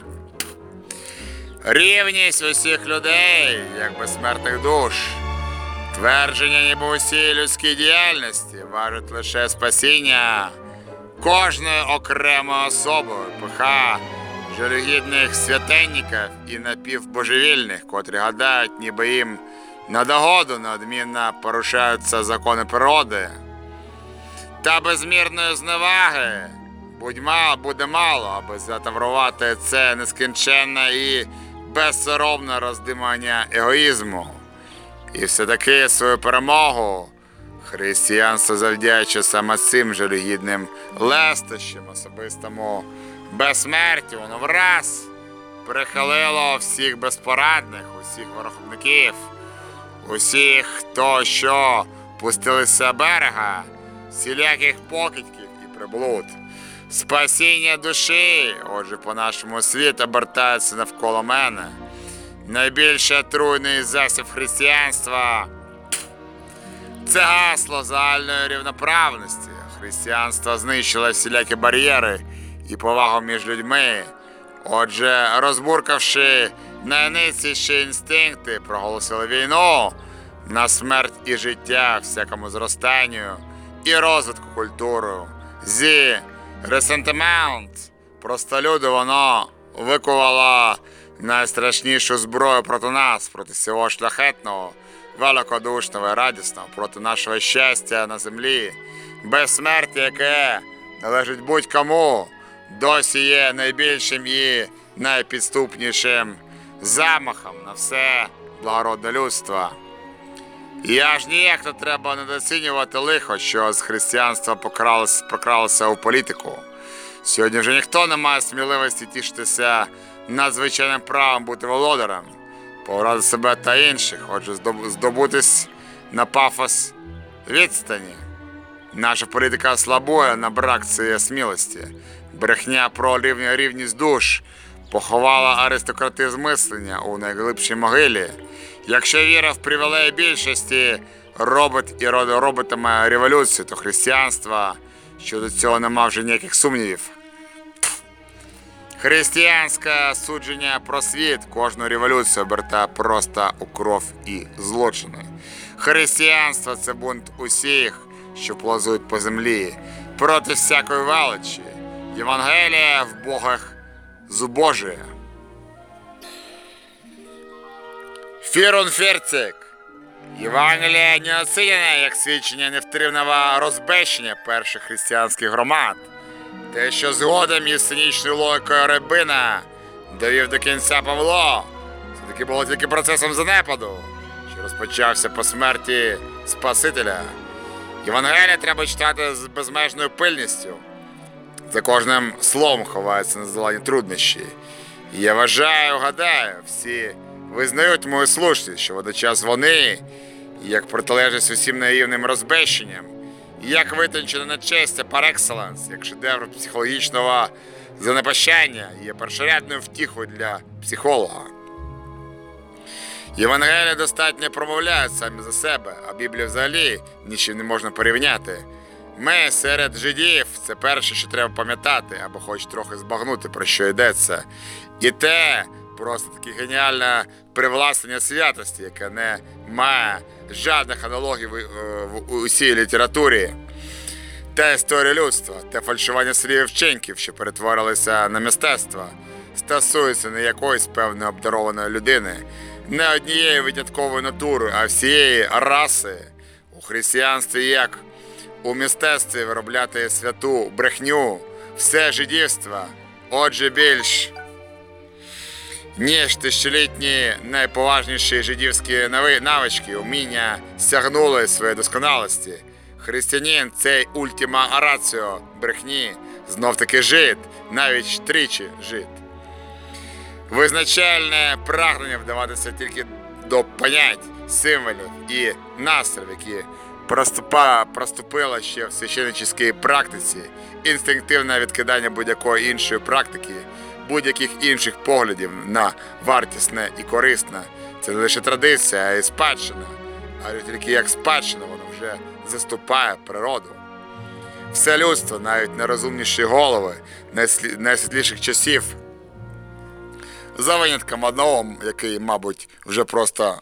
Рівність усіх людей, як безсмертних душ. Твердження ніби усієї людській діяльності важить лише спасіння кожної окремої особи, пиха жалюгідних святенників і напівбожевільних, котрі гадають, ніби їм на догоду неодмінно порушаються закони природи. Та безмірної зневаги будь мало, буде мало, аби затаврувати це нескінченне і безсоромне роздимання егоїзму. І все-таки свою перемогу християнство завдячує саме цим жалюгідним лестощам, особистому безсмертю, воно враз прихилило всіх безпорадних, усіх ворохобників, усіх, хто що пустилися берега, всіляких покидьків і приблуд. Спасіння душі, отже, по нашому світу обертається навколо мене. Найбільше отруйний засіб християнства це гасло загальної рівноправності. Християнство знищило всілякі бар'єри і повагу між людьми. Отже, розбуркавши найниціші інстинкти, проголосили війну на смерть і життя всякому зростанню і розвитку культури. Зі ресентимент простолюду воно викувало найстрашнішу зброю проти нас, проти всього шляхетного, великодушного і радісного, проти нашого щастя на землі, безсмертя, яке належить будь-кому, досі є найбільшим і найпідступнішим замахом на все благородне людство. І аж ніяк не треба недооцінювати лихо, що з християнства покралося, прокралося у політику. Сьогодні вже ніхто не має сміливості тішитися надзвичайним правом бути володарем, поврати себе та інших, отже, здобутись на пафос відстані. Наша політика слабує на брак цієї смілості. Брехня про рівня рівність душ поховала аристократизм мислення у найглибшій могилі. Якщо віра в привілеї більшості робить і робитиме революцію, то християнство щодо цього нема вже ніяких сумнівів. Християнське судження про світ кожну революцію обертає просто у кров і злочини. Християнство це бунт усіх, що плазують по землі, проти всякої величі. Євангелія в Богах зубожує. Фірун. Євангелія не оцінене як свідчення невтримного розбещення перших християнських громад. Те, що згодом із цинічною логікою Рибина довів до кінця Павло, все-таки було тільки процесом занепаду, що розпочався по смерті Спасителя. Євангелія треба читати з безмежною пильністю. За кожним словом ховаються нездолані труднощі. І я вважаю, гадаю, всі визнають мою слушність, що водночас вони, як протилежність усім наївним розбещенням, як витончене нечестя par excellence, як шедевр психологічного занепащання, є першорядною втіхою для психолога. Євангелія достатньо промовляють самі за себе, а Біблію взагалі нічим не можна порівняти. Ми серед жидів це перше, що треба пам'ятати, або хоч трохи збагнути, про що йдеться. І те просто таке геніальне привласнення святості, яке не має жодних аналогій в, е, усій літературі. Та історія людства, те фальшування слів вчинків, що перетворилися на мистецтво, стосується не якоїсь певної обдарованої людини, не однієї виняткової натури, а всієї раси. У християнстві як у мистецтві виробляти святу брехню, все жидівство, отже більш ніж тисячолітні найповажніші жидівські навички, уміння сягнули своєї досконалості. Християнин цей ультима раціо брехні, знов таки жид, навіть тричі жид. Визначальне прагнення вдаватися тільки до понять, символів і настроїв, які проступа, проступило ще в священническій практиці, інстинктивне відкидання будь-якої іншої практики, будь-яких інших поглядів на вартісне і корисне. Це не лише традиція, а й спадщина. А тільки як спадщина воно вже заступає природу. Все людство, навіть найрозумніші голови найсвітліших часів, за винятком одного, який, мабуть, вже просто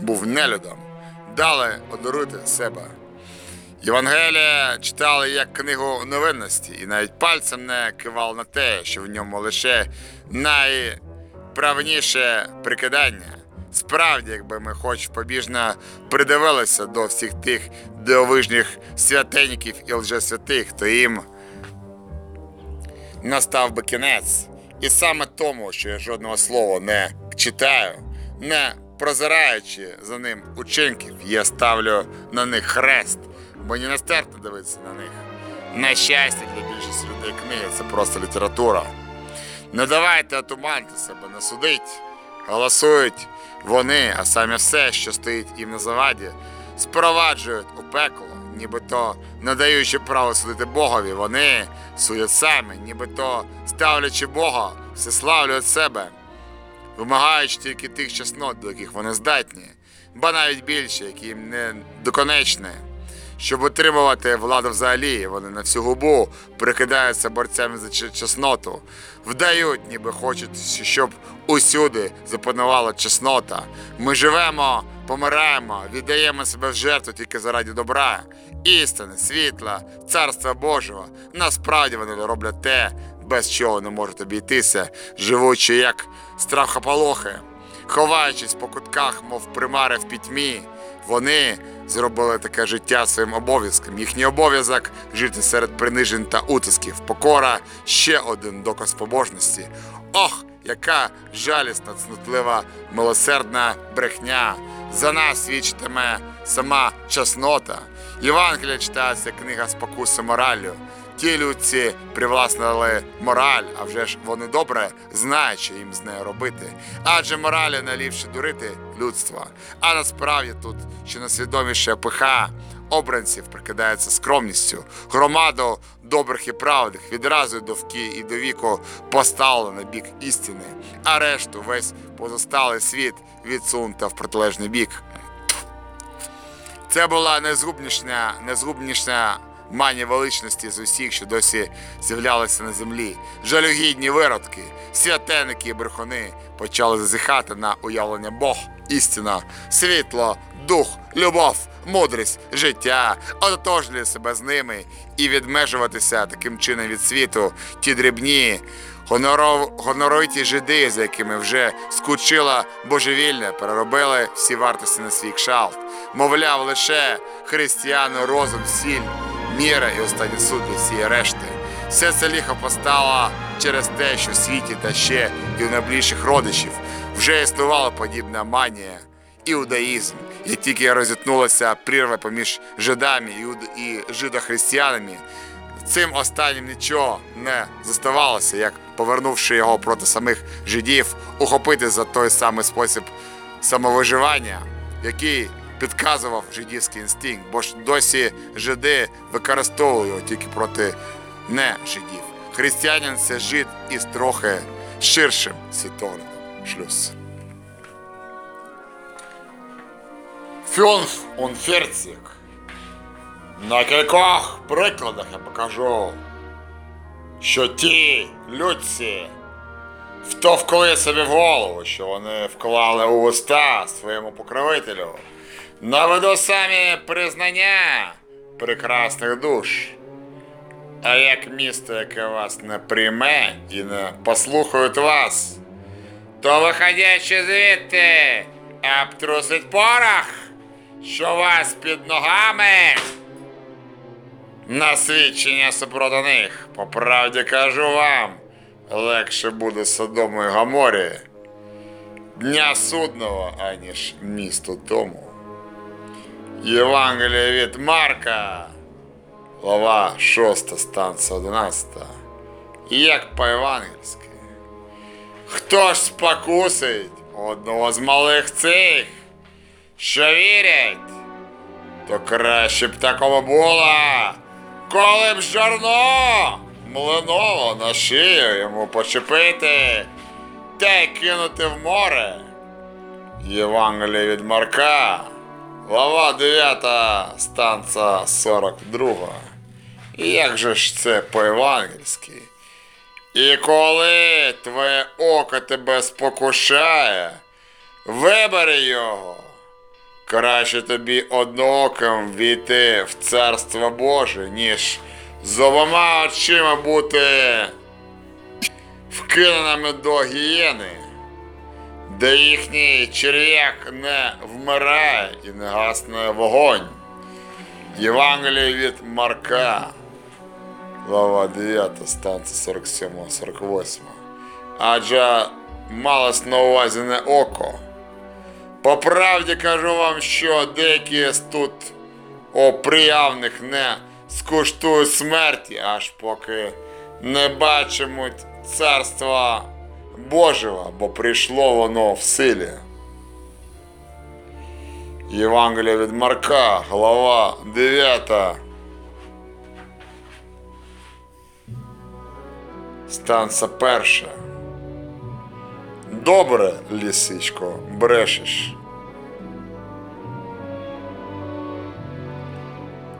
був нелюдом, дали одарити себе. Євангелія читали як книгу новинності, і навіть пальцем не кивав на те, що в ньому лише найправніше прикидання. Справді, якби ми хоч побіжно придивилися до всіх тих дивовижних святенників і лжесвятих, то їм настав би кінець. І саме тому, що я жодного слова не читаю, не прозираючи за ним учинків, я ставлю на них хрест, бо не нестерпно дивитися на них. На щастя, для більшості людей книги це просто література. Не давайте отуманити себе, не судить. Голосують вони, а самі все, що стоїть їм на заваді, спроваджують у пекло, нібито надаючи право судити Богові, вони судять самі, нібито ставлячи Бога, всеславлюють себе, вимагаючи тільки тих чеснот, до яких вони здатні, ба навіть більше, які їм не доконечні. Щоб утримувати владу взагалі, вони на всю губу прикидаються борцями за чесноту, вдають, ніби хочуть, щоб усюди запанувала чеснота. Ми живемо, помираємо, віддаємо себе в жертву тільки заради добра, істини, світла, царства Божого. Насправді вони роблять те, без чого не можуть обійтися, живучи як страхополохи, ховаючись по кутках, мов примари в пітьмі. Вони зробили таке життя своїм обов'язком. Їхній обов'язок жити серед принижень та утисків. Покора ще один доказ побожності. Ох, яка жалісна, цнотлива, милосердна брехня. За нас свідчитиме сама чеснота. Євангелія читається книга спокуси мораллю. Ті людці привласнили мораль, а вже ж вони добре знають, що їм з нею робити. Адже моралі найліпше дурити людство. А насправді тут ще найсвідоміша пиха обранців прикидається скромністю. Громаду добрих і правдих відразу до вкі і до віку поставили на бік істини, а решту весь позосталий світ відсунута в протилежний бік. Це була найзгубніша, найзгубніша манія величності з усіх, що досі з'являлися на землі. Жалюгідні виродки, святеники і брехуни почали зазіхати на уявлення Бог, істина, світло, дух, любов, мудрість, життя, ототожнювати себе з ними і відмежуватися таким чином від світу, ті дрібні. Гоноров, гоноровиті жиди, за якими вже скучила божевільне, переробили всі вартості на свій кшалт. Мовляв, лише християни розум, сіль, міра і останній суд для всієї решти. Все це ліхо постало через те, що в світі та ще і у найближчих родичів вже існувала подібна манія іудаїзм, і тільки розітнулася прірва поміж жидами і жидохристиянами, цим останнім нічого не заставалося, як повернувши його проти самих жидів, ухопити за той самий спосіб самовиживання, який підказував жидівський інстинкт, бо ж досі жиди використовували його тільки проти не жидів. Християнин це жид із трохи ширшим світоглядом. Шлюз. Фюнф Унферцік. На кількох прикладах я покажу, що ті людці втовкли собі в голову, що вони вклали у уста своєму покровителю. Наведу самі признання прекрасних душ. А як місто, яке вас не прийме і не послухають вас, то виходячи звідти, обтрусить порох, що вас під ногами. На свідчення супроти них, по правді кажу вам, легше буде Содому і Гаморі дня судного, аніж місту тому. Євангеліє від Марка, глава 6, станція 11. Як по-євангельськи. Хто ж спокусить одного з малих цих, що вірять, то краще б такому було, коли б жорно млиново на шию йому почепити та й кинути в море. Євангеліє від Марка, глава 9, станція 42. І Як же ж це по-євангельськи? І коли твоє око тебе спокушає, вибери його. Краще тобі однооким війти в царство Боже, ніж з обома очима бути вкиненими до гієни, де їхній черв'як не вмирає і не гасне вогонь. Євангеліє від Марка, глава 9, станція 47-48. Адже малось на увазі не око. По правді кажу вам, що деякі з тут оприявних не скуштують смерті, аж поки не бачимуть царства Божого, бо прийшло воно в силі. Євангелія від Марка, глава 9. Станція перша. Добре, лісичко, брешеш.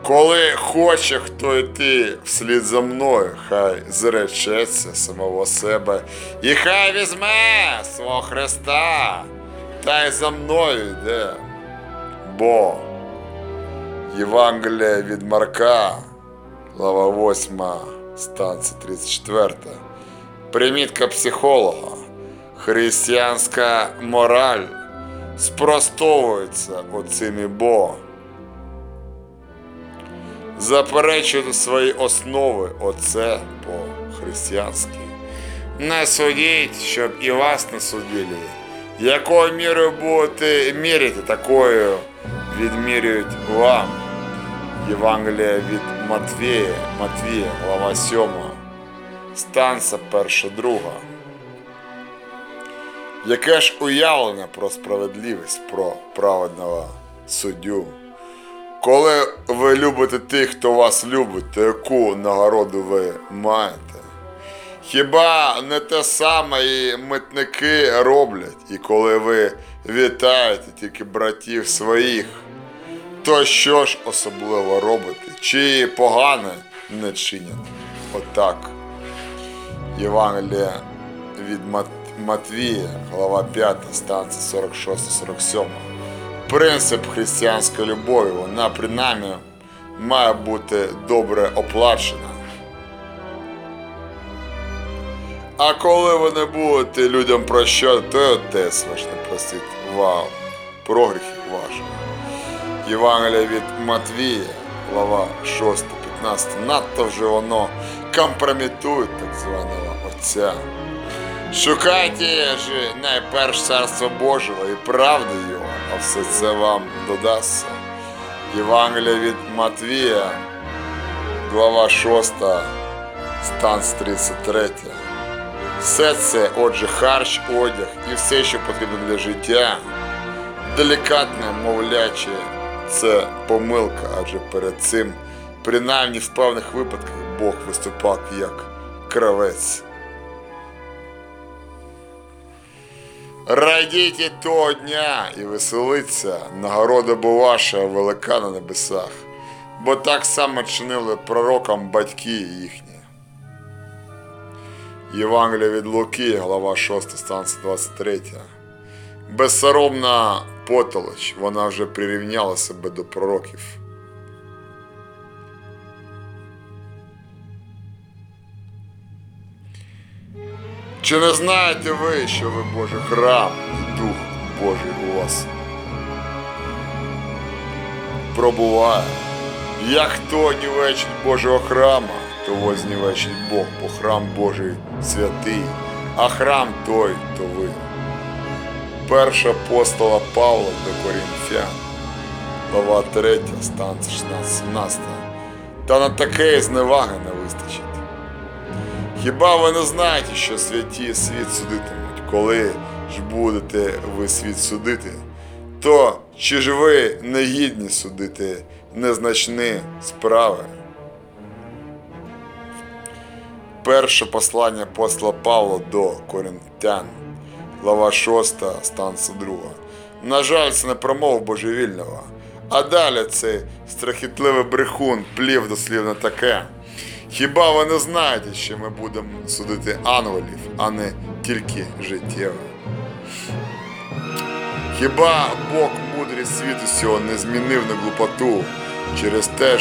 Коли хоче хто йти вслід за мною, хай зречеться самого себе і хай візьме свого Христа, та й за мною йде. Бо Євангелія від Марка, глава 8, станція 34. Примітка психолога. Християнська мораль спростовується оцими бо. Заперечуйте свої основи оце по-християнськи. Не судіть, щоб і вас не судили. Якою мірою будете міряти, такою відмірюють вам. Євангелія від Матвія, Матвія, глава 7, станція перша друга. Яке ж уявлення про справедливість, про праведного суддю? Коли ви любите тих, хто вас любить, то яку нагороду ви маєте? Хіба не те саме і митники роблять, і коли ви вітаєте тільки братів своїх, то що ж особливо робите? Чи погане не чинять? Отак. Євангелія від Мат- Матвія, глава 5, станція 46-47. Принцип християнської любові, вона принаймні має бути добре оплачена. А коли ви не будете людям прощати, то й отець ваш не простить вам про гріхи ваші. Євангелія від Матвія, глава 6, 15. Надто вже воно компрометує так званого Отця. Шукайте ж найперш царство Божого і правди його, а все це вам додасться. Євангелія від Матвія, глава 6, стан 33. Все це, отже, харч, одяг і все, що потрібно для життя, делікатне, мовляче, це помилка, адже перед цим, принаймні в певних випадках, Бог виступав як кравець. Радійте того дня і веселиться, нагорода бо ваша велика на небесах, бо так само чинили пророкам батьки їхні. Євангелія від Луки, глава 6, станція 23. Безсоромна потолоч, вона вже прирівняла себе до пророків. Чи не знаєте ви, що ви Божий храм і Дух Божий у вас пробуває? Як хто нівечить Божого храма, то вознівечить Бог, бо храм Божий святий, а храм той, то ви. Перша апостола Павла до Корінфян, глава 3, стан 16-17. Та на таке зневаги не вистачить. Хіба ви не знаєте, що святі світ судитимуть? Коли ж будете ви світ судити, то чи ж ви не гідні судити незначні справи? Перше послання апостола Павла до Коринтян, глава 6, станція 2. На жаль, це не промов божевільного. А далі цей страхітливий брехун плів дослівно таке. Хіба ви не знаєте, що ми будемо судити ангелів, а не тільки життєве? Хіба Бог мудрість світу сього не змінив на глупоту через те,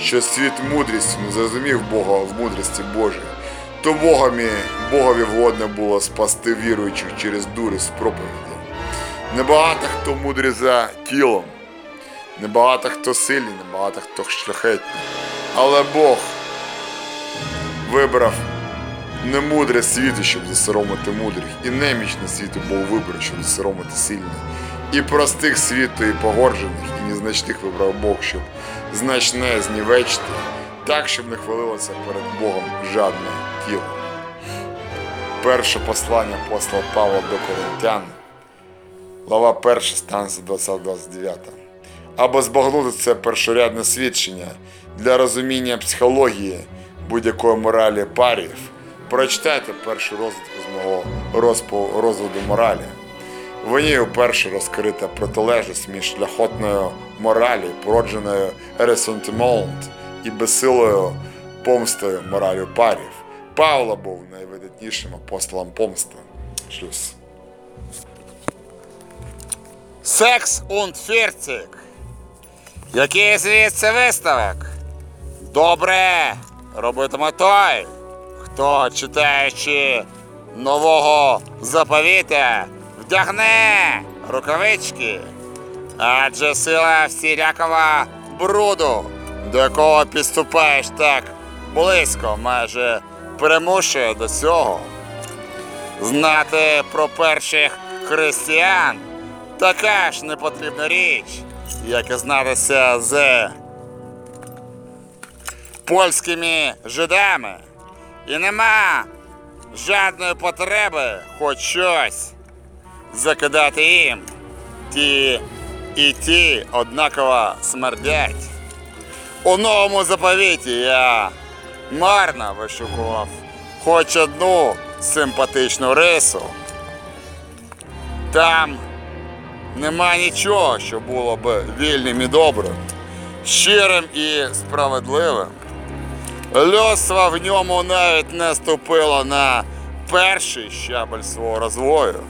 що світ мудрістю не зрозумів Бога в мудрості Божій, то Богові, Богові вгодно було спасти віруючих через дурість проповіді. Небагато хто мудрий за тілом, небагато хто сильний, небагато хто шляхетний. Але Бог вибрав немудре світу, щоб засоромити мудрих, і немічне світу Бог вибрав, щоб засоромити сильних. І простих світу, і погорджених, і незначних вибрав Бог, щоб значне знівечити, так, щоб не хвалилося перед Богом жадне тіло. Перше послання апостола Павла до Коринтян, глава 1, станція 20-29. Або збагнути це першорядне свідчення для розуміння психології будь-якої моралі парів. Прочитайте першу розвитку з мого розпо- розводу моралі. В ній вперше розкрита протилежність між шляхотною моралі, породженою ресентимент і безсилою помстою моралю парів. Павло був найвидатнішим апостолом помсти. Шлюз. Секс und фірцик. Який звідси виставок? Добре робитиме той, хто, читаючи нового заповіта, вдягне рукавички, адже сила всілякого бруду, до якого підступаєш так близько, майже примушує до цього. Знати про перших християн така ж непотрібна річ, як і знатися з польськими жидами. І нема жодної потреби хоч щось закидати їм. Ті і ті однаково смердять. У новому заповіті я марно вишукував хоч одну симпатичну рису. Там нема нічого, що було б вільним і добрим, щирим і справедливим. Людство в ньому навіть не ступило на перший щабель свого розвою.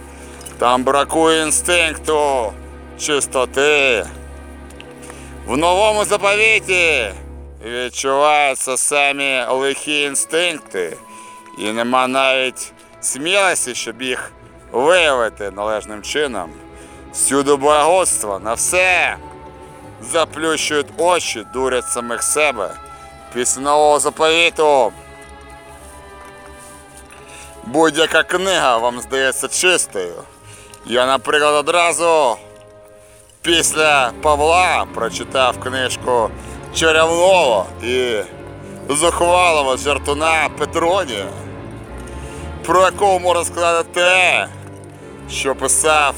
Там бракує інстинкту чистоти. В новому заповіті відчуваються самі лихі інстинкти, і нема навіть смілості, щоб їх виявити належним чином. Всюди благодство на все заплющують очі, дурять самих себе. Після нового заповіту будь-яка книга вам здається чистою. Я, наприклад, одразу після Павла прочитав книжку Чарявлова і зухвалого жартуна Петронія, про якого можна сказати те, що писав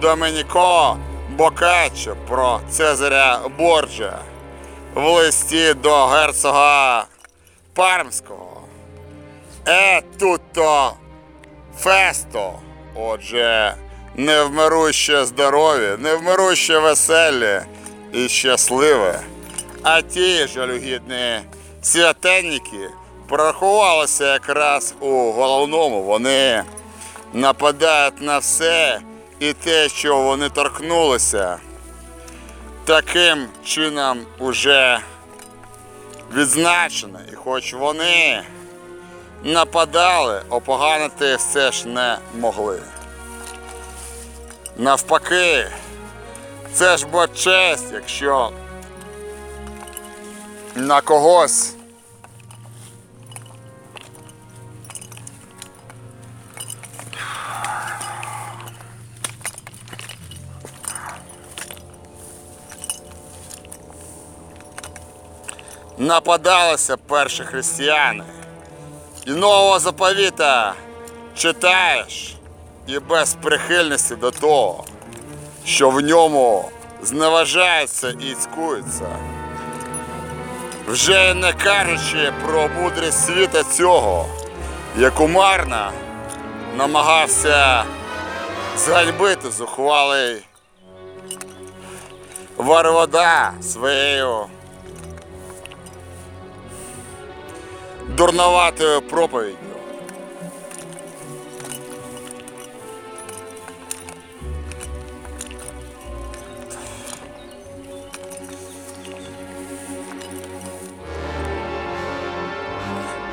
Домініко Бокаччо про Цезаря Борджа в листі до герцога Пармського. Е туто фесто. Отже, невмируще здоров'я, невмируще веселі і щасливе. А ті жалюгідні святенники порахувалися якраз у головному. Вони нападають на все і те, що вони торкнулися. Таким чином уже відзначено. І хоч вони нападали, опоганити все ж не могли. Навпаки, це ж бо честь, якщо на когось нападалися перші християни. І нового заповіта читаєш і без прихильності до того, що в ньому зневажається і цькується. Вже не кажучи про мудрість світа цього, яку марно намагався зганьбити зухвалий Варвода своєю дурноватою проповіддю.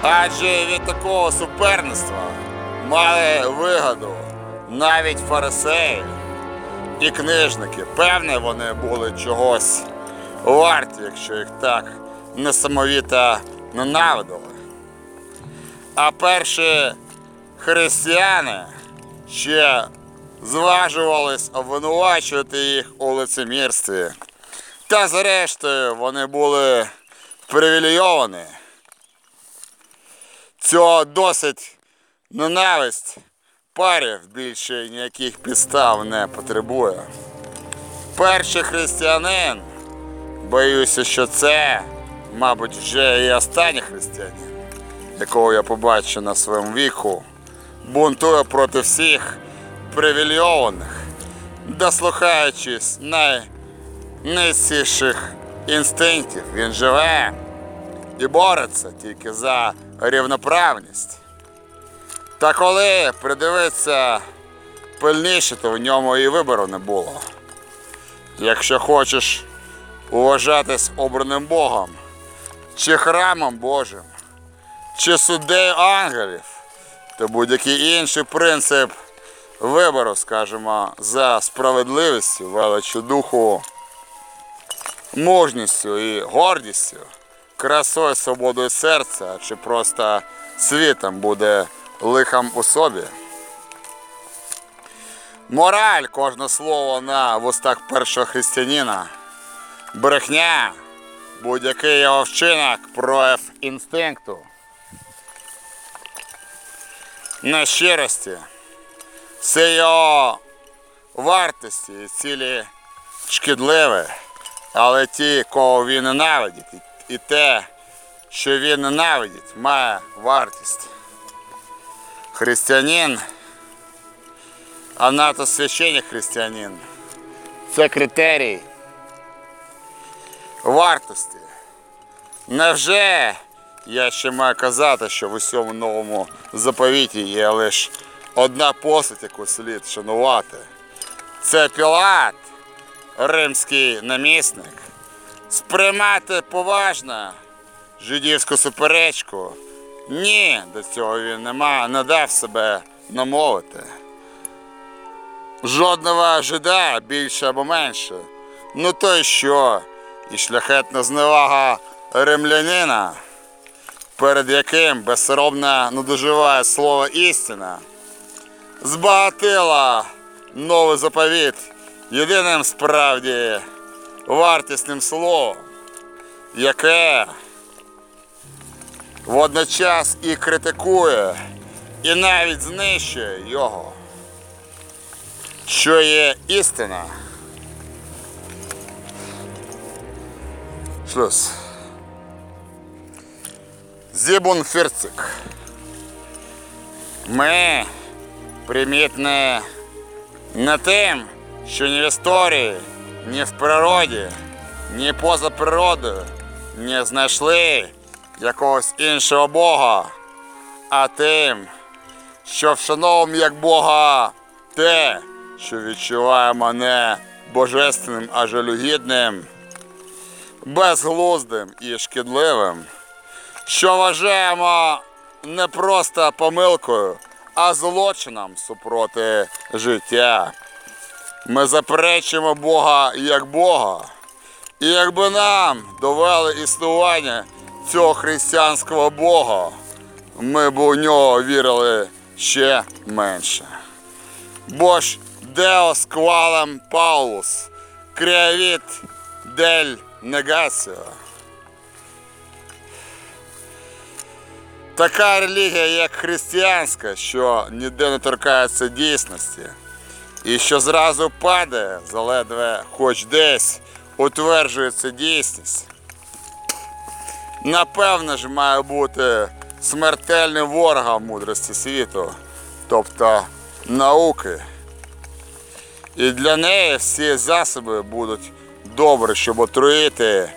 Адже від такого суперництва мали вигоду навіть фарисеї і книжники. Певне, вони були чогось варті, якщо їх так несамовіто ненавидили. А перші християни ще зважувались обвинувачувати їх у лицемірстві. Та зрештою вони були привілейовані. Цього досить ненависть парів більше ніяких підстав не потребує. Перший християнин, боюся, що це, мабуть, вже і останній християнин, якого я побачу на своєму віку, бунтує проти всіх привілейованих, дослухаючись найнижчих інстинктів. Він живе і бореться тільки за рівноправність. Та коли придивитися пильніше, то в ньому і вибору не було. Якщо хочеш уважатись обраним Богом, чи храмом Божим, чи суддею ангелів, то будь-який інший принцип вибору, скажімо, за справедливістю, величу духу, мужністю і гордістю, красою, свободою серця, чи просто світом буде лихом у собі. Мораль кожне слово на вустах першого християнина. Брехня, будь-який його вчинок прояв інстинкту. Нещирості, все його вартості і цілі шкідливі, але ті, кого він ненавидить, і те, що він ненавидить, має вартість. Християнин, а НАТО священник християнин. Це критерій вартості. Невже я ще маю казати, що в усьому новому заповіті є лише одна постать, яку слід шанувати? Це Пілат, римський намісник. Сприймати поважно жидівську суперечку. Ні, до цього він нема, не дав себе намовити. Жодного жида більше або менше. Ну то й що? І шляхетна зневага римлянина перед яким безсоромно надоживає слово істина, збагатила новий заповіт єдиним справді вартісним словом, яке водночас і критикує, і навіть знищує його, що є істина. Шлюз. Зібун Фірцик. Ми примітні не тим, що ні в історії, ні в природі, ні поза природою не знайшли якогось іншого Бога, а тим, що вшановуємо як Бога те, що відчуває мене божественним а жалюгідним, безглуздим і шкідливим, що вважаємо не просто помилкою, а злочином супроти життя. Ми заперечуємо Бога як Бога. І якби нам довели існування цього християнського Бога, ми б у нього вірили ще менше. Бо ж Деос квалем Паулус, креавіт дель негаціо. Така релігія, як християнська, що ніде не торкається дійсності, і що зразу падає, заледве хоч десь утверджується дійсність. Напевне ж має бути смертельним ворогом мудрості світу, тобто науки. І для неї всі засоби будуть добрі, щоб отруїти,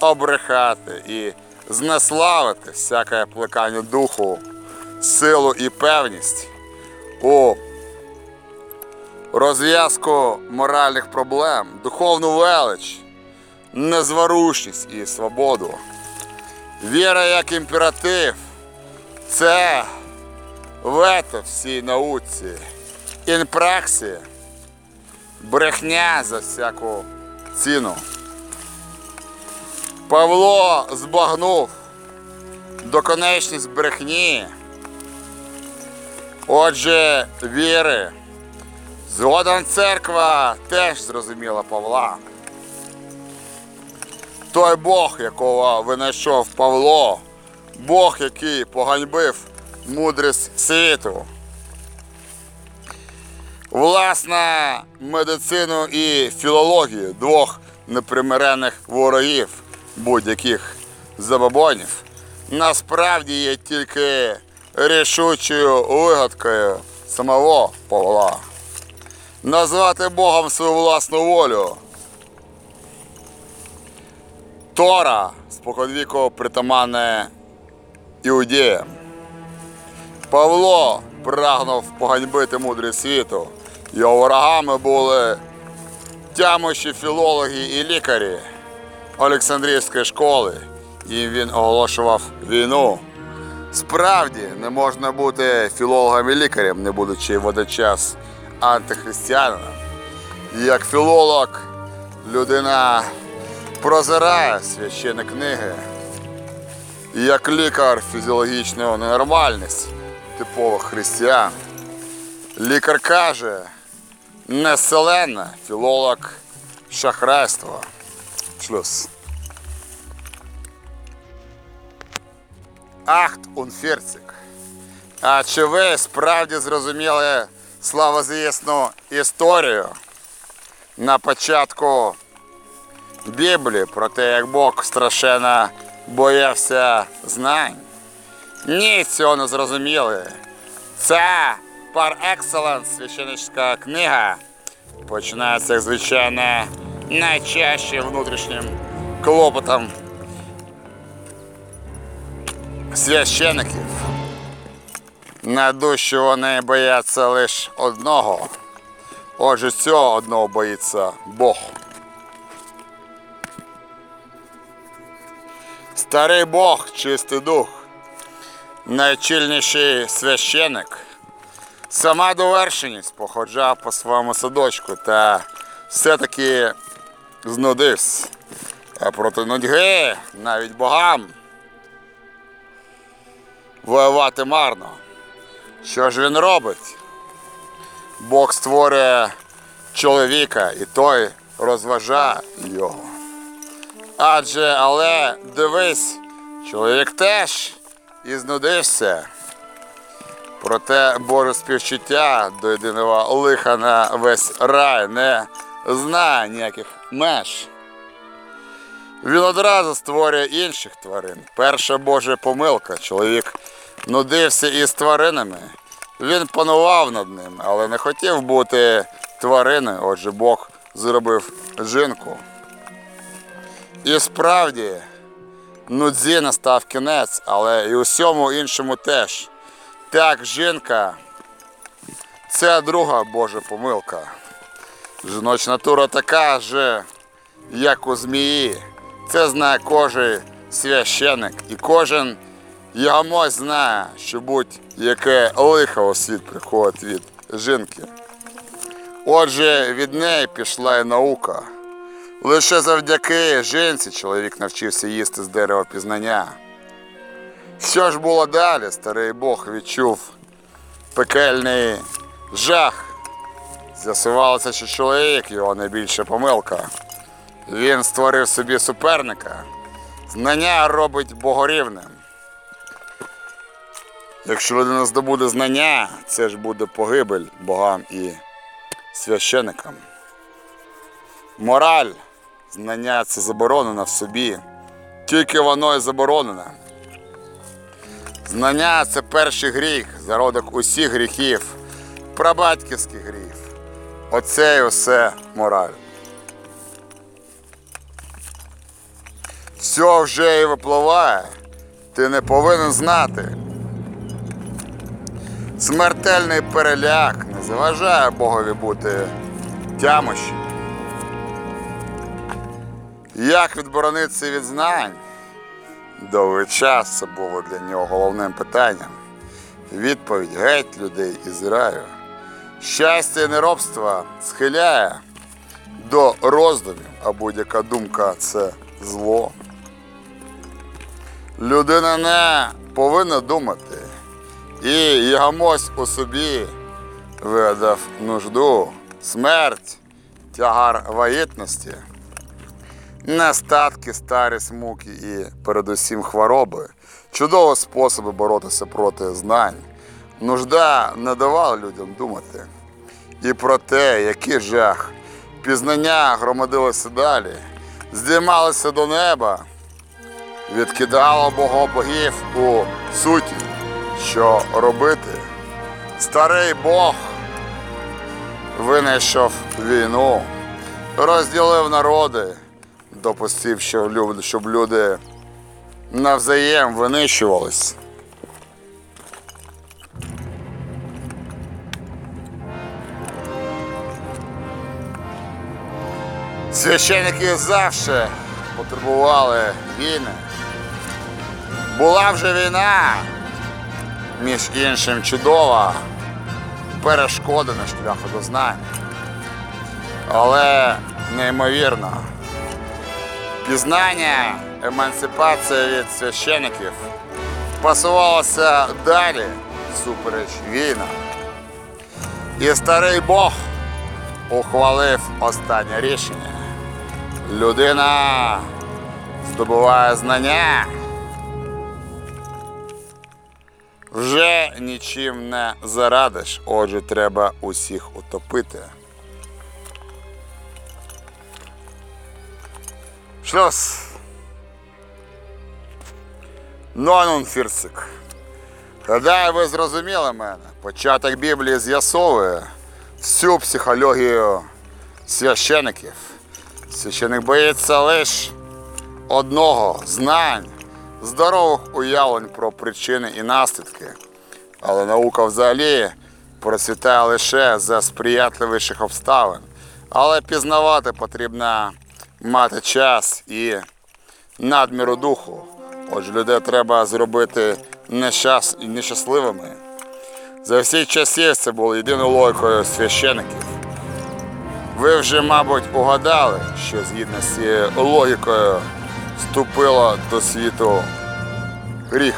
обрехати і знеславити всяке плекання духу, силу і певність у розв'язку моральних проблем, духовну велич, незворушність і свободу. Віра як імператив це вето всій науці, інпраксі, брехня за всяку ціну. Павло збагнув доконечність брехні. Отже, віри. Згодом церква теж зрозуміла Павла. Той Бог, якого винайшов Павло, Бог, який поганьбив мудрість світу. Власне, медицину і філологію двох непримирених ворогів будь-яких забобонів насправді є тільки рішучою вигадкою самого Павла. Назвати Богом свою власну волю. Тора споконвіку притаманне іудеям. Павло прагнув поганьбити мудрість світу. Його ворогами були тямощі філологи і лікарі Олександрійської школи. Їм він оголошував війну. Справді не можна бути філологом і лікарем, не будучи водночас антихристиянином. Як філолог людина прозирає священні книги. І як лікар фізіологічну ненормальність типових християн. Лікар каже, не селена, філолог шахрайство. Ахт унфірцик. А чи ви справді зрозуміли славозвісну історію на початку Біблії про те, як Бог страшенно боявся знань? Ні, цього не зрозуміли. Це пар екселенс священницька книга починається, як звичайно, найчаще внутрішнім клопотом священиків. На душі вони бояться лише одного. Отже, цього одного боїться Бог. Старий Бог, чистий дух, найчільніший священик, сама довершеність походжав по своєму садочку та все-таки знудився. А проти нудьги навіть богам воювати марно. Що ж він робить? Бог створює чоловіка і той розважає його. Адже, але дивись, чоловік теж і знудився. Проте Боже співчуття до єдиного лиха на весь рай не знає ніяких меж. Він одразу створює інших тварин. Перша Божа помилка. Чоловік нудився із тваринами. Він панував над ним, але не хотів бути твариною. Отже, Бог зробив жінку. І справді, нудзі настав кінець, але і усьому іншому теж. Так, жінка це друга Божа помилка. Жіноча натура така же, як у змії. Це знає кожен священик, і кожен ягомось знає, що будь-яке лихо у світ приходить від жінки. Отже, від неї пішла і наука. Лише завдяки жінці чоловік навчився їсти з дерева пізнання. Що ж було далі? Старий Бог відчув пекельний жах. З'ясувалося, що чоловік його найбільша помилка. Він створив собі суперника. Знання робить богорівним. Якщо людина здобуде знання, це ж буде погибель богам і священикам. Мораль, знання це заборонено в собі. Тільки воно і заборонене. Знання це перший гріх, зародок усіх гріхів, прабатьківський гріх. Оце і усе мораль. Все вже і випливає, ти не повинен знати. Смертельний переляк не заважає Богові бути тямощим. Як відборонитися від знань? Довгий час це було для нього головним питанням. Відповідь геть людей із раю. Щастя і неробство схиляє до роздумів, а будь-яка думка це зло. Людина не повинна думати. І ягомось у собі видав нужду, смерть, тягар вагітності. Нестатки, старість, муки і передусім хвороби, чудові способи боротися проти знань. Нужда не давала людям думати. І про те, який жах, пізнання громадилося далі, здіймалося до неба, відкидало бого богів у суті, що робити. Старий Бог винайшов війну, розділив народи допустив, щоб люди навзаєм винищувались. Священники завжди потребували війни. Була вже війна, між іншим чудова, перешкода на шляху до знань. Але неймовірно. Пізнання, емансипація від священиків пасувалося далі супереч війна. І старий Бог ухвалив останнє рішення. Людина здобуває знання. Вже нічим не зарадиш, отже, треба усіх утопити. Schluss. Нонунфірсик. Гадаю, ви зрозуміли мене. Початок Біблії з'ясовує всю психологію священиків. Священик боїться лише одного знань, здорових уявлень про причини і наслідки. Але наука взагалі процвітає лише за сприятливіших обставин. Але пізнавати потрібно мати час і надміру духу. Отже, людей треба зробити нещас... нещасливими. За всі часів це було єдиною логікою священиків. Ви вже, мабуть, угадали, що згідно з цією логікою вступило до світу гріх.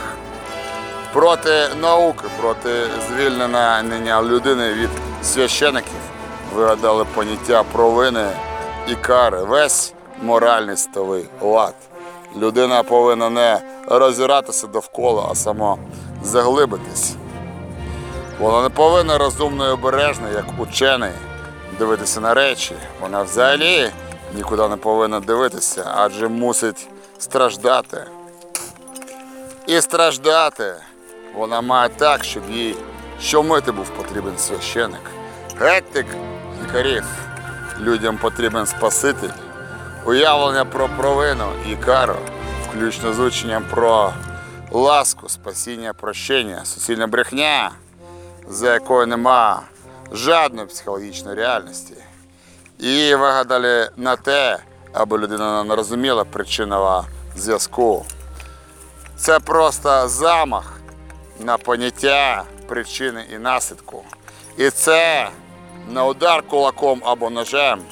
проти науки, проти звільнення людини від священиків. Вигадали поняття провини і кари, весь моральний стовий лад. Людина повинна не розіратися довкола, а само заглибитись. Вона не повинна розумно і обережно, як учений, дивитися на речі. Вона взагалі нікуди не повинна дивитися, адже мусить страждати. І страждати вона має так, щоб їй щомити був потрібен священик. Гетик лікарів. Людям потрібен Спаситель. Уявлення про провину і кару, включно з ученням про ласку, спасіння, прощення, суцільна брехня, за якою нема жодної психологічної реальності. І вигадали на те, аби людина не розуміла причинного зв'язку. Це просто замах на поняття причини і наслідку. І це не удар кулаком або ножем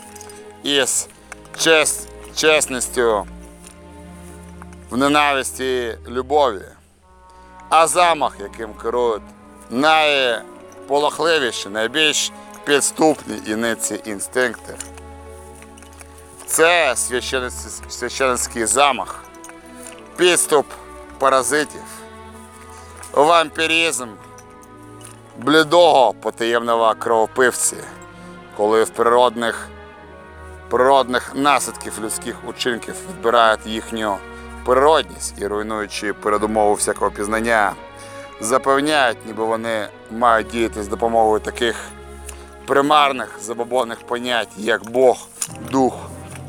із чес, чесністю в ненависті любові, а замах, яким керують найполохливіші, найбільш підступні і ниці інстинкти. Це священницький- замах, підступ паразитів, вампіризм блідого потаємного кровопивці, коли в природних, природних наслідків людських учинків відбирають їхню природність і руйнуючи передумову всякого пізнання, запевняють, ніби вони мають діяти з допомогою таких примарних забобонних понять, як Бог, дух,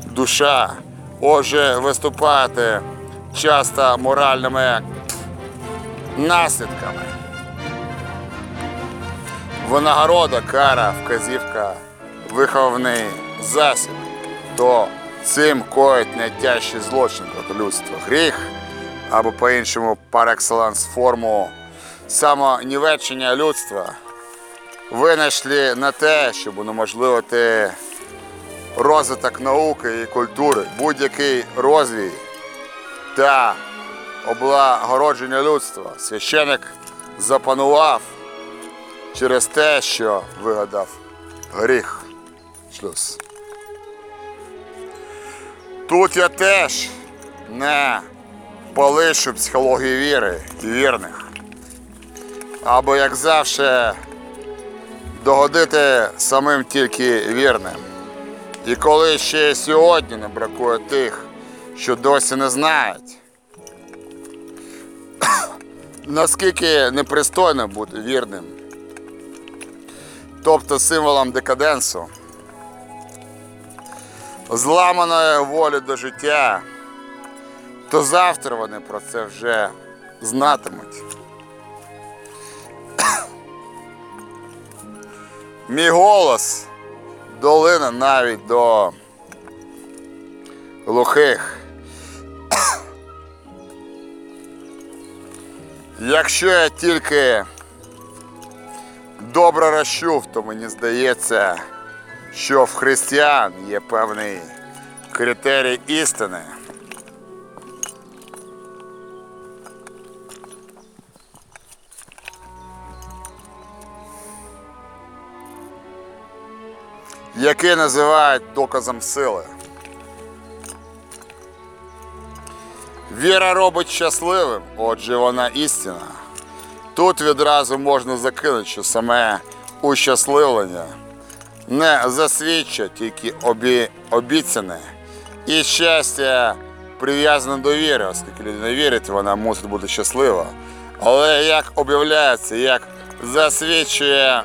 душа. Отже, виступати часто моральними наслідками. Винагорода, кара, вказівка, виховний засіб, то цим коїть найтяжчий злочин проти людства. Гріх або по-іншому excellence форму самонівечення людства винайшли на те, щоб унеможливити розвиток науки і культури, будь-який розвій та облагородження людства. Священик запанував через те, що вигадав гріх. Шлюз. Тут я теж не полишу психологію віри і вірних. Або, як завжди, догодити самим тільки вірним. І коли ще сьогодні не бракує тих, що досі не знають, наскільки непристойно бути вірним, тобто символом декаденсу, зламаної волі до життя, то завтра вони про це вже знатимуть. Мій голос долина навіть до глухих. Якщо я тільки добре розчув, то мені здається, що в християн є певний критерій істини. який називають доказом сили. Віра робить щасливим, отже, вона істина. Тут відразу можна закинути, що саме ущасливлення не засвідчує тільки обі... обіцяне. І щастя прив'язане до віри, оскільки людина вірить, вона мусить бути щаслива. Але як об'являється, як засвідчує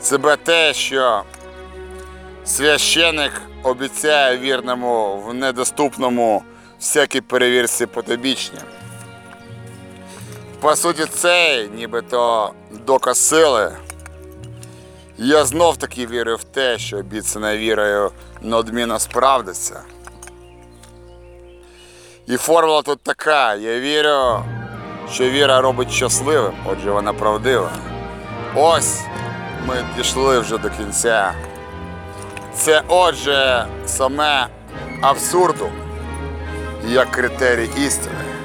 себе те, що священик обіцяє вірному в недоступному всякій перевірці потобічні. По суті, це нібито доказ сили. Я знов таки вірю в те, що обіцяна вірою неодмінно справдиться. І формула тут така: я вірю, що віра робить щасливим, отже, вона правдива. Ось ми дійшли вже до кінця. Це отже саме абсурдум як критерій істини.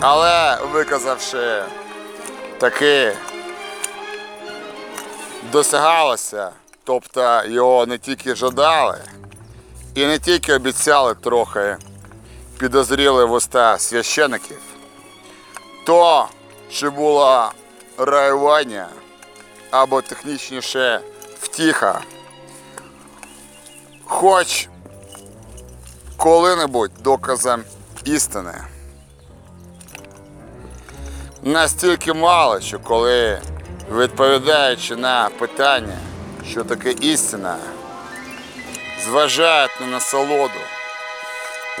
Але виказавши таки досягалося, тобто його не тільки жадали, і не тільки обіцяли трохи підозріли в уста священиків, то чи було раювання або технічніше втіха, хоч коли-небудь доказом істини. Настільки мало, що коли, відповідаючи на питання, що таке істина, зважають на насолоду,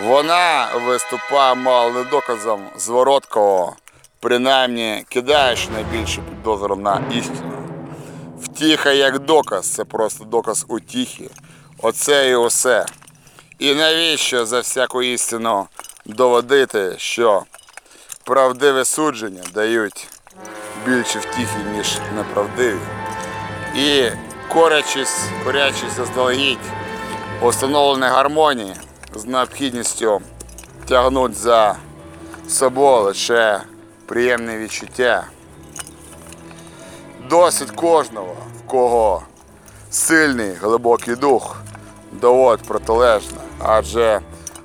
вона виступає мало не доказом звороткого, принаймні кидаєш найбільше підозру на істину. Втіха як доказ, це просто доказ утіхи. Оце і усе. І навіщо за всяку істину доводити, що правдиве судження дають більше втіхи, ніж неправдиві. І корячись, корячись заздалегідь установлені гармонії з необхідністю тягнуть за собою лише приємне відчуття. Досить кожного, в кого сильний глибокий дух, довод протилежне, адже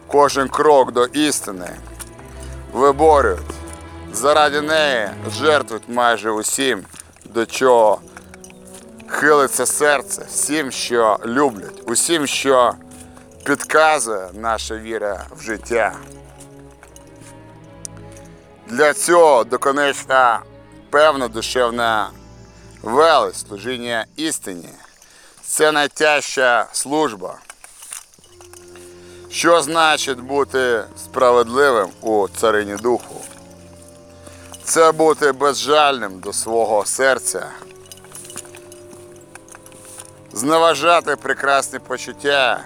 кожен крок до істини виборюють. Заради неї жертвують майже усім, до чого хилиться серце, всім, що люблять, усім, що підказує наша віра в життя. Для цього доконечна певна душевна велич, служіння істині. Це найтяжча служба. Що значить бути справедливим у царині духу? Це бути безжальним до свого серця, зневажати прекрасні почуття,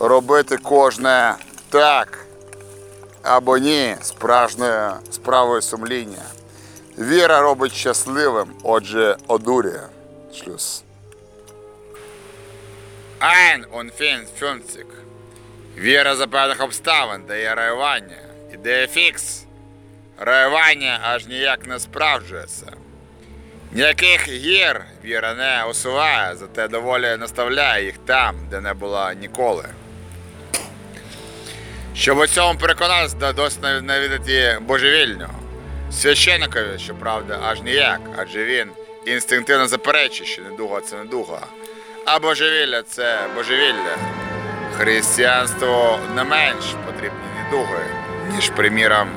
робити кожне так або ні справжньою справою сумління. Віра робить щасливим, отже, одурює. Шлюз. Ein und фюнцик. Віра за певних обставин дає раювання. Ідея фікс. Раювання аж ніяк не справджується. Ніяких гір віра не усуває, зате доволі наставляє їх там, де не було ніколи. Щоб у цьому переконатися, досить навідати божевільного. Священникові, щоправда, аж ніяк, адже він інстинктивно заперечує, що недуга це недуга, а божевілля це божевілля. Християнству не менш потрібні недуги, ніж, приміром,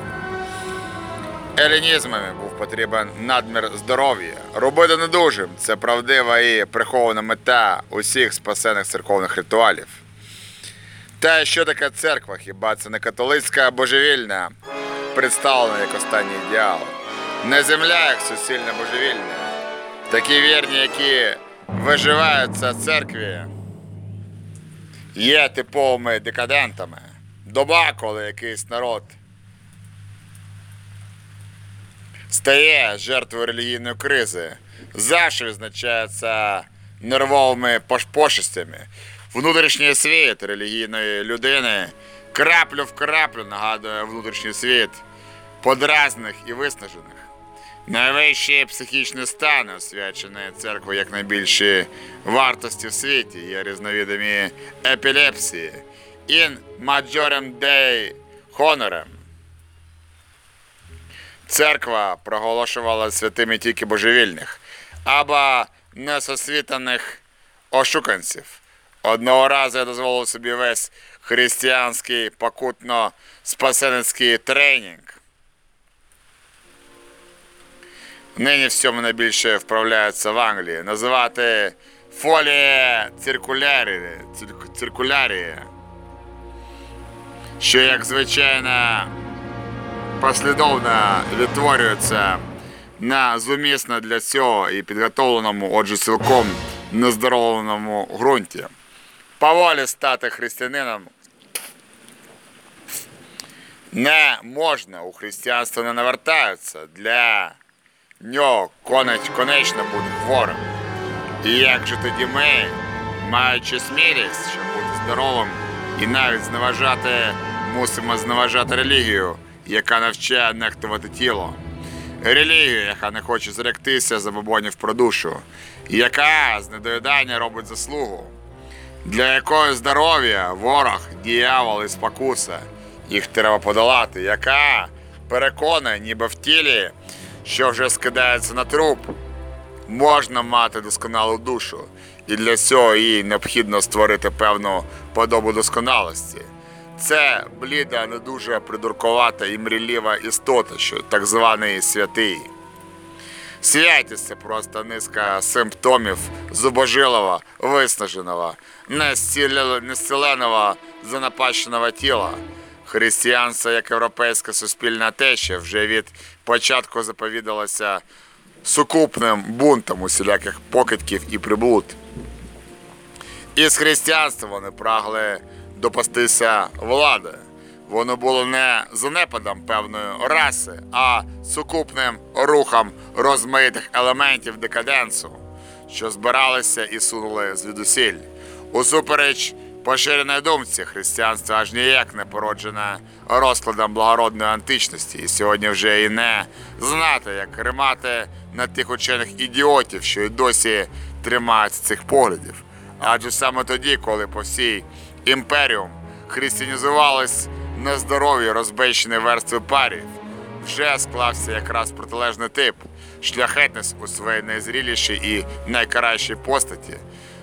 елінізмами був потрібен надмір здоров'я. Робити недужим це правдива і прихована мета усіх спасених церковних ритуалів. Та що таке церква? Хіба це не католицька божевільна, представлена як останній ідеал? Не земля, як суцільне божевільне. Такі вірні, які виживають в церкві, є типовими декадентами. Доба, коли якийсь народ стає жертвою релігійної кризи, завжди визначається нервовими пошпошестями. Внутрішній світ релігійної людини краплю в краплю нагадує внутрішній світ подразних і виснажених. Найвищі психічні стани освячені церквою як найбільші вартості в світі є різновідомі епілепсії in majorem dei honorem. Церква проголошувала святими тільки божевільних або несосвітаних ошуканців. Одного разу я дозволив собі весь християнський покутно-спасенницький тренінг. Нині в цьому найбільше вправляються в Англії. Називати фолії циркулярі, цирк- циркулярії, що як звичайно послідовно відтворюється на зумісно для цього і підготовленому, отже, цілком нездоровленому ґрунті. Поволі стати християнином не можна, у християнство не навертаються. Для нього конеч, конечно бути хворим. І як же тоді ми, маючи смілість, щоб бути здоровим і навіть зневажати, мусимо зневажати релігію, яка навчає нехтувати тіло, релігію, яка не хоче зректися забобонів про душу, яка з недоїдання робить заслугу, для якої здоров'я, ворог, діявол і спокуса, їх треба подолати, яка переконує, ніби в тілі, що вже скидається на труп, можна мати досконалу душу, і для цього їй необхідно створити певну подобу досконалості. Це бліда, не дуже придуркувата і мрійлива істота, що так званий святий. Святість це просто низка симптомів зубожилого, виснаженого, незціле- занапащеного тіла. Християнство як європейська суспільна течія вже від початку заповідалося сукупним бунтом усіляких покидьків і приблуд. Із християнства вони прагли допастися влади. Воно було не занепадом певної раси, а сукупним рухом розмитих елементів декаденсу, що збиралися і сунули звідусіль. Усупереч поширеної думці, християнство аж ніяк не породжене розкладом благородної античності, і сьогодні вже і не знати, як римати на тих учених ідіотів, що й досі тримаються цих поглядів. Адже саме тоді, коли по всій імперіум християнізувались нездорові розбещені верстви парів, вже склався якраз протилежний тип шляхетність у своїй найзрілішій і найкращій постаті.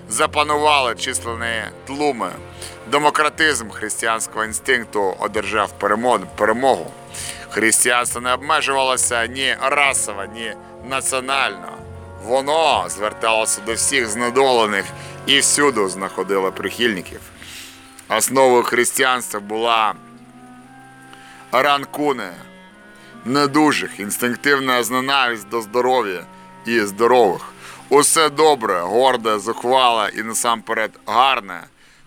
Запанували численні тлуми. Демократизм християнського інстинкту одержав перемогу. Християнство не обмежувалося ні расово, ні національно. Воно зверталося до всіх знедолених і всюди знаходило прихильників. Основою християнства була ранкуне, недужих, інстинктивна зненависть до здоров'я і здорових. Усе добре, горде, зухвале і насамперед гарне,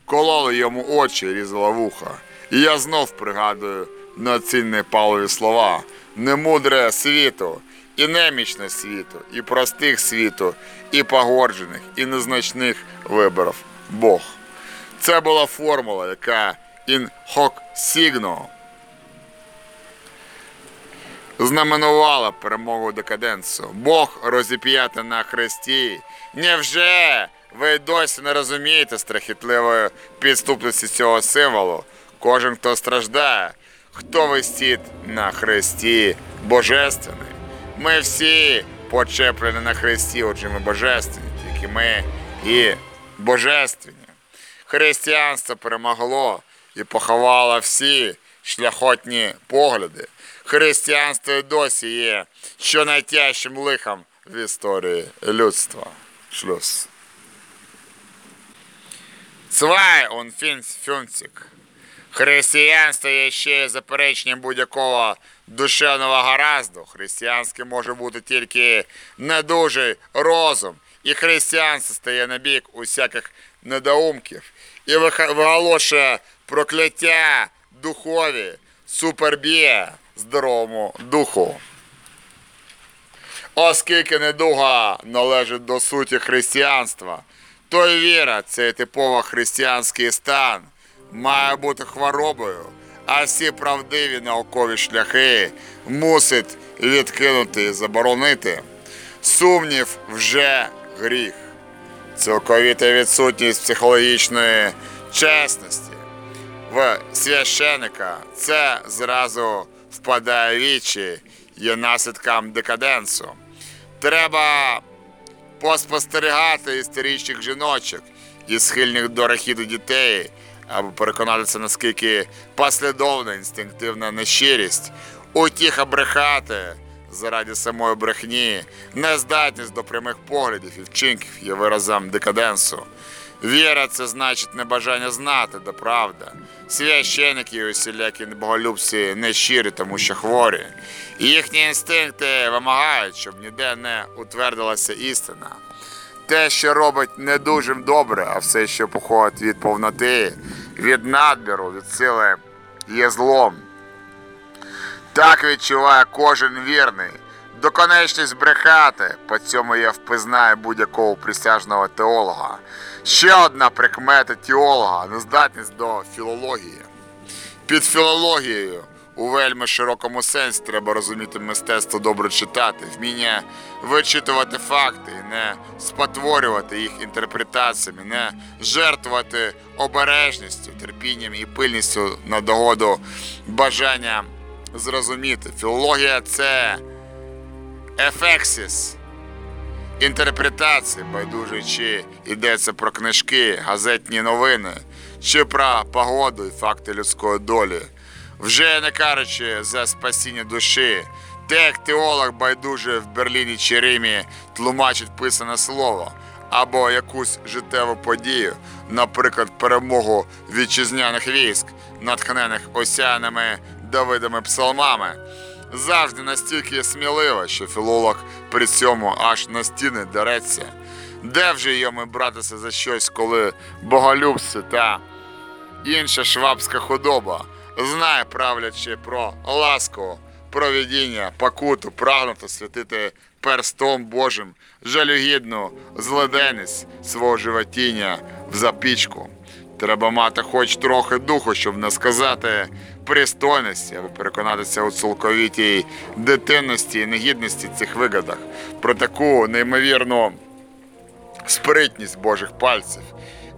кололи йому очі, різало вуха. І я знов пригадую неоцінні Павлові слова, немудре світу, і немічне світу, і простих світу, і погоджених, і незначних виборів Бог. Це була формула, яка in hoc signo знаменувала перемогу декаденсу. Бог розіп'яти на хресті. Невже ви досі не розумієте страхітливої підступності цього символу? Кожен, хто страждає, хто висить на хресті божественний. Ми всі почеплені на хресті, отже ми божественні, тільки ми і божественні. Християнство перемогло і поховало всі шляхотні погляди. Християнство досі є що найтяжчим лихом в історії людства. Шлюз. Und fünf фюнцик. Християнство є ще запереченням будь-якого душевного гаразду. Християнське може бути тільки недужий розум, і християнство стає на бік усяких недоумків і виголошує прокляття духові, суперб'є здоровому духу. Оскільки недуга належить до суті християнства, то й віра, цей типово християнський стан, має бути хворобою, а всі правдиві наукові шляхи мусить відкинути і заборонити. Сумнів вже гріх. Цілковіта відсутність психологічної чесності в священика це зразу впадає вічі, є наслідком декаденсу. Треба поспостерігати історичних жіночок і схильних до рахіду дітей, аби переконатися, наскільки послідовна інстинктивна нещирість, утіха брехати заради самої брехні, нездатність до прямих поглядів і вчинків є виразом декаденсу. Віра це значить небажання знати, де правда. Священики і усілякі боголюбці не щирі, тому що хворі. Їхні інстинкти вимагають, щоб ніде не утвердилася істина. Те, що робить не дуже добре, а все, що походить від повноти, від надбіру, від сили, є злом. Так відчуває кожен вірний. Доконечність брехати, по цьому я впізнаю будь-якого присяжного теолога. Ще одна прикмета теолога нездатність до філології. Під філологією у вельми широкому сенсі треба розуміти мистецтво добре читати, вміння вичитувати факти, не спотворювати їх інтерпретаціями, не жертвувати обережністю, терпінням і пильністю на догоду бажання зрозуміти. Філологія це ефексіс інтерпретації, байдуже чи йдеться про книжки, газетні новини, чи про погоду і факти людської долі. Вже не кажучи за спасіння душі, те, як теолог байдуже в Берліні чи Римі тлумачить писане слово, або якусь життєву подію, наприклад, перемогу вітчизняних військ, натхнених осяними Давидами псалмами завжди настільки смілива, що філолог при цьому аж на стіни дереться. Де вже йому братися за щось, коли боголюбці та інша швабська худоба знає, правлячи про ласку, провідіння, покуту, прагнути святити перстом Божим жалюгідну злиденність свого животіння в запічку. Треба мати хоч трохи духу, щоб не сказати пристойності, аби переконатися у цілковитій дитинності і негідності цих вигадах, про таку неймовірну спритність Божих пальців.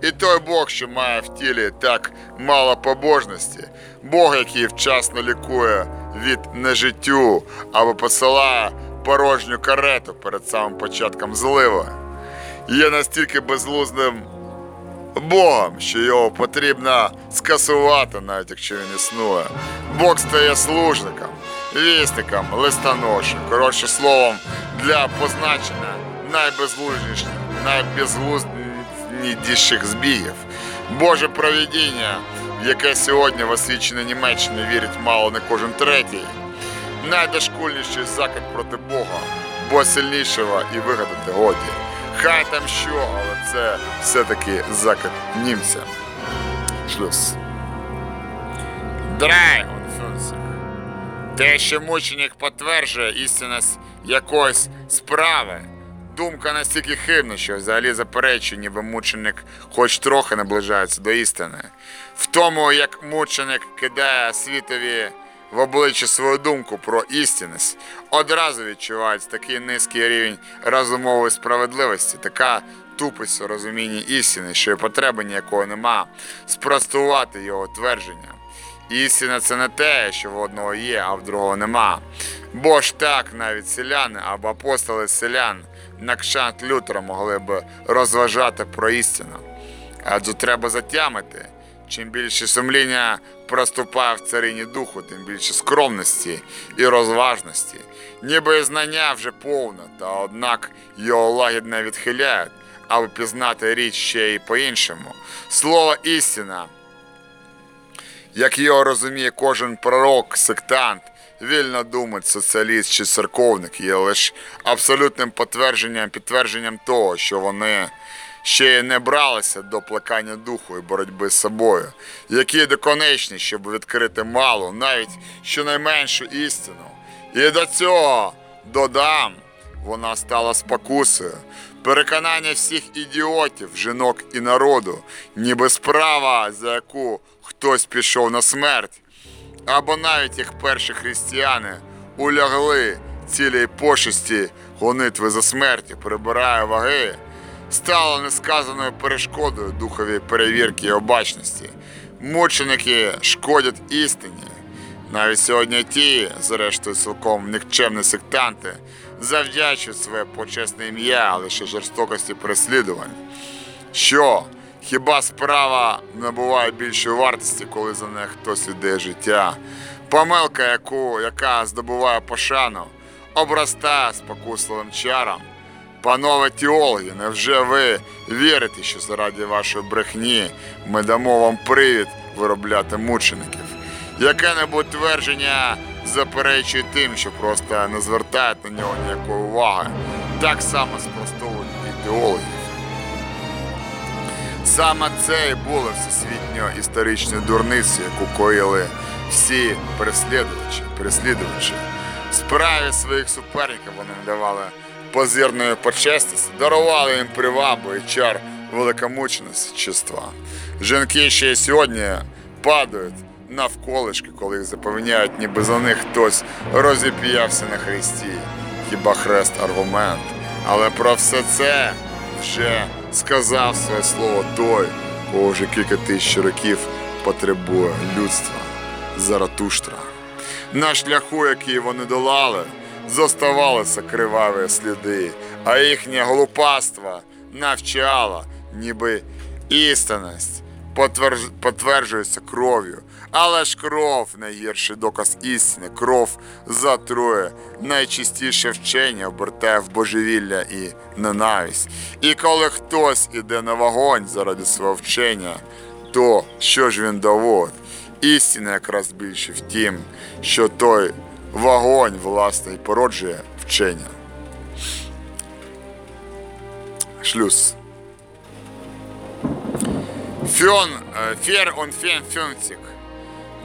І той Бог, що має в тілі так мало побожності, Бог, який вчасно лікує від нежиттю або посилає порожню карету перед самим початком зливи, є настільки безглуздим Богом, що його потрібно скасувати, навіть якщо він існує. Бог стає служником, вісником, листоношем, коротше словом, для позначення найбезглуздіших, найбезглуздіших збігів. Боже провідіння, яке сьогодні в освіченій Німеччині вірить мало не кожен третій. Найдошкульніший закид проти Бога, бо сильнішого і вигадати годі. Хай там що, але це все-таки закид німця. Шлюз. Драй, фюнсик. Те, що мученик підтверджує істинність якоїсь справи. Думка настільки хибна, що взагалі заперечує, ніби мученик хоч трохи наближається до істини. В тому, як мученик кидає світові в обличчя свою думку про істинність, одразу відчувається такий низький рівень розумової справедливості, така тупість у розумінні істини, що й потреби ніякої нема спростувати його твердження. Істина це не те, що в одного є, а в другого нема. Бо ж так навіть селяни або апостоли селян на кшант Лютера могли б розважати про істину. Адже треба затямити. Чим більше сумління проступає в царині духу, тим більше скромності і розважності. Ніби знання вже повне, та однак його лагідно відхиляють, аби пізнати річ ще й по-іншому. Слово істина як його розуміє кожен пророк, сектант, вільно думать, соціаліст чи церковник є лише абсолютним підтвердженням, підтвердженням того, що вони ще й не бралися до плекання духу і боротьби з собою, які доконечні, щоб відкрити малу, навіть щонайменшу істину. І до цього додам, вона стала спокусою. Переконання всіх ідіотів, жінок і народу, ніби справа, за яку хтось пішов на смерть, або навіть як перші християни улягли цілій пошесті гонитви за смерті, прибирає ваги, стало несказаною перешкодою духові перевірки і обачності. Мученики шкодять істині. Навіть сьогодні ті, зрештою, цілком нікчемні сектанти, завдячують своє почесне ім'я лише жорстокості переслідувань. Що? Хіба справа набуває більшої вартості, коли за неї хтось віддає життя? Помилка, яку, яка здобуває пошану, обростає спокусливим чаром. Панове теологи, невже ви вірите, що заради вашої брехні ми дамо вам привід виробляти мучеників? Яке-небудь твердження заперечує тим, що просто не звертають на нього ніякої уваги. Так само спростовують і теологів. Саме це і було всесвітньо історичною дурницею, яку коїли всі переслідувачі, переслідувачі. Справі своїх суперників вони не давали позирної почесності, дарували їм привабу і чар великомученості. Жінки ще й сьогодні падають навколишки, коли їх запевняють, ніби за них хтось розіп'явся на хресті. Хіба хрест аргумент? Але про все це вже сказав своє слово той, кого вже кілька тисяч років потребує людства Заратуштра. На шляху, який вони долали, зоставалися криваві сліди, а їхнє глупаство навчало, ніби істинність потверджується кров'ю. Але ж кров найгірший доказ істини, кров затрує, найчистіше вчення обертає в божевілля і ненависть. І коли хтось іде на вогонь заради свого вчення, то що ж він доводить? Істина якраз більше в тім, що той вогонь власне породжує вчення. Шлюз. Фьон, е, фєр он фен фюнцік.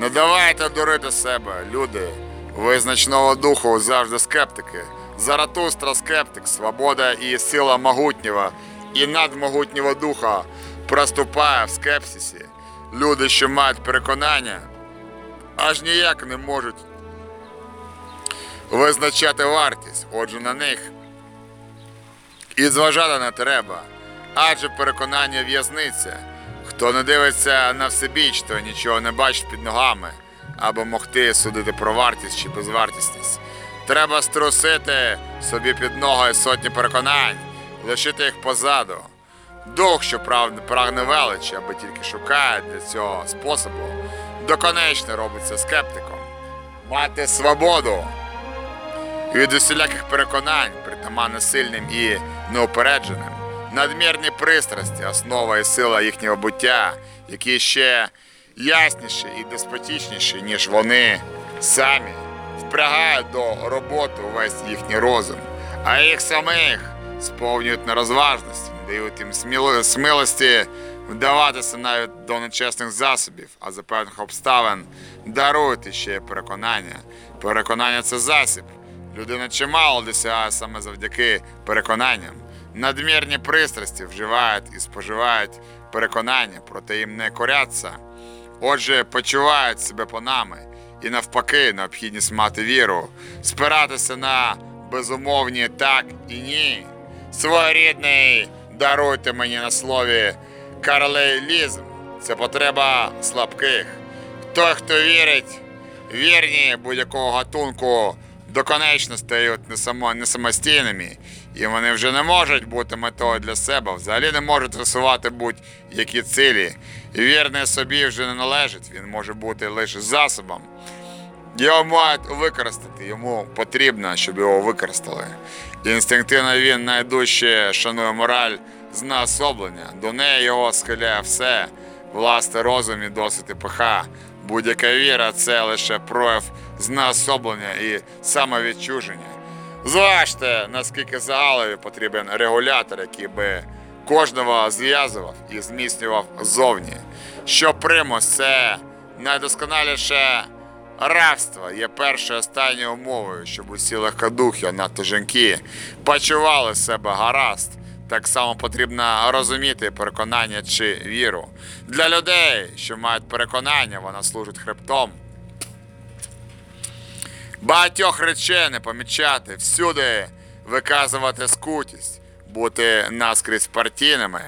Не давайте дурити себе, люди. Визначного духу завжди скептики. Заратустра скептик, свобода і сила могутнього і надмогутнього духа проступає в скепсисі. Люди, що мають переконання, аж ніяк не можуть визначати вартість, отже на них і зважати не треба, адже переконання в'язниця. Хто не дивиться на всебіч, той нічого не бачить під ногами, або могти судити про вартість чи безвартісність. Треба струсити собі під ноги сотні переконань, лишити їх позаду. Дух, що прагне величі, аби тільки шукає для цього способу, доконечно робиться скептиком. Мати свободу від усіляких переконань, притаманно сильним і неупередженим, надмірні пристрасті, основа і сила їхнього буття, які ще ясніші і деспотічніші, ніж вони самі, впрягають до роботи увесь їхній розум, а їх самих сповнюють нерозважності, не дають їм сміло- смілості вдаватися навіть до нечесних засобів, а за певних обставин дарують ще переконання. Переконання це засіб. Людина чимало досягає саме завдяки переконанням. Надмірні пристрасті вживають і споживають переконання, проте їм не коряться. Отже, почувають себе панами і навпаки необхідність мати віру, спиратися на безумовні так і ні. Своєрідний даруйте мені на слові карлейлізм це потреба слабких. Той, хто вірить, вірні будь-якого гатунку доконечно стають не само- не самостійними, і вони вже не можуть бути метою для себе, взагалі не можуть висувати будь-які цілі. І вірний собі вже не належить, він може бути лише засобом. Його мають використати, йому потрібно, щоб його використали. Інстинктивно він найдужче шанує мораль знеособлення. До неї його схиляє все, власне розум і досвід і пиха. Будь-яка віра це лише прояв знеособлення і самовідчуження. Зважте, наскільки загалові потрібен регулятор, який би кожного зв'язував і зміцнював зовні. Що примус це найдосконаліше рабство є першою останньою умовою, щоб усі легкодухи, надто жінки, почували себе гаразд. Так само потрібно розуміти переконання чи віру. Для людей, що мають переконання, вона служить хребтом. Багатьох речей не помічати, всюди виказувати скутість, бути наскрізь партійними,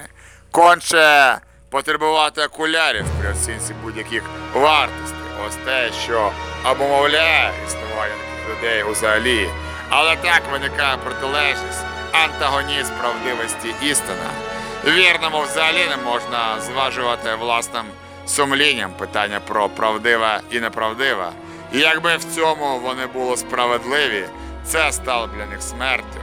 конче потребувати окулярів при оцінці будь-яких вартостей. Ось те, що обумовляє існування людей взагалі. Але так виникає протилежність, антагоніст правдивості істина. Вірному взагалі не можна зважувати власним сумлінням питання про правдиве і неправдиве. І якби в цьому вони були справедливі, це стало для них смертю.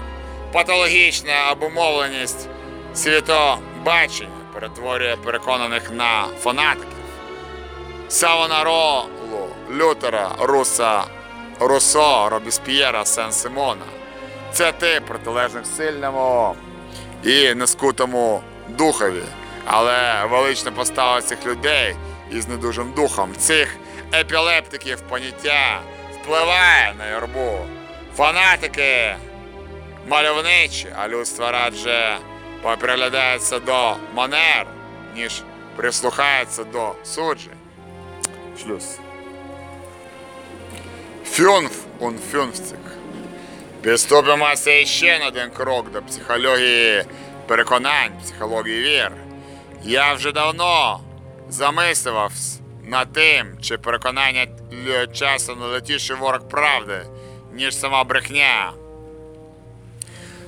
Патологічна обумовленість світобачення перетворює переконаних на фанатиків. Савонаролу, Лютера, Руса, Руссо, Робісп'єра, Сен-Симона. Це ти протилежних сильному і нескутому духові. Але велична постава цих людей із недужим духом, цих епілептиків поняття впливає на юрбу. Фанатики мальовничі, а людство радше приглядається до манер, ніж прислухається до суджень. Шлюз. Фюнф он фюнфцик. Підступимося ще на один крок до психології переконань, психології вір. Я вже давно замислювався над тим, чи переконання л- часом не летіший ворог правди, ніж сама брехня.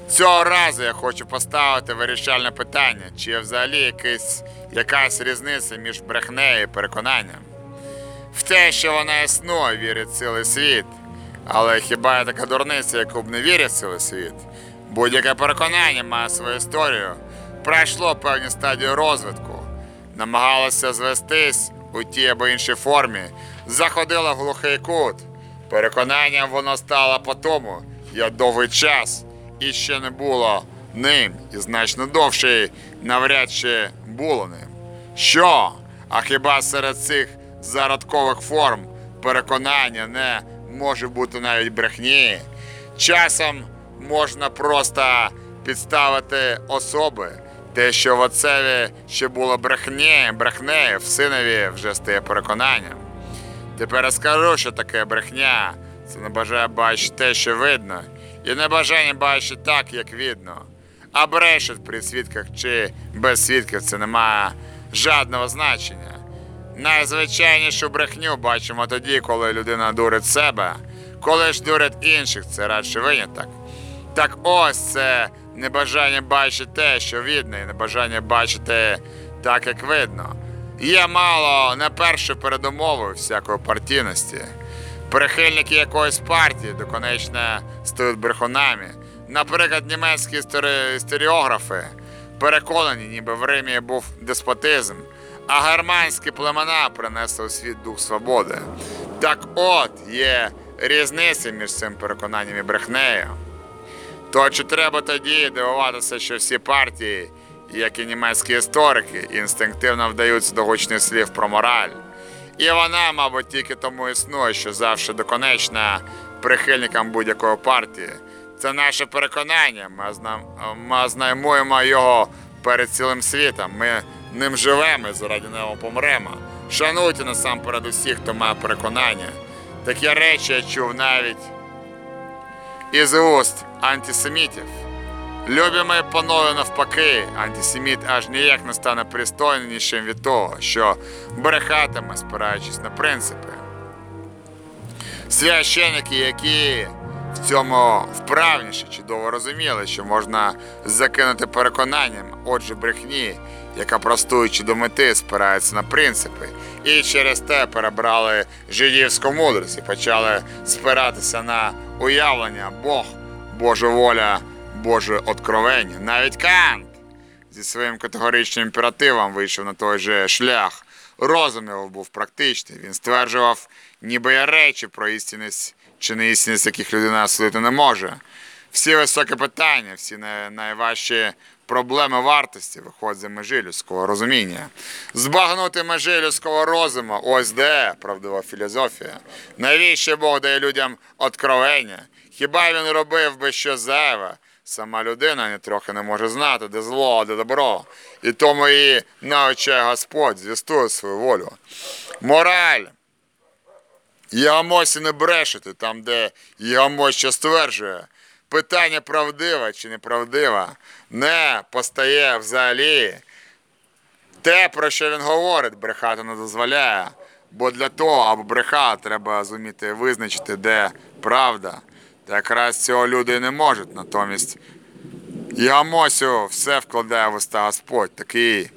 Цього разу я хочу поставити вирішальне питання, чи є взагалі якась, якась різниця між брехнею і переконанням. В те, що вона існує, вірить цілий світ. Але хіба я така дурниця, яку б не вірить цілий світ? Будь-яке переконання має свою історію, пройшло певні стадії розвитку, намагалося звестись у тій або іншій формі, заходило в глухий кут. Переконанням воно стало по тому, як довгий час і ще не було ним, і значно довше навряд чи було ним. Що? А хіба серед цих зародкових форм переконання не може бути навіть брехні? Часом можна просто підставити особи. Те, що в отцеві ще було брехні, брехнею, в синові вже стає переконанням. Тепер я скажу, що таке брехня. Це не бажає бачити те, що видно, і не бажання бачити так, як видно. А брешуть при свідках чи без свідків це не має жодного значення. Найзвичайнішу брехню бачимо тоді, коли людина дурить себе, коли ж дурить інших, це радше виняток. Так ось це небажання бачити те, що видно, і небажання бачити так, як видно. Є мало не першою передумовою всякої партійності. Прихильники якоїсь партії доконечно стають брехунами. Наприклад, німецькі історі- історіографи переконані, ніби в Римі був деспотизм, а германські племена принесли у світ дух свободи. Так от є різниця між цим переконанням і брехнею. То чи треба тоді дивуватися, що всі партії, як і німецькі історики, інстинктивно вдаються до гучних слів про мораль? І вона, мабуть, тільки тому існує, що завжди доконечна прихильникам будь-якої партії. Це наше переконання. Ми, зна... ми знаймуємо його перед цілим світом. Ми ним живемо і заради нього помремо. Шануйте насамперед усіх, хто має переконання. Такі речі я чув навіть із уст антисемітів. Любимо панове навпаки, антисеміт аж ніяк не стане пристойнішим від того, що брехатиме, спираючись на принципи. Священники, які в цьому вправніші, чудово розуміли, що можна закинути переконанням, отже, брехні, яка простуючи до мети, спирається на принципи, і через те перебрали жидівську мудрість і почали спиратися на уявлення Бог, Божа воля, Боже откровення. Навіть Кант зі своїм категоричним імперативом вийшов на той же шлях. Розум його був практичний. Він стверджував, ніби є речі про істинність чи неістинність, яких людина судити не може. Всі високі питання, всі найважчі проблеми вартості виходять за межі людського розуміння. Збагнути межі людського розуму, ось де правдива філософія. Навіщо Бог дає людям откровення? Хіба він робив би що зайве? Сама людина ні трохи не може знати, де зло, де добро. І тому її навчає Господь, звістує свою волю. Мораль. Єгомосі не брешете там, де Єгомось що стверджує. Питання правдиве чи неправдиве не постає взагалі. Те, про що він говорить, брехати не дозволяє. Бо для того, аби брехати, треба зуміти визначити, де правда. Та якраз цього люди не можуть. Натомість Єгомосю все вкладає в уста Господь. Такий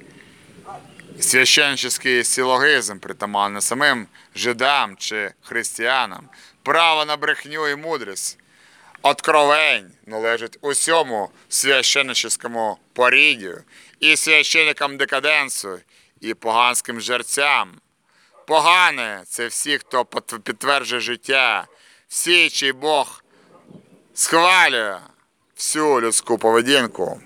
священческий силогизм, притаманний самим жидам чи християнам. Право на брехню і мудрість. Откровень належить усьому священническому поріддю і священникам декаденсу, і поганським жерцям. Погане це всі, хто підтверджує життя, всі, чий Бог схвалює всю людську поведінку.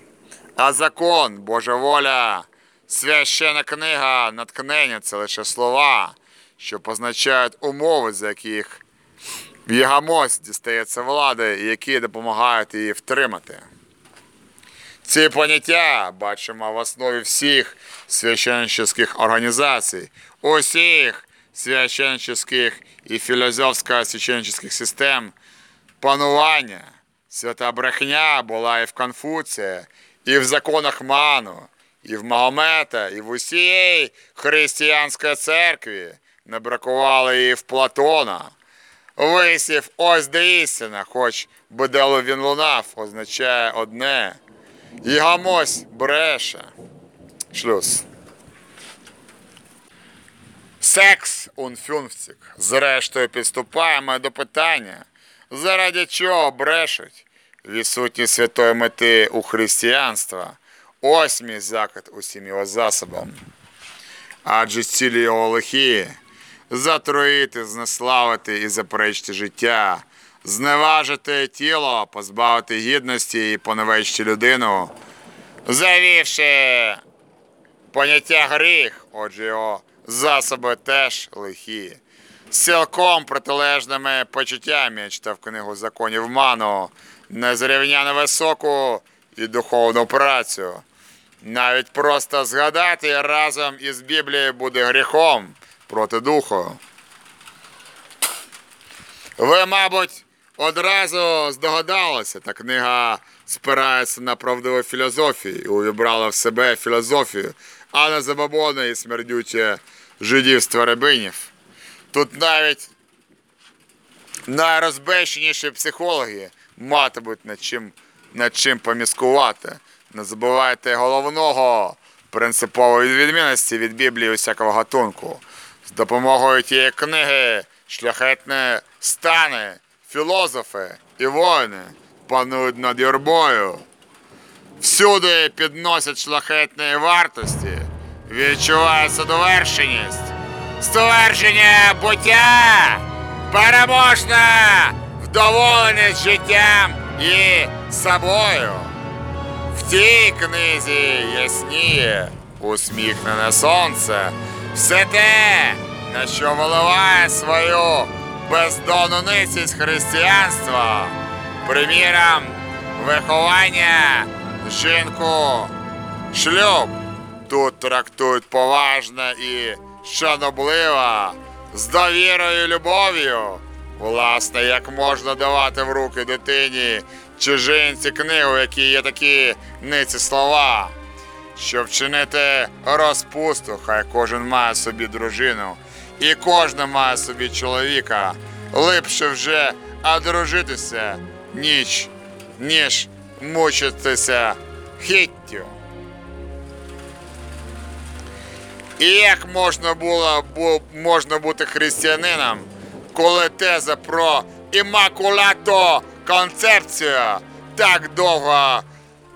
А закон, Божа воля, священа книга, натхнення це лише слова, що позначають умови, за яких в Єгамось дістається влади, які допомагають її втримати. Ці поняття бачимо в основі всіх священницьких організацій, усіх священнических і філософсько-священницьких систем панування. Свята брехня була і в Конфуція, і в законах Ману, і в Магомета, і в усієї християнської церкві. Не бракувало і в Платона. Висів ось де істина, хоч бедело він лунав, означає одне. І гамось бреше. Шлюз. Секс унфюнфцик. Зрештою підступаємо до питання, заради чого брешуть відсутність святої мети у християнства. Ось мій закид усім його засобам. Адже цілі його лихі затруїти, знеславити і заперечити життя, зневажити тіло, позбавити гідності і поневечити людину, завівши поняття гріх, отже його засоби теж лихі. Цілком протилежними почуттями я читав книгу законів Ману, незрівняно високу і духовну працю. Навіть просто згадати разом із Біблією буде гріхом проти духу. Ви, мабуть, одразу здогадалися, та книга спирається на правдиву філософію і увібрала в себе філософію, а не забобони і смердюче жидівство рабинів. Тут навіть найрозбещеніші психологи матимуть над чим, над чим поміскувати. Не забувайте головного принципової відмінності від Біблії усякого гатунку. З допомогою тієї книги шляхетні стани, філософи і воїни панують над юрбою. Всюди підносять шляхетні вартості, відчувається довершеність, ствердження буття, переможна вдоволеність життям і собою. В тій книзі ясніє усміхнене сонце, все те, на що виливає свою бездонну ницість християнства, приміром, виховання, жінку, шлюб. Тут трактують поважно і шанобливо, з довірою і любов'ю. Власне, як можна давати в руки дитині чи жінці книгу, в якій є такі ниці слова. Щоб вчинити розпусту, хай кожен має собі дружину, і кожна має собі чоловіка. Липше вже одружитися ніч, ніж мучитися хіттю. І як можна було бу, можна бути християнином, коли теза про імакулато концепцію так довго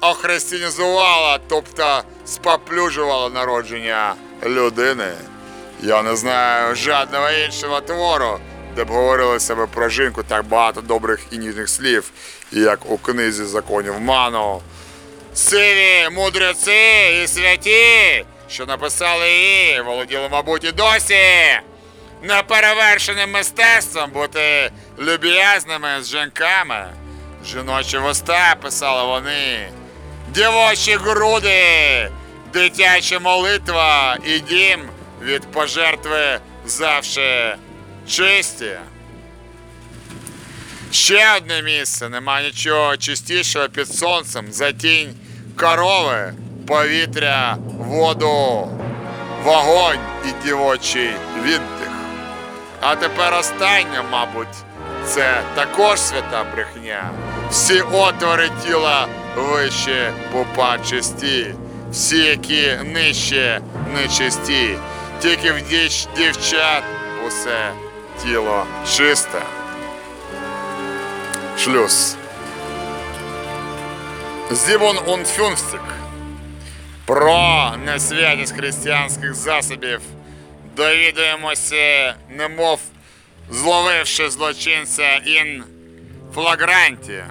охристиянізувала, тобто споплюжувала народження людини. Я не знаю жодного іншого твору, де б говорилося би про жінку так багато добрих і ніжних слів, як у книзі законів Ману. Сиві мудреці і святі, що написали її, володіли, мабуть, і досі неперевершеним мистецтвом бути люб'язними з жінками. Жіночі вуста писали вони, дівочі груди, дитяча молитва і дім від пожертви завше чисті. Ще одне місце, нема нічого чистішого під сонцем за тінь корови, повітря, воду, вогонь і дівочий віддих. А тепер останнє, мабуть, це також свята брехня. Всі отвори тіла вище пупа чисті, всі, які нижче нечисті, тільки в діч дівчат усе тіло чисте. Шлюз. Зібон Унфюнстик. Про несвятість християнських засобів довідуємося, немов зловивши злочинця ін флагранті.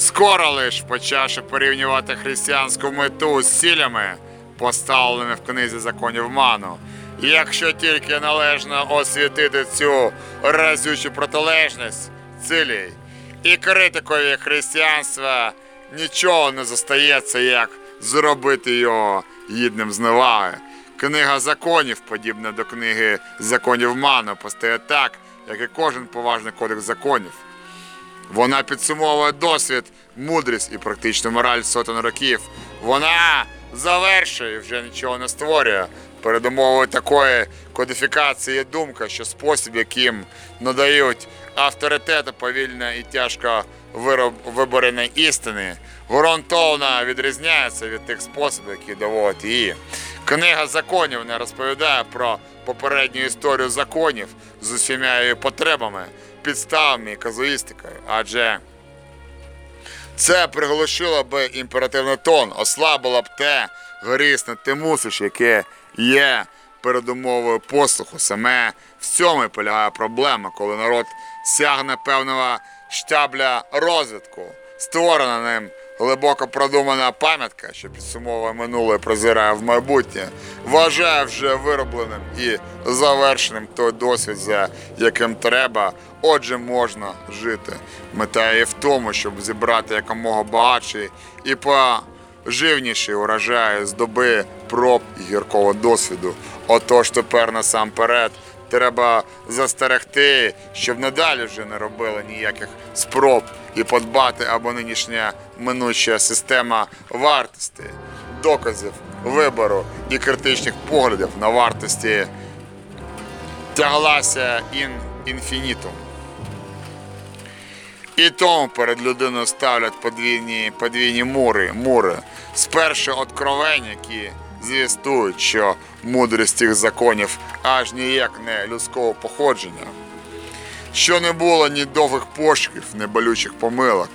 Скоро лиш почавши порівнювати християнську мету з цілями, поставленими в книзі законів Ману, якщо тільки належно освітити цю разючу протилежність цілій, і критикові християнства нічого не зостається, як зробити його гідним зневаги. Книга законів, подібна до книги законів Ману, постає так, як і кожен поважний кодекс законів. Вона підсумовує досвід, мудрість і практичну мораль сотень років. Вона завершує і вже нічого не створює. Передумовою такої кодифікації є думка, що спосіб, яким надають авторитету повільно і тяжко вибореної істини, ґрунтовно відрізняється від тих способів, які доводять її. Книга законів не розповідає про попередню історію законів з усіма її потребами, і казуїстикою, адже це приголошило би імперативний тон, ослабило б те горісне ти мусиш, яке є передумовою послуху. Саме в цьому і полягає проблема, коли народ сягне певного штабля розвитку, створена ним глибоко продумана пам'ятка, що підсумовує минуле прозирає в майбутнє, вважає вже виробленим і завершеним той досвід, за яким треба, отже, можна жити. Мета є в тому, щоб зібрати якомога багатший і поживніший урожай з доби проб і гіркого досвіду. Отож тепер насамперед треба застерегти, щоб надалі вже не робили ніяких спроб і подбати, або нинішня минуча система вартості, доказів, вибору і критичних поглядів на вартості тяглася ін інфінітум. І тому перед людиною ставлять подвійні, подвійні мури, мури. Спершу откровення, які звістують, що мудрість цих законів аж ніяк не людського походження, що не було ні довгих пошуків, ні болючих помилок,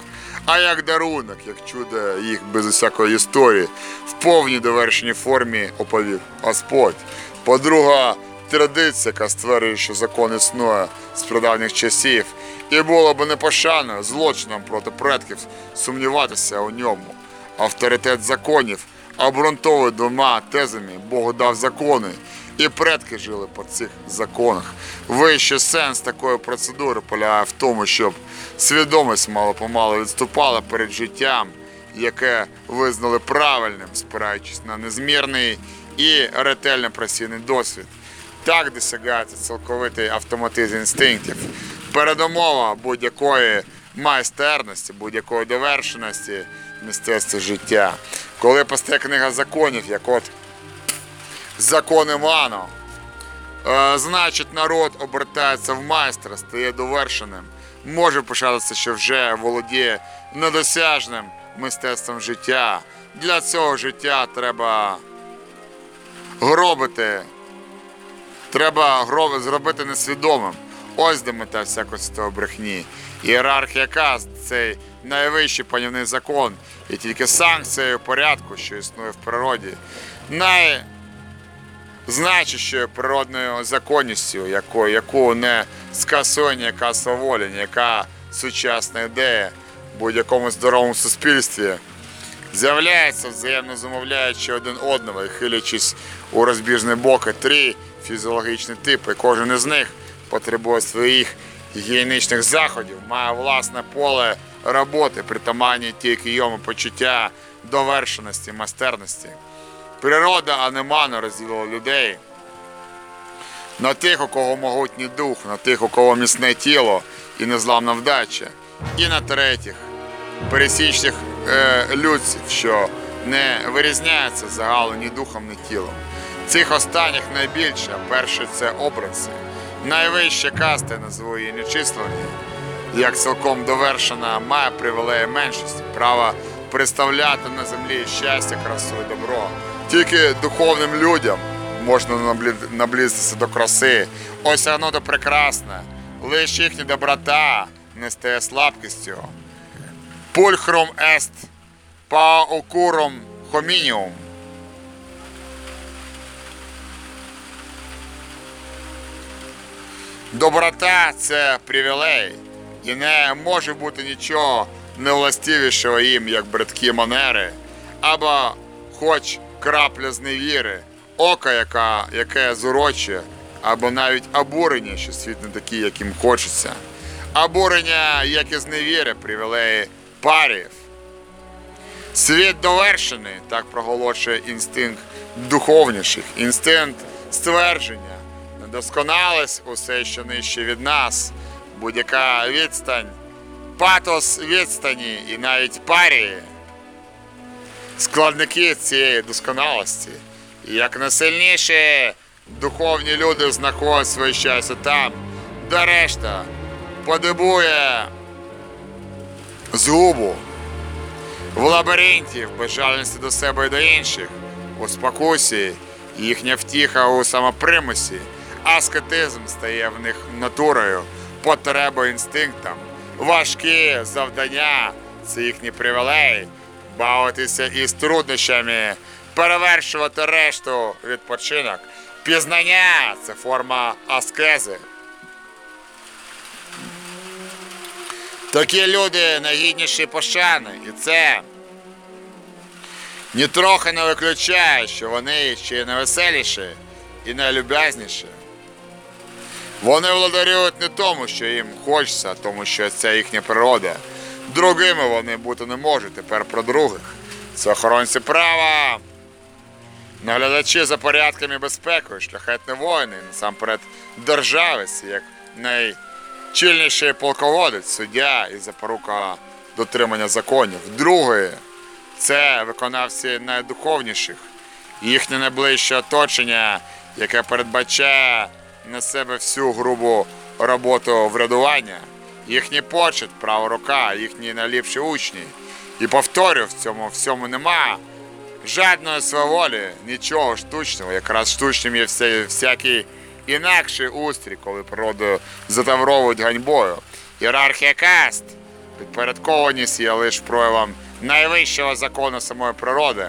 а як дарунок, як чудо їх без усякої історії, в повній довершеній формі оповів Господь. По-друге, традиція, яка стверджує, що закон існує з прадавніх часів, і було б непошаною злочином проти предків сумніватися у ньому. Авторитет законів обґрунтовує двома тезами Бог дав закони, і предки жили по цих законах. Вищий сенс такої процедури полягає в тому, щоб свідомість мало-помалу відступала перед життям, яке визнали правильним, спираючись на незмірний і ретельно просійний досвід. Так досягається цілковитий автоматизм інстинктів. Передумова будь-якої майстерності, будь-якої довершеності мистецтва життя. Коли постає книга законів, як от закони Мано, е, значить народ обертається в майстра, стає довершеним, може пишатися, що вже володіє недосяжним мистецтвом життя. Для цього життя треба гробити Треба гро- зробити несвідомим. Ось де мета всякої брехні. Ієрархія каст цей найвищий панівний закон, і тільки санкцією порядку, що існує в природі, найзначущою природною законністю, яку, яку не скасує ніяка сваволя, ніяка сучасна ідея в будь-якому здоровому суспільстві з'являється взаємно замовляючи один одного і хилячись у розбіжні боки три фізіологічні типи. Кожен із них потребує своїх гігієнічних заходів, має власне поле роботи, притаманні тільки йому почуття довершеності, майстерності. Природа, а не розділила людей на тих, у кого могутній дух, на тих, у кого міцне тіло і незламна вдача, і на третіх пересічних е, людців, що не вирізняються загалом ні духом, ні тілом. Цих останніх найбільше, перше це обранці. Найвища каста, назву її нечислені, як цілком довершена, має привілеї меншості, право представляти на землі щастя, красу і добро. Тільки духовним людям можна наблизитися до краси, осягнути прекрасне, лише їхня доброта не стає слабкістю. Пульхрум ест паукурум хомініум. Доброта це привілей, і не може бути нічого невластивішого їм, як бридкі манери, або хоч крапля зневіри, око, яка, яке зурочує, або навіть обурення, що світ не такий, яким хочеться. Обурення, як і зневіри, привілеї паріїв. Світ довершений, так проголошує інстинкт духовніших, інстинкт ствердження, недосконалість усе, що нижче від нас, будь-яка відстань, патос відстані і навіть парії, складники цієї досконалості. І як найсильніші духовні люди знаходять своє щастя там, де решта подибує згубу в лабіринті, в безжальності до себе і до інших, у спокусі, їхня втіха у самопримусі, аскетизм стає в них натурою, потребою інстинктом, важкі завдання це їхні привілеї, бавитися із труднощами, перевершувати решту відпочинок. Пізнання це форма аскези. Такі люди найгідніші пошани, і це нітрохи не виключає, що вони ще й найвеселіші і найлюб'язніші. Вони владарюють не тому, що їм хочеться, а тому, що це їхня природа. Другими вони бути не можуть тепер про других. Це охоронці права, наглядачі за порядком і безпекою, шляхетні воїни, насамперед державець, як найчільніший полководець, суддя і запорука дотримання законів. Друге це виконавці найдуховніших, їхнє найближче оточення, яке передбачає на себе всю грубу роботу врядування, їхній почет, права рука, їхні найліпші учні. І повторю, в цьому всьому нема жадної сваволі, нічого штучного. Якраз штучним є всякий інакший устрій, коли природу затавровують ганьбою. Ієрархія каст, підпорядкованість є лише проявом найвищого закону самої природи.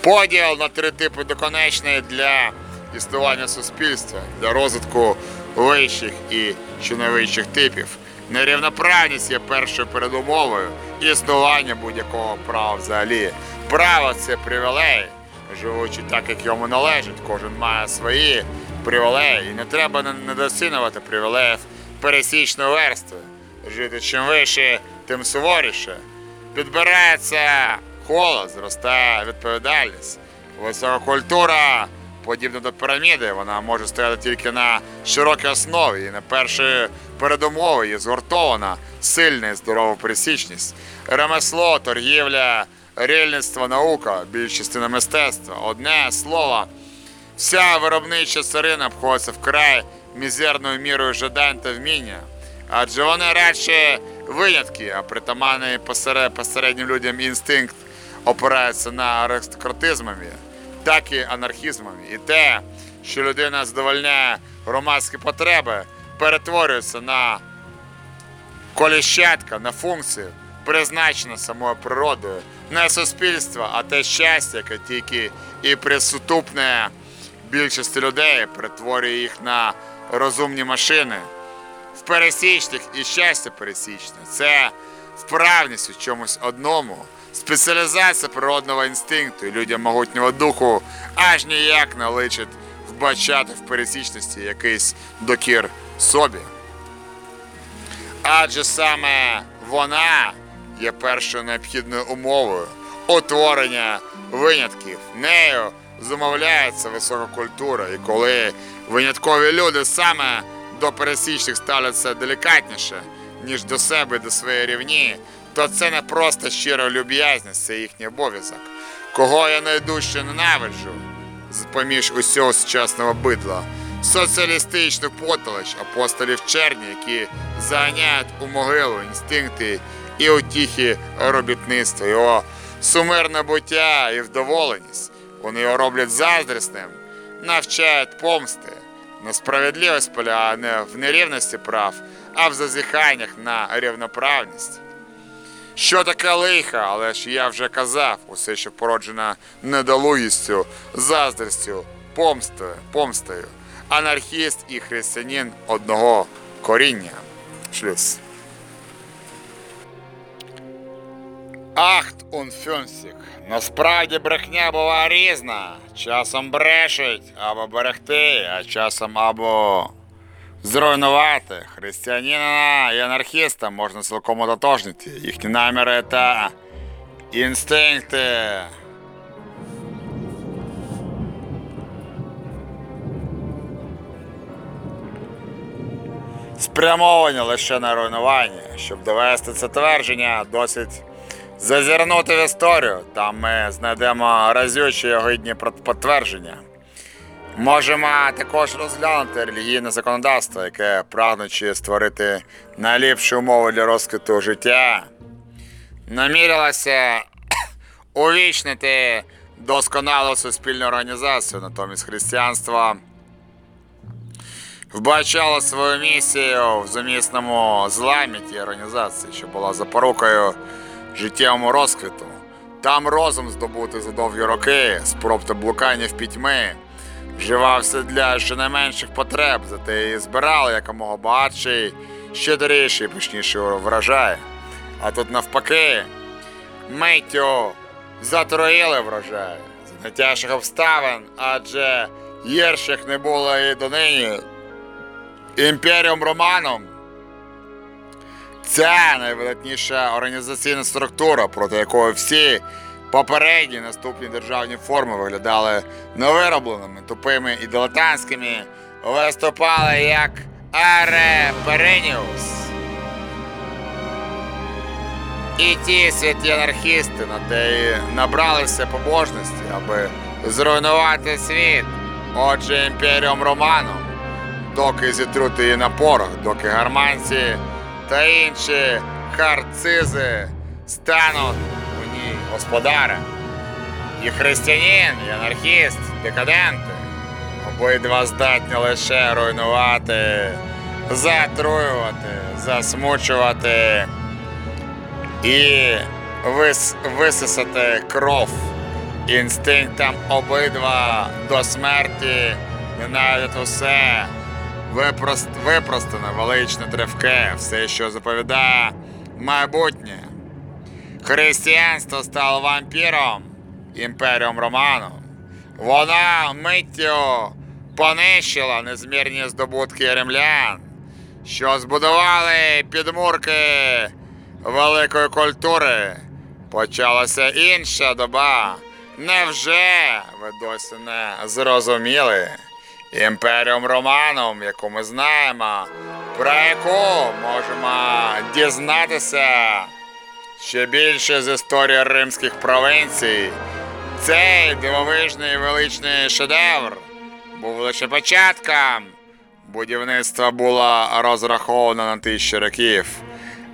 Поділ на три типи доконечний для існування суспільства, для розвитку вищих і ще типів. Нерівноправність є першою передумовою існування будь-якого права взагалі. Право це привілей. Живучи так, як йому належить, кожен має свої привілеї. І не треба не- недооцінювати привілеїв пересічної верстви. Жити чим вище, тим суворіше. Підбирається холод, зростає відповідальність. Висока культура, подібна до піраміди, вона може стояти тільки на широкій основі і на першої передумови є згуртована, сильна і здорова пересічність. Ремесло, торгівля, рільництво, наука, більш частина мистецтва. Одне слово, вся виробнича царина обходиться вкрай мізерною мірою жадань та вміння. Адже вони радше винятки, а притаманний посеред, посереднім людям інстинкт опирається на аристократизмами, так і анархізмами. І те, що людина задовольняє громадські потреби, перетворюється на коліщатка, на функцію, призначена самою природою, не суспільство, а те щастя, яке тільки і присутупне більшості людей перетворює їх на розумні машини в пересічних і щастя пересічне. Це вправність у чомусь одному, спеціалізація природного інстинкту і людям могутнього духу аж ніяк не личить вбачати в пересічності якийсь докір собі. Адже саме вона є першою необхідною умовою утворення винятків. Нею замовляється висока культура, і коли виняткові люди саме до пересічних ставляться делікатніше, ніж до себе до своєї рівні, то це не просто щира люб'язність, це їхній обов'язок. Кого я найдужче ненавиджу поміж усього сучасного бидла, соціалістичну потолоч апостолів черні, які заганяють у могилу інстинкти і утіхи робітництва, його сумирне буття і вдоволеність. Вони його роблять заздрісним, навчають помсти. Несправедливість полягає не в нерівності прав, а в зазіханнях на рівноправність. Що таке лиха, але ж я вже казав, усе, що породжено недолугістю, заздрістю, помстою. Анархіст і християнин одного коріння. Шлюз. Ахт он фюнсік. Насправді брехня буває різна. Часом брешуть або берегти, а часом або зруйнувати. Християнина і анархіста можна цілком ототожнити. Їхні наміри та інстинкти. Спрямовані лише на руйнування. Щоб довести це твердження, досить зазирнути в історію. Там ми знайдемо разючі його гідні підтвердження. Можемо також розглянути релігійне законодавство, яке прагнучи створити найліпші умови для розквіту життя, намірилося увічнити досконалу суспільну організацію, натомість християнство. Вбачало свою місію в зумісному зламі тієї організації, що була запорукою життєвому розквіту. Там розум здобути за довгі роки, спроб та блукання в пітьми, вживався для щонайменших потреб, зате і збирали якомога багатший, щедріший, пишніший врожай. А тут навпаки, миттю затроїли врожай з найтяжчих обставин, адже гірших не було і донині. Імперіум Романом це найвидатніша організаційна структура, проти якої всі попередні наступні державні форми виглядали невиробленими, тупими і дилетантськими, виступали як арепереніус. І ті святі анархісти на те набралися побожності, аби зруйнувати світ. Отже, імперіум Романом доки зітрути її на порох, доки гарманці та інші харцизи стануть ній господарем. І християнин, і анархіст, декаденти. Обидва здатні лише руйнувати, затруювати, засмучувати і вис, висисати кров інстинктам обидва до смерті ненавидять усе випрост, випростане, величне тривке, все, що заповідає майбутнє. Християнство стало вампіром, імперіум Романом. Вона миттю понищила незмірні здобутки римлян, що збудували підмурки великої культури. Почалася інша доба. Невже ви досі не зрозуміли? Імперіум Романом, яку ми знаємо, про яку можемо дізнатися ще більше з історії римських провінцій. Цей дивовижний величний шедевр був лише початком. Будівництво було розраховано на тисячі років,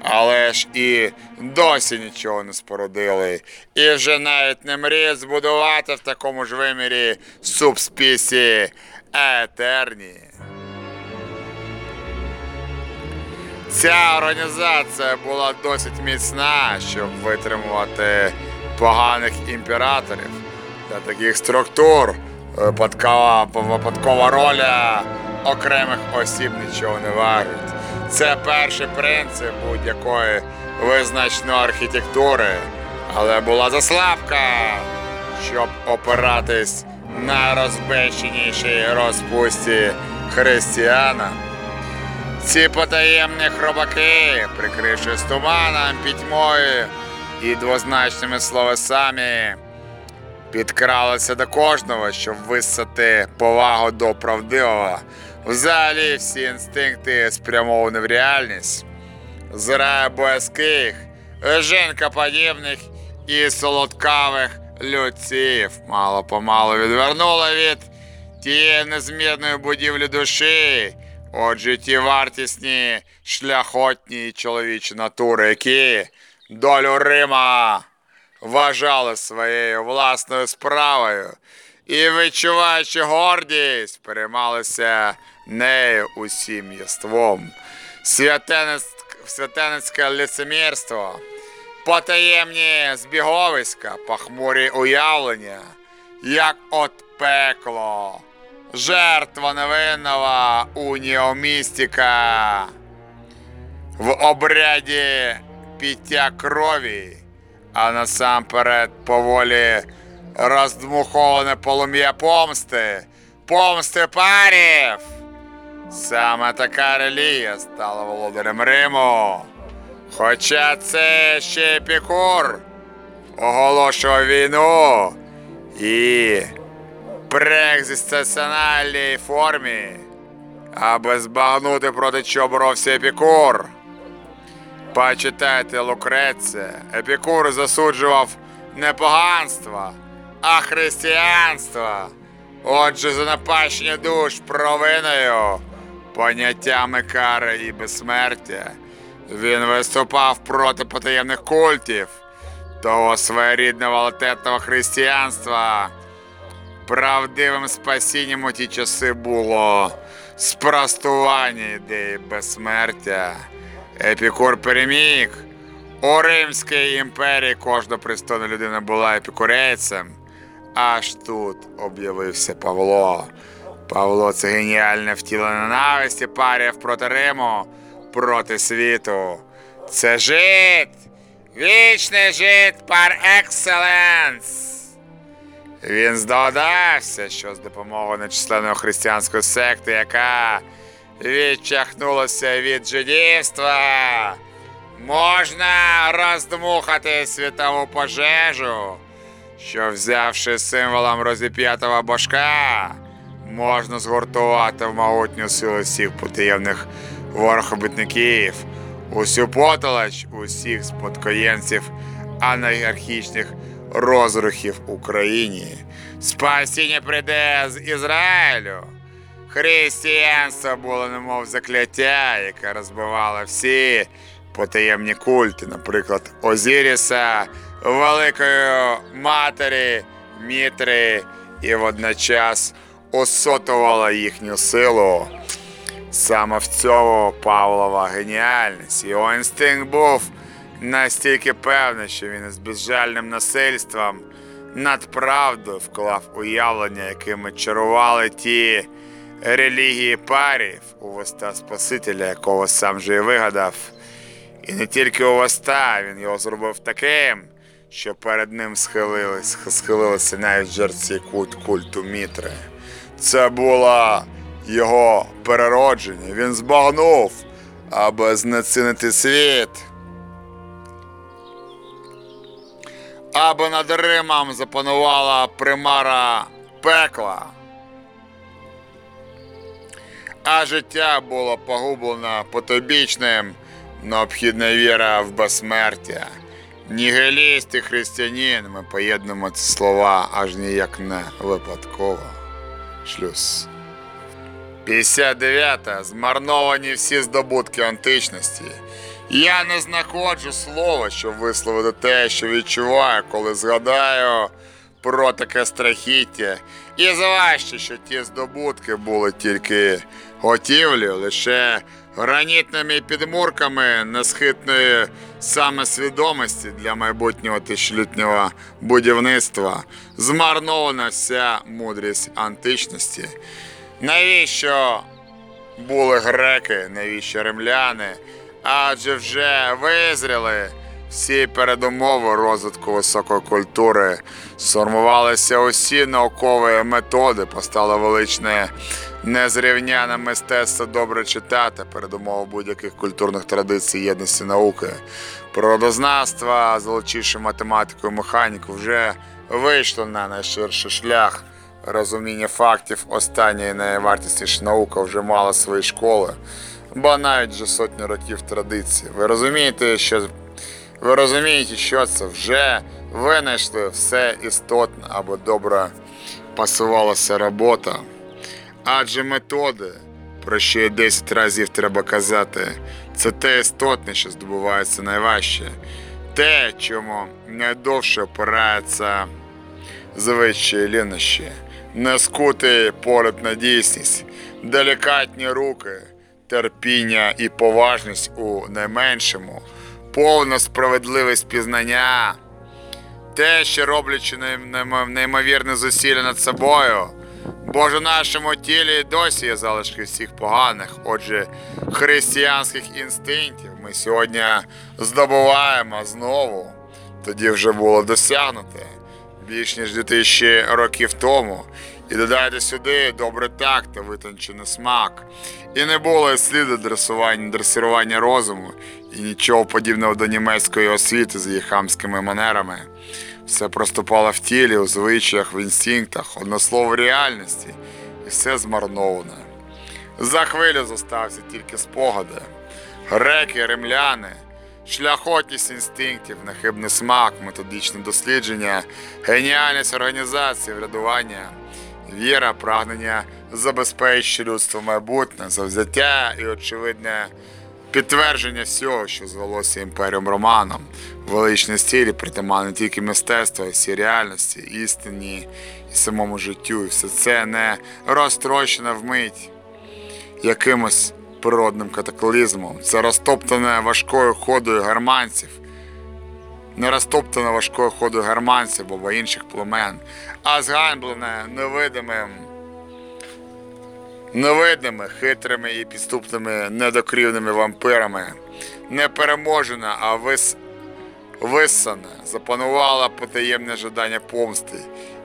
але ж і досі нічого не спорудили. І вже навіть не мріють збудувати в такому ж вимірі субспісії Етерні. Ця організація була досить міцна, щоб витримувати поганих імператорів. Для таких структур випадкова, випадкова роля окремих осіб нічого не варить. Це перший принцип будь-якої визначної архітектури, але була заслабка, щоб опиратись на розбещенішій розпусті християна. Ці потаємні хробаки, прикрившись туманом, пітьмою і двозначними словесами, підкралися до кожного, щоб висати повагу до правдивого. Взагалі всі інстинкти спрямовані в реальність. Зрая боязких, жінкоподібних і солодкавих людців мало-помалу відвернула від тієї незмірної будівлі душі. Отже, ті вартісні шляхотні чоловічі натури, які долю Рима вважали своєю власною справою і, відчуваючи гордість, переймалися нею усім єством. Святенець- Святенецьке лицемірство, потаємні збіговиська, похмурі уявлення, як от пекло, жертва невинного уніомістика в обряді пиття крові, а насамперед поволі роздмуховане полум'я помсти, помсти парів, Саме така релігія стала володарем Риму. Хоча це ще Епікур оголошував війну і преекзистенціональній формі, аби збагнути проти чого Епікур. Почитайте Лукреце. Епікур засуджував не поганство, а християнство. Отже, занапащення душ провиною, поняттями кари і безсмертя. Він виступав проти потаємних культів, того своєрідного латентного християнства. Правдивим спасінням у ті часи було спростування ідеї безсмертя. Епікур переміг. У Римській імперії кожна пристойна людина була епікурейцем. Аж тут об'явився Павло. Павло це геніальне втілення ненависті парів проти Риму, проти світу. Це жит! Вічний жит пар екселенс! Він здогадався, що з допомогою нечисленної християнської секти, яка відчахнулася від жидівства, можна роздмухати світову пожежу, що, взявши символом розіп'ятого божка, можна згуртувати в могутню силу всіх потаємних ворохобітників, усю потолоч усіх спадкоємців анархічних розрухів Україні. Спасіння прийде з Ізраїлю. Християнство було немов закляття, яке розбивало всі потаємні культи, наприклад, Озіріса, Великої Матері, Мітри, і водночас осотувало їхню силу. Саме в цьому Павлова геніальність. Його інстинкт був настільки певний, що він із безжальним насильством над правдою вклав уявлення, якими чарували ті релігії парів у воста Спасителя, якого сам же і вигадав. І не тільки у воста, він його зробив таким, що перед ним схилились, схилилися навіть жерці культ культу Мітри. Це було його переродження. Він збагнув, аби знецінити світ. Аби над Римом запанувала примара пекла. А життя було погублено потобічним, необхідна віра в безсмертя. Нігиліст і християнин, ми поєднуємо ці слова аж ніяк не випадково. Шлюз. 59. Змарновані всі здобутки античності. Я не знаходжу слова, щоб висловити те, що відчуваю, коли згадаю про таке страхіття. І зважче, що ті здобутки були тільки готівлею, лише гранітними підмурками несхитної самосвідомості для майбутнього тисячолітнього будівництва. Змарнована вся мудрість античності. Навіщо були греки, навіщо римляни? Адже вже визріли всі передумови розвитку високої культури, сформувалися усі наукові методи, постало величне незрівняне мистецтво добре читати, передумова будь-яких культурних традицій єдності науки. Природознавство, залучивши математику і механіку, вже вийшло на найширший шлях розуміння фактів. Остання і найвартісніша наука вже мала свої школи, бо навіть вже сотні років традиції. Ви розумієте, що ви розумієте, що це вже винайшли все істотне або добре пасувалася робота. Адже методи, про що й 10 разів треба казати, це те істотне, що здобувається найважче, те, чому найдовше опирається звичаї лінощі, не скути поряд на дійсність, делікатні руки, терпіння і поважність у найменшому, повна справедливість пізнання, те, що роблячи нейм- нейм- неймовірне зусилля над собою, бо ж у нашому тілі досі є залишки всіх поганих, отже, християнських інстинктів ми сьогодні здобуваємо знову. Тоді вже було досягнуте. більш ніж 2000 років тому. І додайте сюди добрий такт та витончений смак. І не було і сліду дресування, дресирування розуму, і нічого подібного до німецької освіти з її хамськими манерами. Все проступало в тілі, у звичаях, в інстинктах, одно слово реальності, і все змарноване. За хвилю зостався тільки спогади. Греки, римляни, шляхотність інстинктів, нахибний смак, методичне дослідження, геніальність організації, врядування, віра, прагнення забезпечити людство майбутнє, завзяття і очевидне підтвердження всього, що звелося імперіум Романом, величний стилі притаман не тільки мистецтва, а й всій реальності, істині і самому життю. І все це не розтрощено вмить якимось природним катаклізмом. Це розтоптане важкою ходою германців. Не розтоптане важкою ходою германців або інших племен, а зганьблене невидимим, невидимими, хитрими і підступними недокрівними вампирами. Не переможена, а вис... виссана, запанувала потаємне жадання помсти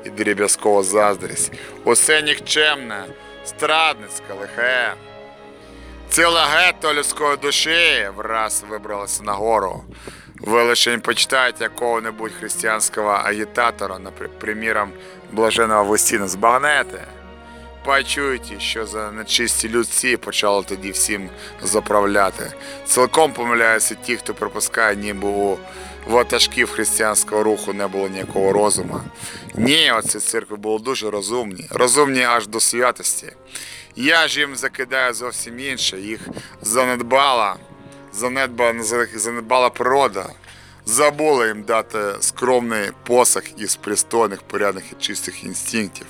і дріб'язкова заздрість. Усе нікчемне, страдницьке, лихе. Ціле гетто людської душі враз вибралося нагору. Ви лише почитайте якого-небудь християнського агітатора, наприклад, приміром блаженого Августіна, збагнете. Почуйте, що за нечисті людці почали тоді всім заправляти. Цілком помиляються ті, хто припускає, ніби у ватажків християнського руху не було ніякого розуму. Ні, оці церкви були дуже розумні, розумні аж до святості. Я ж їм закидаю зовсім інше, їх занедбала, занедбала, природа. Забула їм дати скромний посах із пристойних, порядних і чистих інстинктів.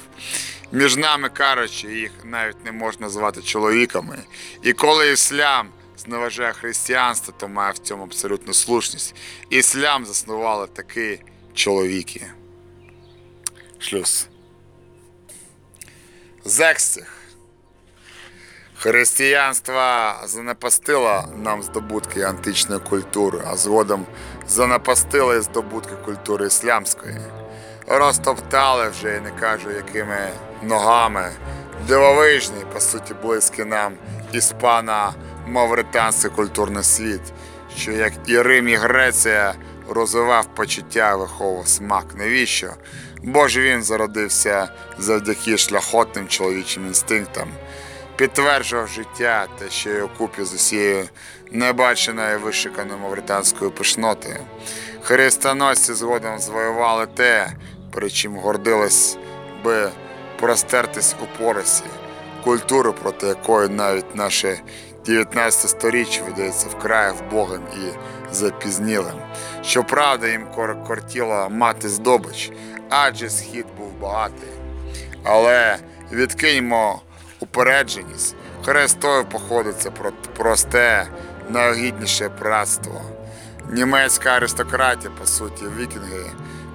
Між нами кажучи, їх навіть не можна звати чоловіками. І коли іслам зневажає християнство, то має в цьому абсолютну слушність. Іслам заснували такі чоловіки. Шлюз. Зекстих. Християнство занепастило нам здобутки античної культури, а згодом занепастило і здобутки культури іслямської. Розтоптали вже, я не кажу, якими ногами. Дивовижний, по суті, близький нам іспано-мавританський культурний світ, що як і Рим, і Греція розвивав почуття виховував смак. Навіщо? Бо ж він зародився завдяки шляхотним чоловічим інстинктам підтверджував життя та ще й окупі з усією небаченою вишиканою мавританською пишнотою. Хрестоносці згодом звоювали те, перед чим гордились би простертись у поросі, культуру, проти якої навіть наше 19 сторіччя видається вкрай вбогим і запізнілим. Щоправда, їм кор- кортіло мати здобич, адже схід був багатий. Але відкиньмо упередженість. Хрестою походиться про просте, найогідніше братство. Німецька аристократія, по суті, вікінги,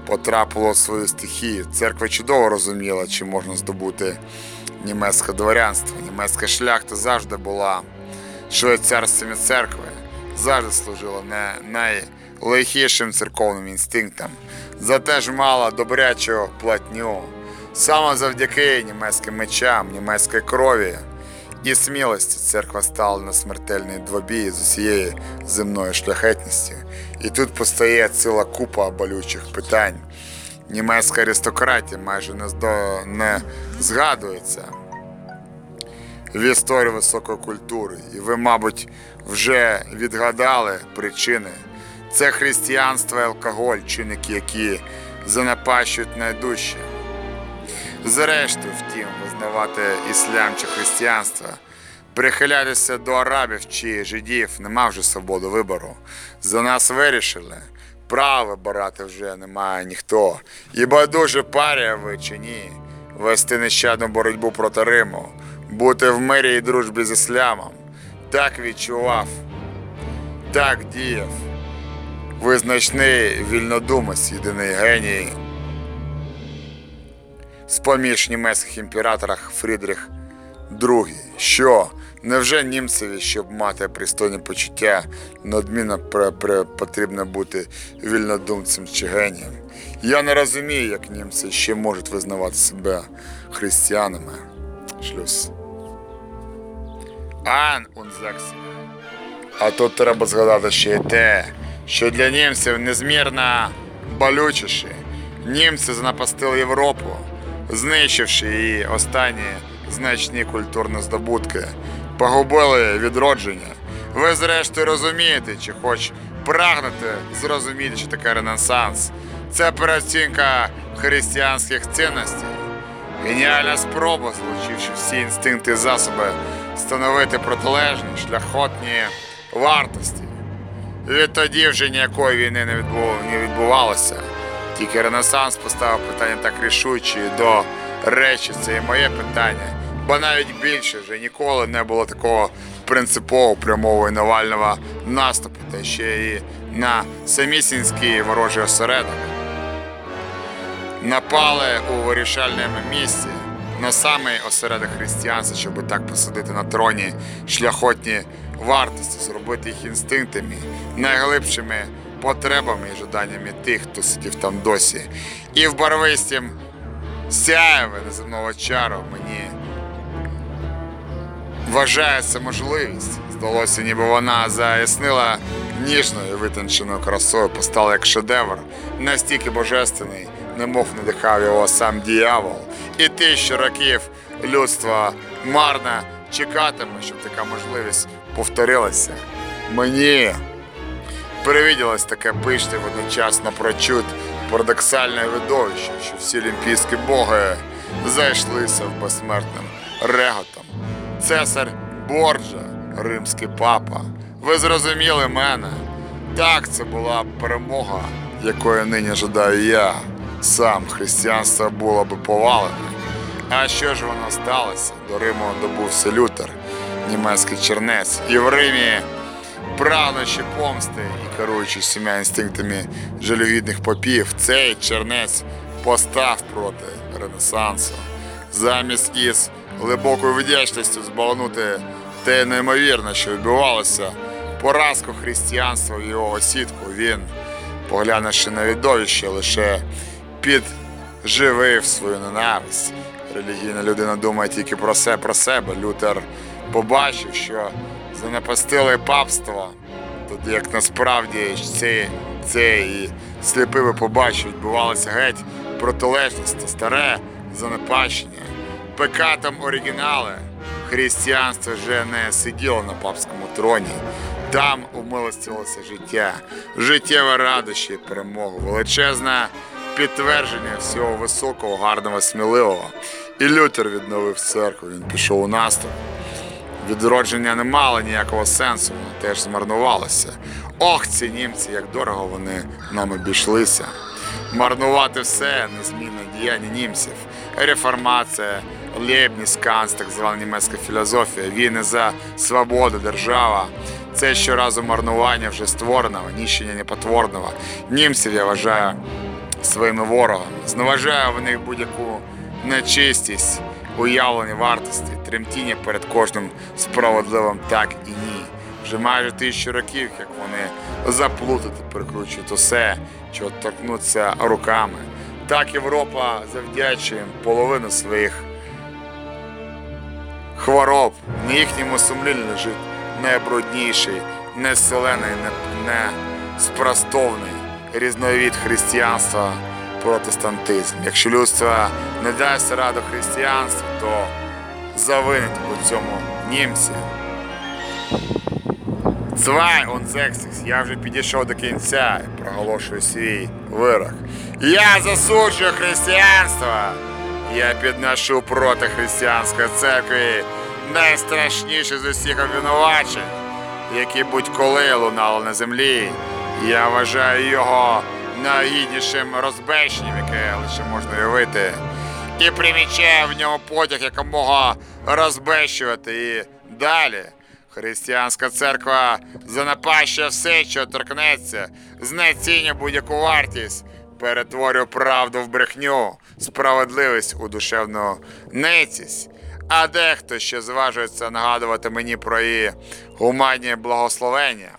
потрапила в свою стихію. Церква чудово розуміла, чи можна здобути німецьке дворянство. Німецька шляхта завжди була швейцарськими церкви, завжди служила не найлихішим церковним інстинктам. Зате ж мала добрячого платню. Саме завдяки німецьким мечам, німецької крові і смілості церква стала на смертельний двобій з усією земною шляхетністю. І тут постає ціла купа болючих питань. Німецька аристократія майже не, здо... не згадується в історії високої культури. І ви, мабуть, вже відгадали причини. Це християнство і алкоголь, чинники, які занапащують найдужче. Зрештою, втім, визнавати іслям чи християнство, прихилятися до арабів чи жидів нема вже свободи вибору. За нас вирішили. Право вибирати вже немає ніхто. І байдуже парія ви чи ні. Вести нещадну боротьбу проти Риму, бути в мирі і дружбі з іслямом. Так відчував, так діяв. Визначний вільнодумець, єдиний геній з-поміж німецьких імператорах Фрідріх II, що Невже німцеві, щоб мати пристойні почуття, надмінно потрібно бути вільнодумцем чи генієм? Я не розумію, як німці ще можуть визнавати себе християнами. Шлюз. Ан унзексі. А тут треба згадати ще й те, що для німців незмірно болючіше. Німці занапастили Європу, знищивши її останні значні культурні здобутки, погубили відродження. Ви зрештою розумієте, чи хоч прагнете зрозуміти, що таке Ренесанс. Це переоцінка християнських цінностей. Геніальна спроба, злучивши всі інстинкти засоби, становити протилежні, шляхотні вартості. Відтоді вже ніякої війни не відбувалося. Тільки Ренесанс поставив питання так рішуче до речі, це і моє питання. Бо навіть більше вже ніколи не було такого принципово прямого і навального наступу, та ще і на самісінський ворожий осередок напали у вирішальному місці на самий осередок християнства, щоб так посадити на троні шляхотні вартості, зробити їх інстинктами, найглибшими потребами і жаданнями тих, хто сидів там досі. І в барвистім сяєве неземного чару мені вважається можливість. Здалося, ніби вона заяснила ніжною витонченою красою, постала як шедевр, настільки божественний, немов надихав його сам діявол. І тисячі років людство марно чекатиме, щоб така можливість повторилася. Мені Привиділось таке пишне водночас напрочуд парадоксальне видовище, що всі олімпійські боги зайшлися в безсмертним реготом. Цесар Борджа, римський папа. Ви зрозуміли мене? Так, це була перемога, якої нині жадаю я. Сам християнство було би повалене. А що ж воно сталося? До Риму добувся Лютер, німецький чернець, і в Римі Прагнучи помсти і керуючи всіма інстинктами жалюгідних попів, цей чернець постав проти Ренесансу. Замість із глибокою вдячністю збагнути те неймовірне, що відбувалося, поразку християнства в його осідку, він, поглянувши на відовище, лише підживив свою ненависть. Релігійна людина думає тільки про себе, про себе. Лютер побачив, що занепастили папство, тоді як насправді це, це і сліпий би побачив, відбувалося геть протилежність старе занепащення. Пекатом оригінали християнство вже не сиділо на папському троні. Там умилостилося життя, життєва радощі і перемогу, величезне підтвердження всього високого, гарного, сміливого. І Лютер відновив церкву, він пішов у наступ. Відродження не мало ніякого сенсу, воно теж змарнувалося. Ох, ці німці, як дорого вони нам обійшлися. Марнувати все незмінне діяння німців. Реформація, Лєбніс, Канц, так звана німецька філософія, війни за свободу, держава. Це щоразу марнування вже створеного, ніщення непотворного. Німців я вважаю своїми ворогами. Зневажаю в них будь-яку нечистість, уявлення вартості, тремтіння перед кожним справедливим так і ні. Вже майже тисячу років, як вони заплутати, перекручують усе, чого торкнуться руками. Так Європа завдячує половину своїх хвороб. На їхньому сумлінні лежить найбрудніший, неселений, не, не спростовний різновид християнства протестантизм. Якщо людство не дасть раду християнству, то завинить у цьому німці. Цвай он я вже підійшов до кінця і проголошую свій вирок. Я засуджую християнство. Я підношу проти християнської церкви найстрашніше з усіх обвинувачень, які будь-коли лунали на землі. Я вважаю його найгіднішим розбещенням, яке лише можна уявити. І примічаю в ньому потяг якомога розбещувати і далі. Християнська церква занапащує все, що торкнеться, знецінює будь-яку вартість, перетворює правду в брехню, справедливість у душевну ницість. А дехто ще зважується нагадувати мені про її гуманні благословення.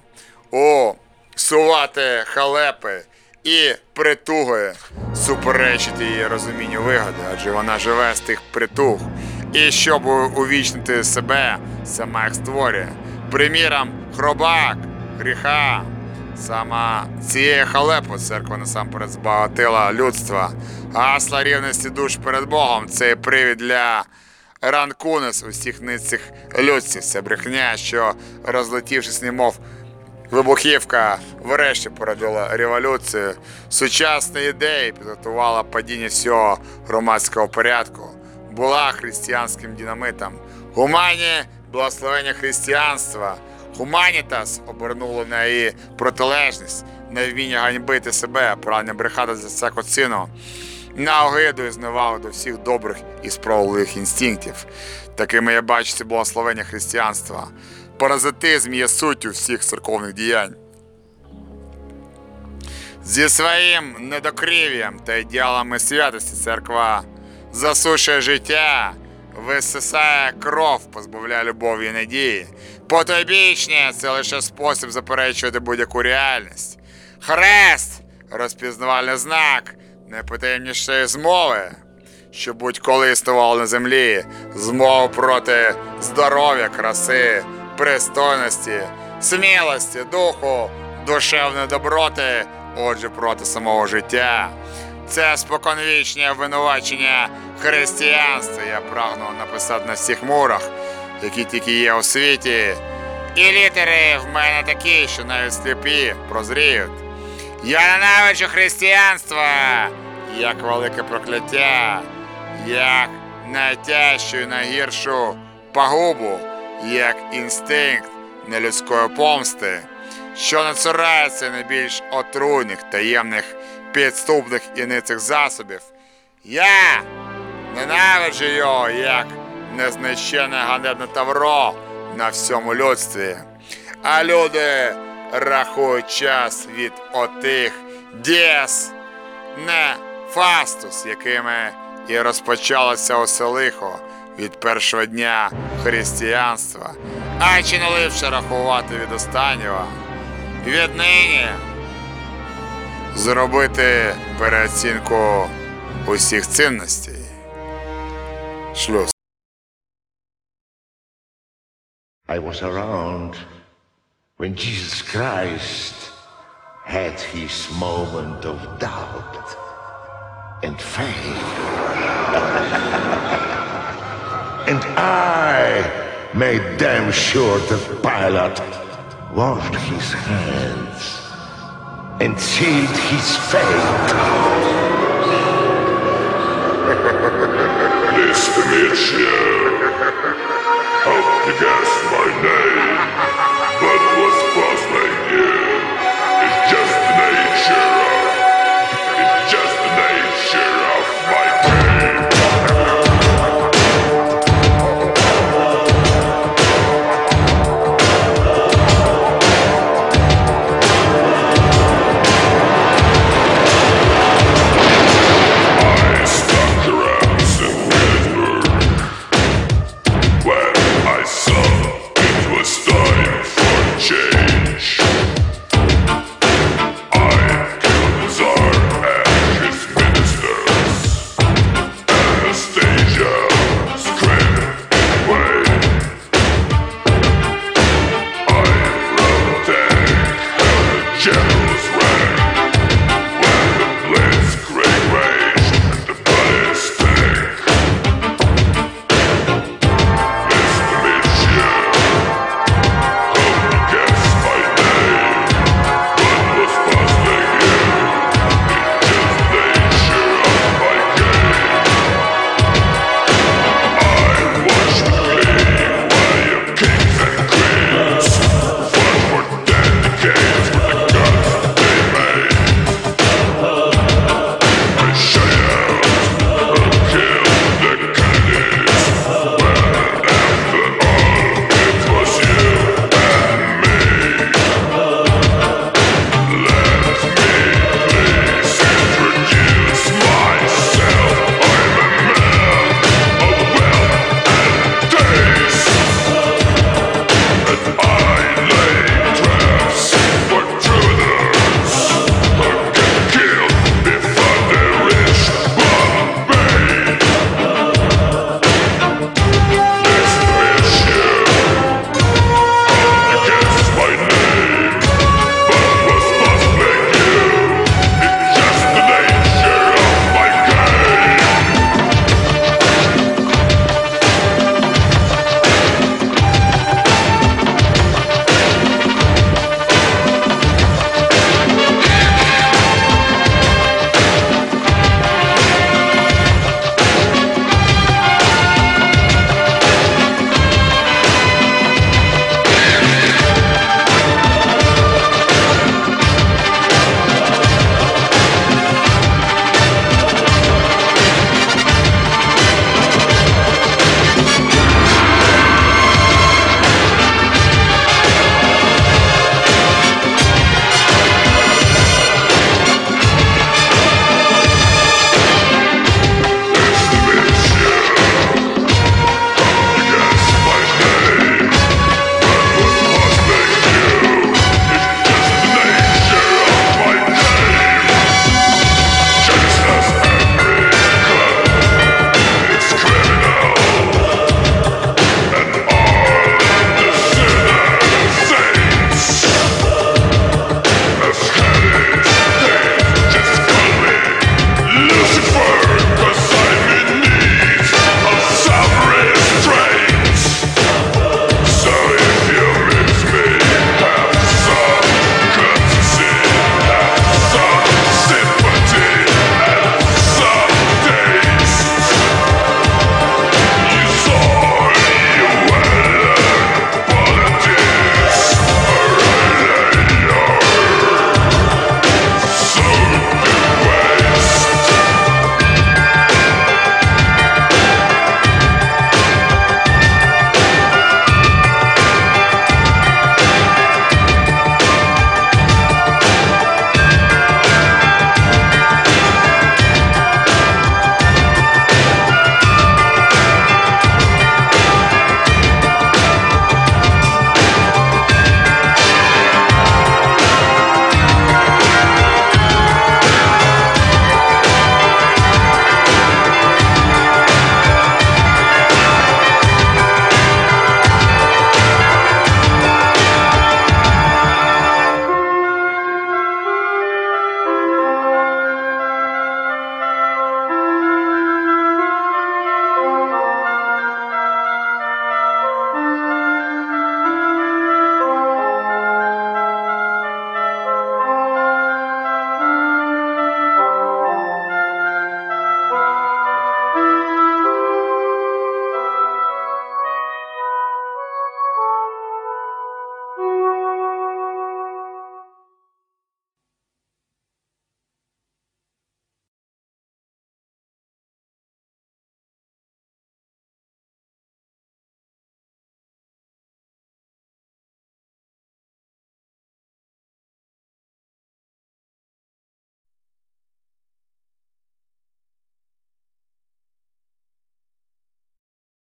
О, сувати халепи і притуги суперечити її розумінню вигоди, адже вона живе з тих притуг. І щоб увічнити себе, сама їх створює. Приміром, хробак, гріха. Сама цієї халепу церква насамперед збагатила людства. Гасла рівності душ перед Богом це привід для ранкунес усіх ницих людців. Це брехня, що розлетівшись, немов Вибухівка врешті породила революцію. Сучасні ідеї підготувала падіння всього громадського порядку. Була християнським динамитом. Гумані благословення християнства. Гуманітас обернуло на її протилежність, на вміння ганьбити себе, прагнення брехати за всяку ціну, на огиду і зневагу до всіх добрих і справедливих інстинктів. Такими я бачу ці благословення християнства. Паразитизм є суттю всіх церковних діянь. Зі своїм недокрив'ям та ідеалами святості церква засушує життя, висисає кров, позбавляє любові і надії. Потойбічні це лише спосіб заперечувати будь-яку реальність. Хрест розпізнавальний знак найпотаємнішої змови, що будь-коли існувало на землі, змову проти здоров'я, краси, пристойності, смілості, духу, душевної доброти, отже, проти самого життя. Це споконвічне обвинувачення християнства. Я прагну написати на всіх мурах, які тільки є у світі. І літери в мене такі, що навіть сліпі прозріють. Я ненавиджу християнство, як велике прокляття, як найтяжчу і найгіршу пагубу, як інстинкт нелюдської помсти, що не найбільш отруйних, таємних, підступних і ницих засобів. Я ненавиджу його як незнищене ганебне тавро на всьому людстві. А люди рахують час від отих дієс, не фастус, якими і розпочалося усе лихо від першого дня християнства, а чи не ліпше рахувати від останнього, віднині зробити переоцінку усіх цінностей. Шлюз. I was around when Jesus Christ had his moment of doubt and faith. and I made damn sure the pilot washed his hands and sealed his fate. nice to meet you. Hope you guessed my name, but